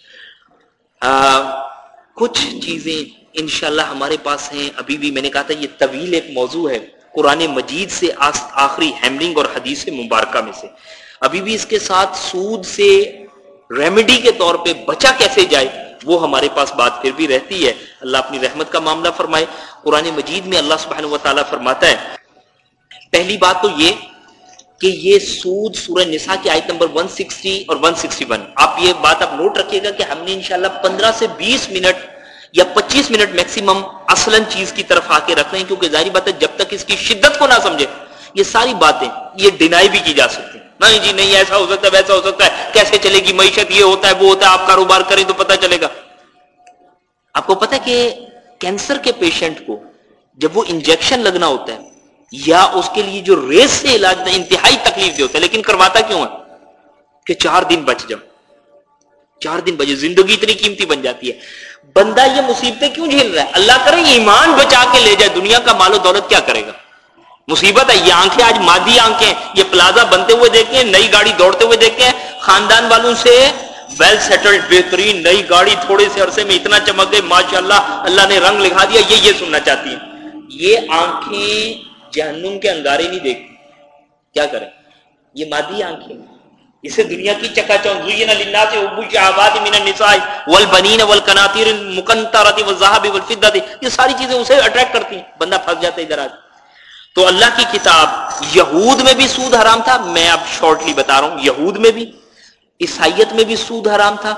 آ, کچھ چیزیں انشاءاللہ ہمارے پاس ہیں۔ ابھی بھی میں نے کہا تھا یہ طویل ایک موضوع ہے، قرآن مجید سے آخری ہیملنگ اور حدیث مبارکہ میں سے۔ ابھی بھی اس کے ساتھ سود سے ریمیڈی کے طور پہ بچا کیسے جائے، وہ ہمارے پاس بات پھر بھی رہتی ہے۔ اللہ اپنی رحمت کا معاملہ فرمائے۔ قرآن مجید میں اللہ سبحانہ و تعالیٰ فرماتا ہے، پہلی بات تو یہ کہ یہ سود سورہ نساء کی آیت نمبر 160 اور 161 آپ یہ بات آپ نوٹ رکھیے گا کہ ہم نے انشاءاللہ 15 سے 20 منٹ یا 25 منٹ میکسیمم اصلا چیز کی طرف آ کے رکھ رہے ہیں کیونکہ ظاہری بات ہے جب تک اس کی شدت کو نہ سمجھے، یہ ساری باتیں، یہ ڈینائی بھی کی جا سکتی نہیں جی نہیں، ایسا ہو سکتا ہے ویسا ہو سکتا ہے۔ کیسے چلے گی معیشت؟ یہ ہوتا ہے، وہ ہوتا ہے، آپ کاروبار کریں تو پتہ چلے گا۔ آپ کو پتہ کہ کینسر کے پیشنٹ کو جب وہ انجیکشن لگنا ہوتا ہے، یا اس کے لیے جو ریس سے علاج انتہائی تکلیف ہوتا ہے، لیکن کرواتا کیوں ہے؟ کہ چار دن بچ جاؤ۔ چار دن بچے زندگی اتنی قیمتی بن جاتی ہے۔ بندہ یہ مصیبتیں کیوں جھیل رہا ہے؟ اللہ کرے ایمان بچا کے لے جائے، دنیا کا مال و دولت کیا کرے گا؟ مصیبت ہے، یہ آنکھیں آج مادی آنکھیں یہ پلازا بنتے ہوئے دیکھتے ہیں، نئی گاڑی دوڑتے ہوئے دیکھتے ہیں، خاندان والوں سے ویل سیٹلڈ بہترین نئی گاڑی تھوڑے سے عرصے میں اتنا چمک گئے ماشاء اللہ اللہ نے رنگ لکھا دیا، یہ یہ سننا چاہتی ہیں۔ یہ آنکھیں جہنم کے انگارے نہیں دیکھتی۔ کیا کریں؟ یہ مادی آنکھیں اسے دنیا کی چکا چون زین للناس حب الشهوات من النساء والبنين والقناطير المقنطره والذهب والفضه یہ ساری چیزیں اسے اٹریکٹ کرتی ہیں۔ بندہ پھنس جاتا ہے ادھر آ تو اللہ کی کتاب یہود میں بھی سود حرام تھا۔ میں اب شارٹلی بتا رہا ہوں۔ یہود میں بھی، عیسائیت میں بھی سود حرام تھا۔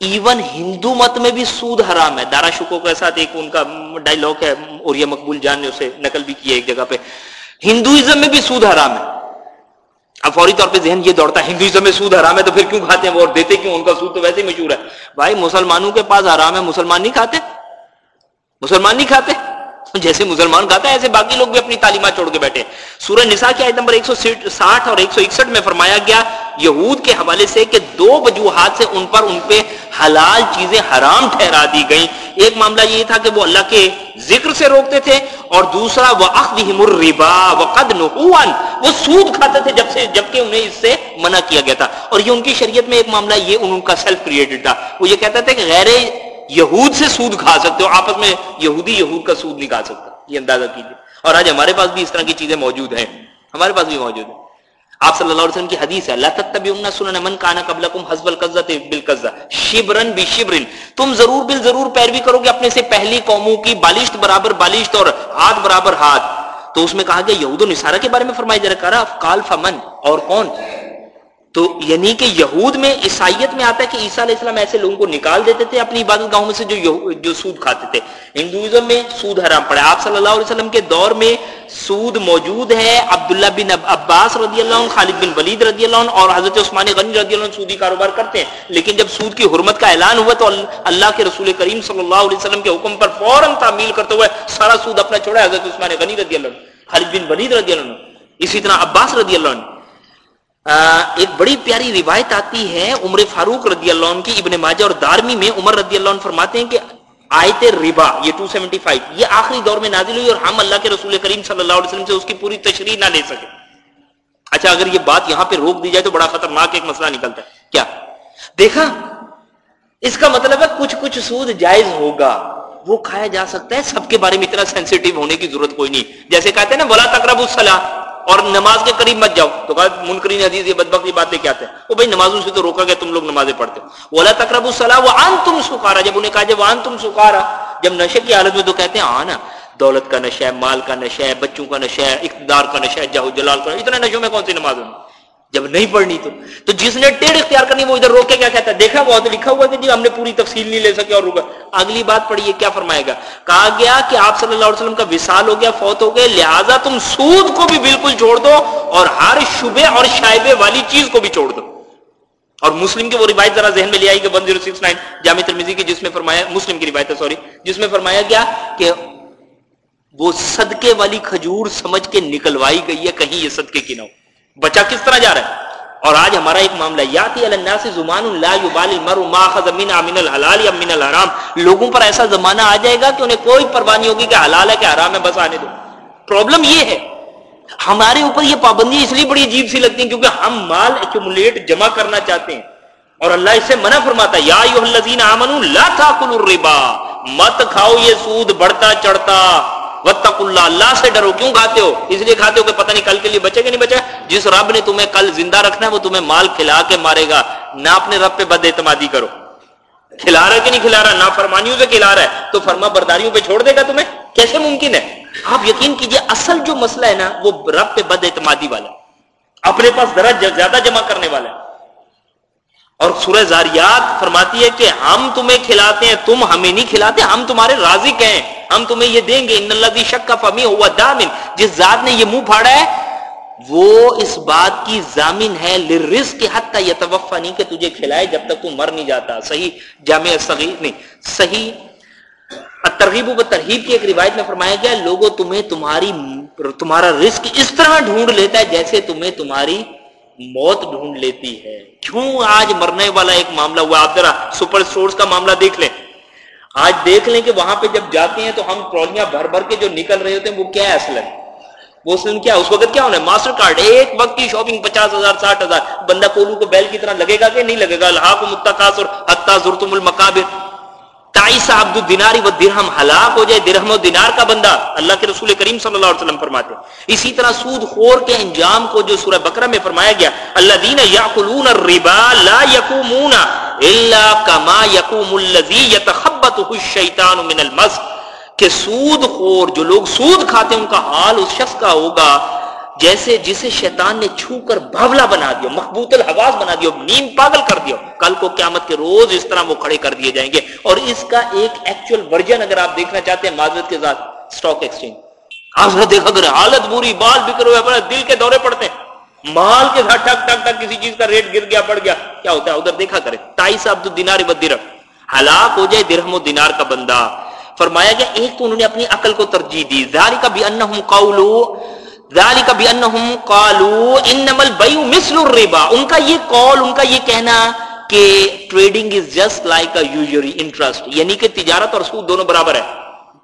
ایون ہندو مت میں بھی سود حرام ہے۔ دارا شکو کے ساتھ ایک ان کا ڈائلوگ ہے۔ اور یہ مقبول جان نے اسے نقل بھی کیا ایک جگہ پہ۔ ہندوازم میں بھی سود حرام ہے۔ اب فوری طور پہ ذہن یہ دوڑتا ہے ہندوازم میں سود حرام ہے تو پھر کیوں کھاتے ہیں؟ وہ اور دیتے کیوں؟ ان کا سود تو ویسے ہی مشہور ہے۔ بھائی، مسلمانوں کے پاس حرام ہے، مسلمان نہیں کھاتے؟ مسلمان نہیں کھاتے؟ جیسے مسلمان کہتا ہے، ایسے باقی لوگ بھی اپنی تعلیمات چھوڑ کے بیٹھے سورہ نساء کی آیت نمبر 160 اور 161 میں فرمایا گیا، یہود کے حوالے سے کہ دو وجوہات سے ان پر ان پہ حلال چیزیں حرام ٹھہرا دی گئیں۔ ایک معاملہ یہ تھا کہ وہ اللہ کے ذکر سے روکتے تھے اور دوسرا وہ اخذہم الربا وقد نحوان وہ سود کھاتے تھے جب سے جبکہ انہیں اس سے منع کیا گیا تھا۔ اور یہ ان کی شریعت میں ایک معاملہ، یہ ان کا سیلف کریٹڈ تھا۔ وہ یہ کہتا تھا کہ غیر یہود سے سود کھا سکتے ہو، آپس میں یہودی یہود کا سود نہیں کھا سکتا، یہ اندازہ کیجیے اور آج ہمارے پاس بھی اس طرح کی چیزیں موجود ہیں۔ ہمارے پاس بھی موجود ہیں۔ آپ صلی اللہ علیہ وسلم کی حدیث ہے اللہ تتبعون سنن من کان قبلکم حسب القذۃ بالقذہ شبرن بشبرن۔ تم ضرور بال ضرور پیروی کرو گے اپنے سے پہلی قوموں کی بالشت برابر بالشت اور ہاتھ برابر ہاتھ۔ تو اس میں کہا گیا، یہود و نصارہ کے بارے میں فرمایا جا رہا ہے قال فمن۔ اور کون؟ تو یعنی کہ یہود میں، عیسائیت میں آتا ہے کہ عیسیٰ علیہ السلام ایسے لوگوں کو نکال دیتے تھے اپنی عبادت گاہوں میں سے جو جو سود کھاتے تھے۔ ہندوازم میں سود حرام پڑا۔ آپ صلی اللہ علیہ وسلم کے دور میں سود موجود ہے۔ عبداللہ بن عباس رضی اللہ عنہ، خالد بن ولید رضی اللہ عنہ اور حضرت عثمان غنی رضی اللہ عنہ سودی کاروبار کرتے ہیں۔ لیکن جب سود کی حرمت کا اعلان ہوا تو اللہ کے رسول کریم صلی اللہ علیہ وسلم کے حکم پر فوراً تعمیل کرتے ہوئے سارا سود اپنا چھوڑا۔ حضرت عثمان غنی رضی اللہ عنہ، خالد بن ولید رضی اللہ عنہ، اسی طرح عباس رضی اللہ عنہ۔ ایک بڑی پیاری روایت آتی ہے، عمر فاروق رضی اللہ عنہ کی، ابن ماجہ اور دارمی میں عمر رضی اللہ عنہ فرماتے ہیں کہ آیت ربا، یہ 275 یہ آخری دور میں نازل ہوئی اور ہم اللہ کے رسول کریم صلی اللہ علیہ وسلم سے اس کی پوری تشریح نہ لے سکے۔ اچھا اگر یہ بات یہاں پہ روک دی جائے تو بڑا خطرناک ایک مسئلہ نکلتا ہے۔ کیا؟ دیکھا، اس کا مطلب ہے کچھ کچھ سود جائز ہوگا، وہ کھایا جا سکتا ہے، سب کے بارے میں اتنا سینسیٹیو ہونے کی ضرورت کوئی نہیں۔ جیسے کہتے ہیں نا بلا تقرب الصلاح اور نماز کے قریب مت جاؤ۔ تو کہا، منکرین حدیث یہ بدبختی باتیں کیا تھے؟ وہ بھائی نمازوں سے تو روکا گیا تم لوگ نمازیں پڑھتے ہو۔ اللہ تقرب الصلاح وہ آن تم سکارا جب انہیں کہا، جب آن تم سکارا جب نشے کی حالت میں تو کہتے ہیں، آنا، دولت کا نشہ ہے، مال کا نشہ ہے، بچوں کا نشہ ہے، اقتدار کا نشہ ہے، جاہو جلال کا اتنے نشوں میں کون سی نماز ہوں جب نہیں پڑھنی تو تو جس نے ٹیڑھ اختیار کرنی وہ ادھر روک کے کیا کہتا ہے؟ دیکھا بہت لکھا ہوا کہ جی ہم نے پوری تفصیل نہیں لے سکے اور روکا اگلی بات پڑھیے کیا فرمائے گا؟ کہا گیا کہ آپ صلی اللہ علیہ وسلم کا وصال ہو گیا، فوت ہو گئے، لہٰذا تم سود کو بھی بالکل چھوڑ دو اور ہر شبے اور شائبے والی چیز کو بھی چھوڑ دو۔ اور مسلم کی وہ روایت ذرا ذہن میں لے آئی کہ ون زیرو سکس نائن جامع ترمیزی کی، جس میں فرمایا مسلم کی روایت ہے، سوری، جس میں فرمایا گیا کہ وہ صدقے والی کھجور سمجھ کے نکلوائی گئی ہے، کہیں یہ صدقے کی نہ ہو۔ بچہ کس طرح جا رہا ہے؟ اور آج ہمارا ایک معاملہ یاتی الناس زمان لا يبال المرء ما اخذ من من الحلال یا من الحرام. لوگوں پر ایسا زمانہ آ جائے گا کہ انہیں کوئی پرواہ نہیں ہوگی کہ حلال ہے کہ حرام ہے، بس آنے دو۔ پرابلم یہ ہے، ہمارے اوپر یہ پابندی اس لیے بڑی عجیب سی لگتی ہیں کیونکہ ہم مال ایکومولیٹ جمع کرنا چاہتے ہیں۔ اور اللہ اس سے منع فرماتا ہے، یا ایھا الذین آمنوا لا تاکلوا الربا، مت کھاؤ یہ سود، بڑھتا چڑھتا۔ وتق اللہ اللہ سے ڈرو۔ کیوں کھاتے ہو؟ اس لیے کھاتے ہو کہ پتہ نہیں کل کے لیے بچے کہ نہیں بچے جس رب نے تمہیں کل زندہ رکھنا ہے، وہ تمہیں مال کھلا کے مارے گا۔ نہ اپنے رب پہ بد اعتمادی کرو۔ کھلا رہا ہے کہ نہیں کھلا رہا؟ نہ فرمانیوں سے کھلا رہا ہے۔ تو فرما برداریوں پہ چھوڑ دے گا تمہیں؟ کیسے ممکن ہے؟ آپ یقین کیجیے، اصل جو مسئلہ ہے نا، وہ رب پہ بد اعتمادی والا۔ اپنے پاس ذرا زیادہ جمع کرنے والا ہے۔ اور سورہ زاریات فرماتی ہے کہ ہم تمہیں کھلاتے ہیں، تم ہمیں نہیں کھلاتے، ہم تمہارے رازق ہیں، ہم تمہیں یہ دیں گے، ان اللہ شک کا فمی ہوا دامن جس ذات نے یہ منہ پھاڑا ہے، وہ اس بات کی ضامن ہے لرزق کے حد تک یتوفا نہیں کہ تجھے کھلائے جب تک تو مر نہیں جاتا۔ صحیح جامع صغیر نہیں، صحیح ترغیب و ترغیب کی ایک روایت میں فرمایا گیا لوگوں تمہیں تمہاری، تمہارا رزق اس طرح ڈھونڈ لیتا ہے جیسے تمہیں تمہاری موت ڈھونڈ لیتی ہے۔ کیوں آج مرنے والا ایک معاملہ ہوا؟ آپ ذرا سپر سٹورز کا معاملہ دیکھ لیں۔ آج دیکھ لیں کہ وہاں پہ جب جاتے ہیں تو ہم ٹرالیاں بھر بھر کے جو نکل رہے ہوتے ہیں، وہ کیا ہے؟ اصل وہ اصل کیا، اس وقت کیا ہونا ہے؟ ماسٹر کارڈ ایک وقت کی شاپنگ پچاس ہزار، ساٹھ ہزار۔ بندہ کولو کو بیل کی طرح لگے گا کہ نہیں لگے گا؟ اللہ کو متقاصر حتہ زرتم المقابر۔ تائیسا عبد الدیناری و درہم ہلاک ہو جائے، درہم و دینار کا بندہ اللہ کے رسول کریم صلی اللہ علیہ وسلم فرماتے ہیں۔ اسی طرح سود خور کے انجام کو جو سورہ بکرہ میں فرمایا گیا اللہ دین یاکلون الربا لا یقومون الا کما یقوم الذی یتخبطه الشیطان من المس۔ کہ سود خور، جو لوگ سود کھاتے ہیں، ان کا حال اس شخص کا ہوگا جیسے جسے شیطان نے چھو کر بھاولا بنا دیا مقبوط الحواز بنا دیا نیند پاگل کر دیا، کل کو قیامت کے روز اس طرح وہ کھڑے کر دیے جائیں گے۔ اور اس کا ایک ایکچوئل ورژن اگر آپ دیکھنا چاہتے ہیں، معذرت کے ساتھ اسٹاک ایکسچینج آپ نے دیکھا کر حالت بری، بال بکر ہوئے دل کے دورے پڑتے ہیں۔ مال کے ساتھ ٹک ٹک ٹک کسی چیز کا ریٹ گر گیا پڑ گیا۔ کیا ہوتا ہے؟ ادھر دیکھا کرے تائیس عبد الدینار و درم۔ ہلاک ہو جائے درہم و دینار کا بندہ۔ فرمایا گیا، ایک تو انہوں نے اپنی عقل کو ترجیح دی۔ ذالک کا بھی انہم قولو ذالک بانہم قالوا انما البیع مثل الربا۔ ان کا یہ قول، ان کا یہ کہنا کہ trading is just like a usury interest یعنی کہ تجارت اور سود دونوں برابر ہے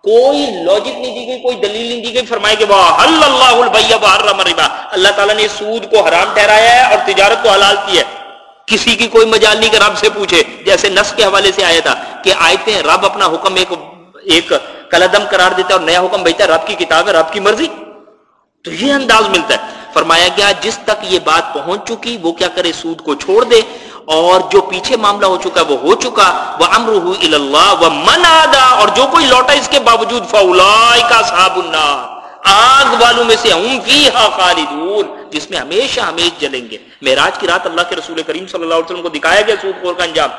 کوئی لاجک نہیں دی گئی، کوئی دلیل نہیں دی گئی فرمائے کہ وہ حل اللہ البیع وحرم الربا۔ اللہ تعالی نے سود کو حرام ٹھہرایا ہے اور تجارت کو حلال کی ہے۔ کسی کی کوئی مجال نہیں کہ رب سے پوچھے۔ جیسے نس کے حوالے سے آیا تھا کہ آیتیں رب اپنا حکم ایک ایک کلدم قرار دیتا ہے اور نیا حکم بھیجتا ہے، رب کی کتاب ہے، رب کی مرضی۔ تو یہ انداز ملتا ہے۔ فرمایا گیا، جس تک یہ بات پہنچ چکی، وہ کیا کرے، سود کو چھوڑ دے۔ اور جو پیچھے معاملہ ہو چکا، وہ ہو چکا۔ وہ امرح اللہ من آدا اور جو کوئی لوٹا، اس کے باوجود فولا کا صاحب آگ والوں میں سے ہم خالدون۔ جس میں ہمیشہ ہمیش جلیں گے۔ معراج کی رات اللہ کے رسول کریم صلی اللہ علیہ وسلم کو دکھایا گیا سود خور کا انجام۔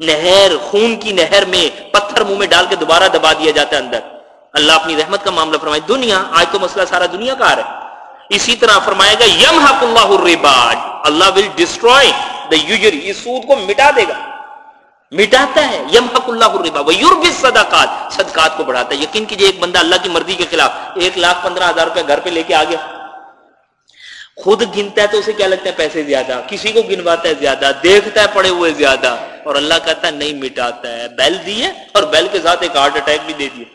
نہر، خون کی نہر میں پتھر منہ میں ڈال کے دوبارہ دبا دیا جاتا ہے اندر۔ اللہ اپنی رحمت کا معاملہ فرمائے، دنیا، آج تو مسئلہ سارا دنیا کا آ رہا ہے۔ اسی طرح فرمائے گا یم حق اللہ الرباج اللہ ول ڈسٹروائے دا یوجری اس سود کو مٹا دے گا۔ مٹاتا ہے یم حق اللہ الربا وہ صدقات صدقات کو بڑھاتا ہے۔ یقین کیجیے، ایک بندہ اللہ کی مرضی کے خلاف ایک لاکھ پندرہ ہزار روپے گھر پہ لے کے آ گیا۔ خود گنتا ہے تو اسے کیا لگتا ہے؟ پیسے زیادہ۔ کسی کو گنواتا ہے زیادہ، دیکھتا ہے پڑے ہوئے زیادہ۔ اور اللہ کہتا ہے، نہیں، مٹاتا ہے۔ بیل دیے اور بیل کے ساتھ ایک ہارٹ اٹیک بھی دے دیے۔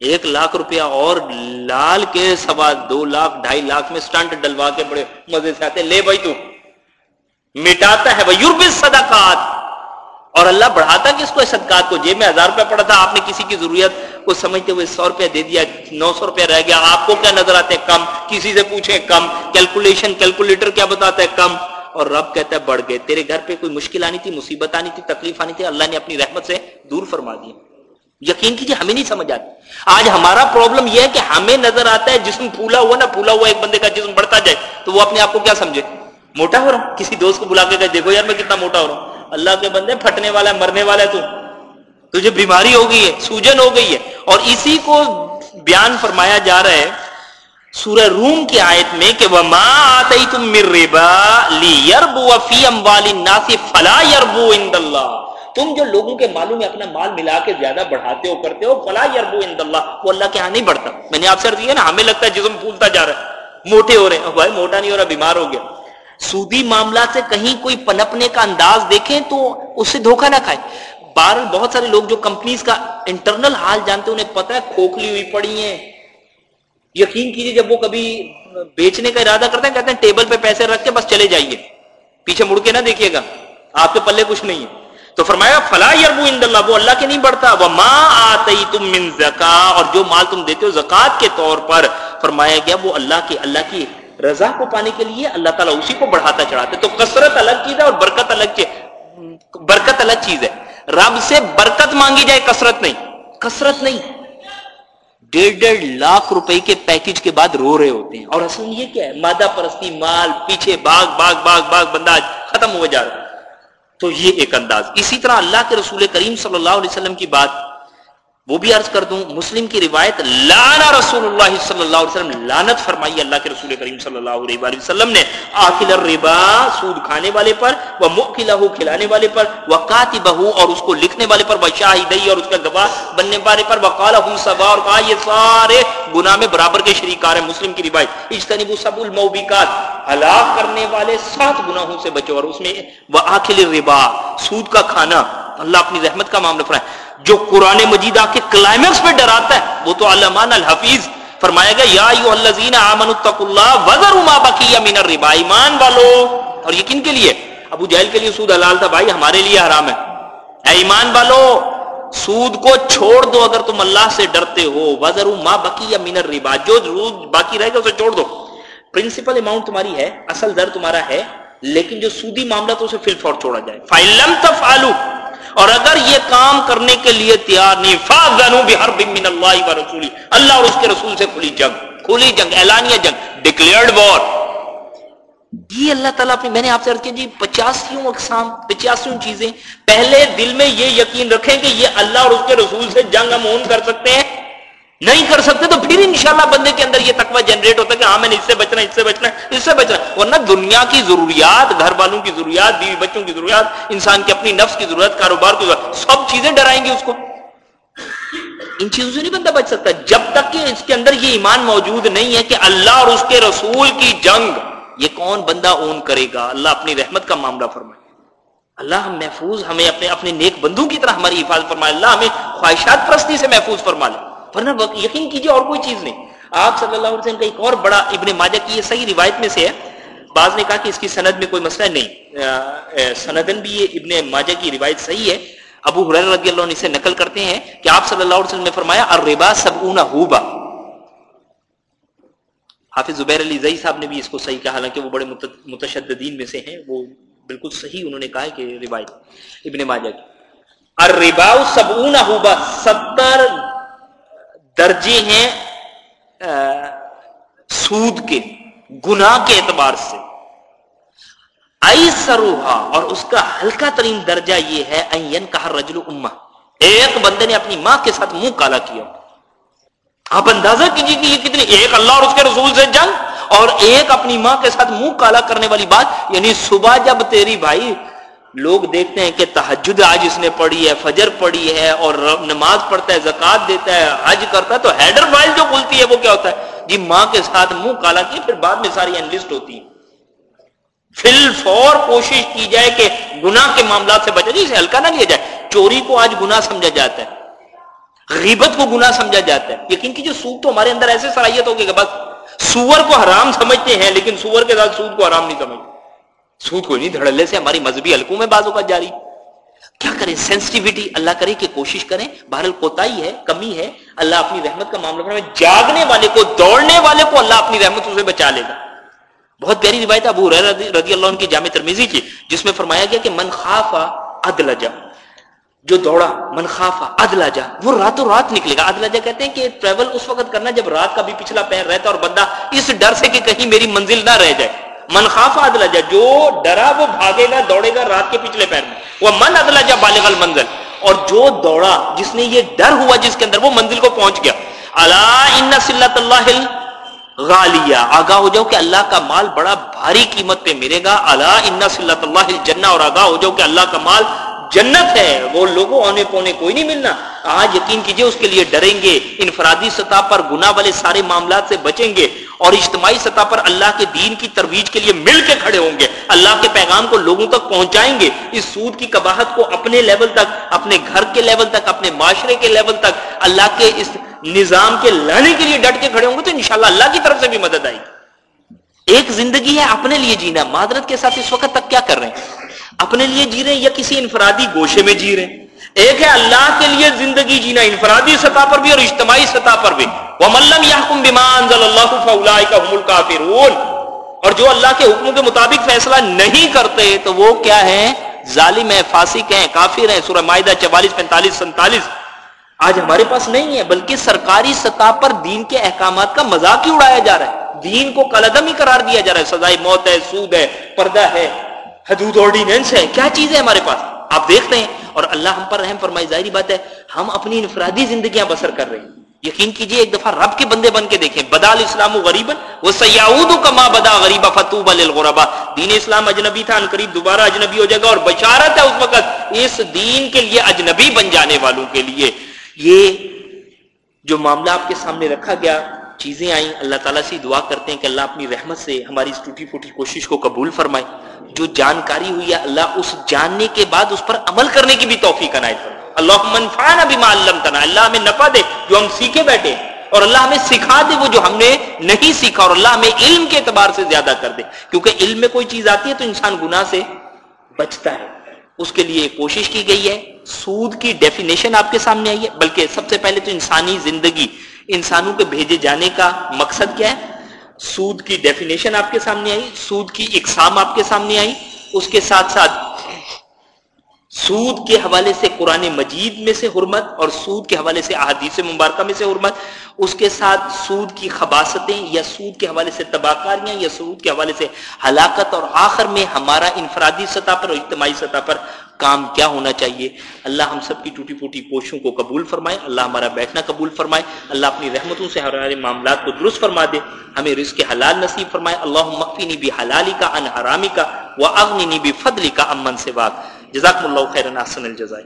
ایک لاکھ روپیہ اور لال کے سوا دو لاکھ، ڈھائی لاکھ میں سٹنٹ ڈلوا کے بڑے مزے سے آتے لے بھائی تو۔ مٹاتا ہے وہ یورپ صدقات۔ اور اللہ بڑھاتا کہ اس کو صدقات کو۔ جیب میں ہزار روپے پڑا تھا، آپ نے کسی کی ضرورت کو سمجھتے ہوئے سو روپیہ دے دیا، نو سو روپیہ رہ گیا۔ آپ کو کیا نظر آتے ہیں؟ کم۔ کسی سے پوچھیں کم۔ کیلکولیشن، کیلکولیٹر کیا بتاتا ہے؟ کم۔ اور رب کہتا ہے، بڑھ گئے۔ تیرے گھر پہ کوئی مشکل آنی تھی، مصیبت آنی تھی، تکلیف آنی تھی، اللہ نے اپنی رحمت سے دور فرما دیا یقین کیجیے ہمیں نہیں سمجھ آتی۔ آج ہمارا پرابلم یہ ہے کہ ہمیں نظر آتا ہے جسم پھولا ہوا نا پھولا ہوا ایک بندے کا جسم بڑھتا جائے، تو وہ اپنے آپ کو کیا سمجھے؟ موٹا ہو رہا ہوں؟ کسی دوست کو بلا کے کہ دیکھو یار میں کتنا موٹا ہو رہا ہوں۔ اللہ کے بندے، پھٹنے والا ہے مرنے والا ہے تو۔ تجھے بیماری ہو گئی ہے، سوجن ہو گئی ہے۔ اور اسی کو بیان فرمایا جا رہا ہے سورہ روم کی آیت میں کہ وما آتیتم من ربا لیربو فی اموال الناس فلا یربو عند اللہ تم جو لوگوں کے مالوں میں اپنا مال ملا کے زیادہ بڑھاتے ہو، کرتے ہو، فلا یربو عند اللہ، وہ اللہ کے ہاں نہیں بڑھتا۔ میں نے آپ سے دیا نا، ہمیں لگتا ہے جسم پھولتا جا رہا ہے، موٹے ہو رہے ہیں۔ بھائی موٹا نہیں ہو رہا، بیمار ہو گیا۔ سودی معاملات سے کہیں کوئی پنپنے کا انداز دیکھیں تو اس سے دھوکہ نہ کھائے بار بہت سارے لوگ جو کمپنیز کا انٹرنل حال جانتے ہیں، انہیں پتہ ہے، کھوکھلی ہوئی پڑی ہیں۔ یقین کیجیے جب وہ کبھی بیچنے کا ارادہ کرتے ہیں، کہتے ہیں ٹیبل پہ پیسے رکھ کے بس چلے جائیے۔ پیچھے مڑ کے نہ دیکھیے گا۔ آپ کے پلے کچھ نہیں ہے۔ تو فرمایا، فلا یربو اند اللہ وہ اللہ کے نہیں بڑھتا۔ وہ ماں آتی تم من زکا اور جو مال تم دیتے ہو زکات کے طور پر، فرمایا گیا وہ اللہ کی اللہ کی رضا کو پانے کے لیے اللہ تعالیٰ اسی کو بڑھاتا چڑھاتے تو کثرت الگ چیز ہے اور برکت الگ چیز، برکت الگ چیز ہے۔ رب سے برکت مانگی جائے، کثرت نہیں۔ کثرت نہیں۔ ڈیڑھ ڈیڑھ لاکھ روپے کے پیکج کے بعد رو رہے ہوتے ہیں۔ اور اصل یہ کیا ہے؟ مادہ پرستی، مال، پیچھے، باغ باغ باغ باغ، بندہ ختم ہو جا رہا تو یہ ایک انداز۔ اسی طرح اللہ کے رسول کریم صلی اللہ علیہ وسلم کی بات وہ بھی عرض کر دوں، مسلم کی روایت، لانا رسول اللہ صلی اللہ علیہ وسلم لانت فرمائی، اللہ کے رسول کریم صلی اللہ علیہ وسلم نے آخل الربا، سود کھانے والے پر وہ مکھلا کھلانے والے پر وہ کاتی بہو اور اس کو لکھنے والے پر وہ شاہدئی اور اس کا گواہ بننے والے پر وہ کالا سبا، اور کہا، یہ سارے گناہ میں برابر کے شریکار ہیں، مسلم کی روایت۔ اجتنب سب الموبیکات ہلاک کرنے والے سات گناہوں سے بچو، اور اس میں وہ آخل الربا، سود کا کھانا، اللہ اپنی رحمت کا معاملہ فرمائے۔ جو قرآن مجید آ کے کلائمیکس پہ ڈراتا ہے، وہ تو علمان الحفیظ فرمایا گیا، یا ایو الذین آمنوا اتقوا اللہ وذروا ما بقی من الربا، ایمان والو۔ اور یقین کے لیے، ابو جہل کے لیے سود حلال تھا، بھائی ہمارے لیے حرام ہے۔ اے ایمان والو، سود کو چھوڑ دو اگر تم اللہ سے ڈرتے ہو۔ وذروا ما بقی من الربا، جو روز باقی رہے گا اسے چھوڑ دو۔ پرنسپل اماؤنٹ تمہاری ہے، اصل در تمہارا ہے، لیکن جو سودی معاملہ تو اسے فل فور چھوڑا جائے۔ فَإِن تَفْعَلُوا اور اگر یہ کام کرنے کے لیے تیار نہیں فاضنو بحرب من اللہ و رسولی۔ اللہ اور اس کے رسول سے کھلی جنگ کھلی جنگ، اعلانیہ جنگ ڈکلیئرڈ وار یہ اللہ تعالیٰ اپنی میں نے آپ سے عرض کیا جی پچاسیوں اقسام پچاسیوں چیزیں۔ پہلے دل میں یہ یقین رکھیں کہ یہ اللہ اور اس کے رسول سے جنگ ہم اون کر سکتے ہیں۔ نہیں کر سکتے تو پھر انشاءاللہ بندے کے اندر یہ تقوی جنریٹ ہوتا ہے کہ ہاں میں نے اس سے بچنا، اس سے بچنا، اس سے بچنا۔ ورنہ دنیا کی ضروریات، گھر والوں کی ضروریات، بیوی بچوں کی ضروریات، انسان کی اپنی نفس کی ضرورت، کاروبار کی ضرورت، سب چیزیں ڈرائیں گی اس کو۔ ان چیزوں سے نہیں بندہ بچ سکتا۔ جب تک کہ اس کے اندر یہ ایمان موجود نہیں ہے کہ اللہ اور اس کے رسول کی جنگ، یہ کون بندہ اون کرے گا؟ اللہ اپنی رحمت کا معاملہ فرمائے۔ اللہ ہم محفوظ، ہمیں اپنے اپنے نیک بندوں کی طرح ہماری حفاظت فرمائے۔ اللہ ہمیں خواہشات پرستی سے محفوظ فرما لے۔ ورنہ یقین کیجیے اور کوئی چیز نہیں۔ آپ صلی اللہ علیہ وسلم کا ایک اور بڑا ابن ماجہ کی یہ صحیح روایت میں سے ہے۔ بعض نے کہا کہ اس کی سند میں کوئی مسئلہ نہیں۔ سندن بھی یہ ابن ماجہ کی روایت صحیح ہے۔ ابو حریر رضی اللہ عنہ سے نقل کرتے ہیں کہ آپ صلی اللہ علیہ وسلم نے فرمایا، الربا سبعون ہوبا حافظ زبیر علی زئی صاحب نے بھی اس کو صحیح کہا، حالانکہ وہ بڑے متشددین میں سے ہیں۔ وہ بالکل صحیح انہوں نے کہا ہے کہ روایت ابن ماجہ کی۔ الربا سبعون ہوبا ستر درجے ہیں سود کے، گناہ کے اعتبار سے۔ آئی سروہا اور اس کا ہلکا ترین درجہ یہ ہے این کا رجل اما ایک بندے نے اپنی ماں کے ساتھ منہ کالا کیا۔ آپ اندازہ کیجیے کہ یہ کتنی، ایک اللہ اور اس کے رسول سے جنگ، اور ایک اپنی ماں کے ساتھ منہ کالا کرنے والی بات یعنی صبح جب تیری بھائی لوگ دیکھتے ہیں کہ تحجد آج اس نے پڑھی ہے، فجر پڑھی ہے اور نماز پڑھتا ہے زکات دیتا ہے، حج کرتا ہے، تو ہیڈر فائل جو کھلتی ہے وہ کیا ہوتا ہے؟ جی ماں کے ساتھ منہ کالا کی پھر بعد میں ساری انلسٹ ہوتی ہے فل فور کوشش کی جائے کہ گناہ کے معاملات سے بچا جی اسے ہلکا نہ لیا جائے۔ چوری کو آج گناہ سمجھا جاتا ہے۔ غیبت کو گناہ سمجھا جاتا ہے۔ یقین کی جو سود تو ہمارے اندر ایسے صلاحیت ہوگی کہ بس سور کو حرام سمجھتے ہیں، لیکن سور کے ساتھ سود کو حرام نہیں سمجھتے۔ سود کو نہیں دھڑلے سے ہماری مذہبی حلقوں میں بازو کا جاری کیا کریں؟ سینسٹیوٹی اللہ کرے کہ کوشش کریں۔ بہرحال کوتا ہے، کمی ہے۔ اللہ اپنی رحمت کا معاملہ میں جاگنے والے کو، دوڑنے والے کو اللہ اپنی رحمت اسے بچا لے گا۔ بہت پیاری روایت ابو رضی اللہ عنہ کی جامع ترمیزی کی، جس میں فرمایا گیا کہ من خافا ادلجا جو دوڑا، من خافا ادلجا وہ راتوں رات نکلے گا۔ ادلجا کہتے ہیں کہ ٹریول اس وقت کرنا جب رات کا بھی پچھلا پیر رہتا اور بندہ اس ڈر سے کہ کہیں میری منزل نہ رہ جائے۔ من خافا ادلجا جو ڈرا، وہ بھاگے گا، دوڑے گا رات کے پچھلے پیر میں۔ وہ من ادلجا بالغ المنزل۔ اور جو دوڑا، جس نے یہ ڈر ہوا جس کے اندر، وہ منزل کو پہنچ گیا۔ اللہ ان سلت اللہ غالیہ آگاہ ہو جاؤ کہ اللہ کا مال بڑا بھاری قیمت پہ ملے گا۔ اللہ ان سلت اللہ جنا اور آگاہ ہو جاؤ کہ اللہ کا مال جنت ہے۔ وہ لوگوں، آنے پونے کوئی نہیں ملنا۔ آج یقین کیجیے، اس کے لیے ڈریں گے۔ انفرادی سطح پر گناہ والے سارے معاملات سے بچیں گے۔ اور اجتماعی سطح پر اللہ کے دین کی ترویج کے لیے مل کے کھڑے ہوں گے۔ اللہ کے پیغام کو لوگوں تک پہنچائیں گے۔ اس سود کی کباہت کو اپنے لیول تک، اپنے گھر کے لیول تک، اپنے معاشرے کے لیول تک اللہ کے اس نظام کے لانے کے لیے ڈٹ کے کھڑے ہوں گے تو انشاءاللہ اللہ کی طرف سے بھی مدد آئے گی۔ ایک زندگی ہے اپنے لیے جینا، معذرت کے ساتھ اس وقت تک کیا کر رہے ہیں؟ اپنے لیے جی رہے ہیں یا کسی انفرادی گوشے میں جی رہے ہیں؟ ایک ہے اللہ کے لیے زندگی جینا، انفرادی سطح پر بھی اور اجتماعی سطح پر بھی۔ وہ ملم یا حکم بیمان اور جو اللہ کے حکم کے مطابق فیصلہ نہیں کرتے، تو وہ کیا ہے ظالم ہے فاسق ہیں، کافر ہیں۔ سورہ معاہدہ چوالیس، پینتالیس سینتالیس آج ہمارے پاس نہیں ہے، بلکہ سرکاری سطح پر دین کے احکامات کا مذاق ہی اڑایا جا رہا ہے۔ دین کو کلدم ہی قرار دیا جا رہا ہے۔ سزائے موت ہے، سود ہے، پردہ ہے۔ حدود آرڈیننس ہے۔ کیا چیز ہے ہمارے پاس؟ آپ دیکھتے ہیں۔ اور اللہ ہم پر رحم فرمائی، ظاہری بات ہے، ہم اپنی انفرادی زندگیاں بسر کر رہے ہیں۔ یقین کیجیے، ایک دفعہ رب کے بندے بن کے دیکھیں بدال اسلام غریب وہ سیاود کما بدا غریبا فتوب الغربا دین اسلام اجنبی تھا، ان قریب دوبارہ اجنبی ہو جائے گا اور بشارت ہے اس وقت اس دین کے لیے اجنبی بن جانے والوں کے لیے۔ یہ جو معاملہ آپ کے سامنے رکھا گیا چیزیں آئیں، اللہ تعالیٰ سے دعا کرتے ہیں کہ اللہ اپنی رحمت سے ہماری اس ٹوٹی پھوٹی کوشش کو قبول فرمائے۔ جو جانکاری ہوئی ہے، اللہ اس جاننے کے بعد اس پر عمل کرنے کی بھی توفیق عنایت فرمائے۔ اللہ منفعنا بما علمتنا، اللہ ہمیں نفع دے جو ہم سیکھے بیٹھے اور اللہ ہمیں سکھا دے وہ جو ہم نے نہیں سیکھا، اور اللہ ہمیں علم کے اعتبار سے زیادہ کر دے۔ کیونکہ علم میں کوئی چیز آتی ہے تو انسان گناہ سے بچتا ہے۔ اس کے لیے کوشش کی گئی ہے۔ سود کی ڈیفینیشن آپ کے سامنے آئی ہے، بلکہ سب سے پہلے تو انسانی زندگی انسانوں کے بھیجے جانے کا مقصد کیا ہے؟ سود کی ڈیفینیشن آپ کے سامنے آئی، سود کی اقسام آپ کے سامنے آئی۔ اس کے ساتھ ساتھ سود کے حوالے سے قرآن مجید میں سے حرمت اور سود کے حوالے سے احادیث مبارکہ میں سے حرمت۔ اس کے ساتھ سود کی خباستیں یا سود کے حوالے سے تباہ کاریاں یا سود کے حوالے سے ہلاکت اور آخر میں ہمارا انفرادی سطح پر اور اجتماعی سطح پر کام کیا ہونا چاہیے؟ اللہ ہم سب کی ٹوٹی پھوٹی کوششوں کو قبول فرمائے، اللہ ہمارا بیٹھنا قبول فرمائے، اللہ اپنی رحمتوں سے ہمارے معاملات کو درست فرما دے، ہمیں رزق حلال نصیب فرمائے اللہ مقفی بھی حلالی کا ان حرامی کا و اغنی بھی فضلی کا امن سے بات جزاک اللہ خیر الجزائے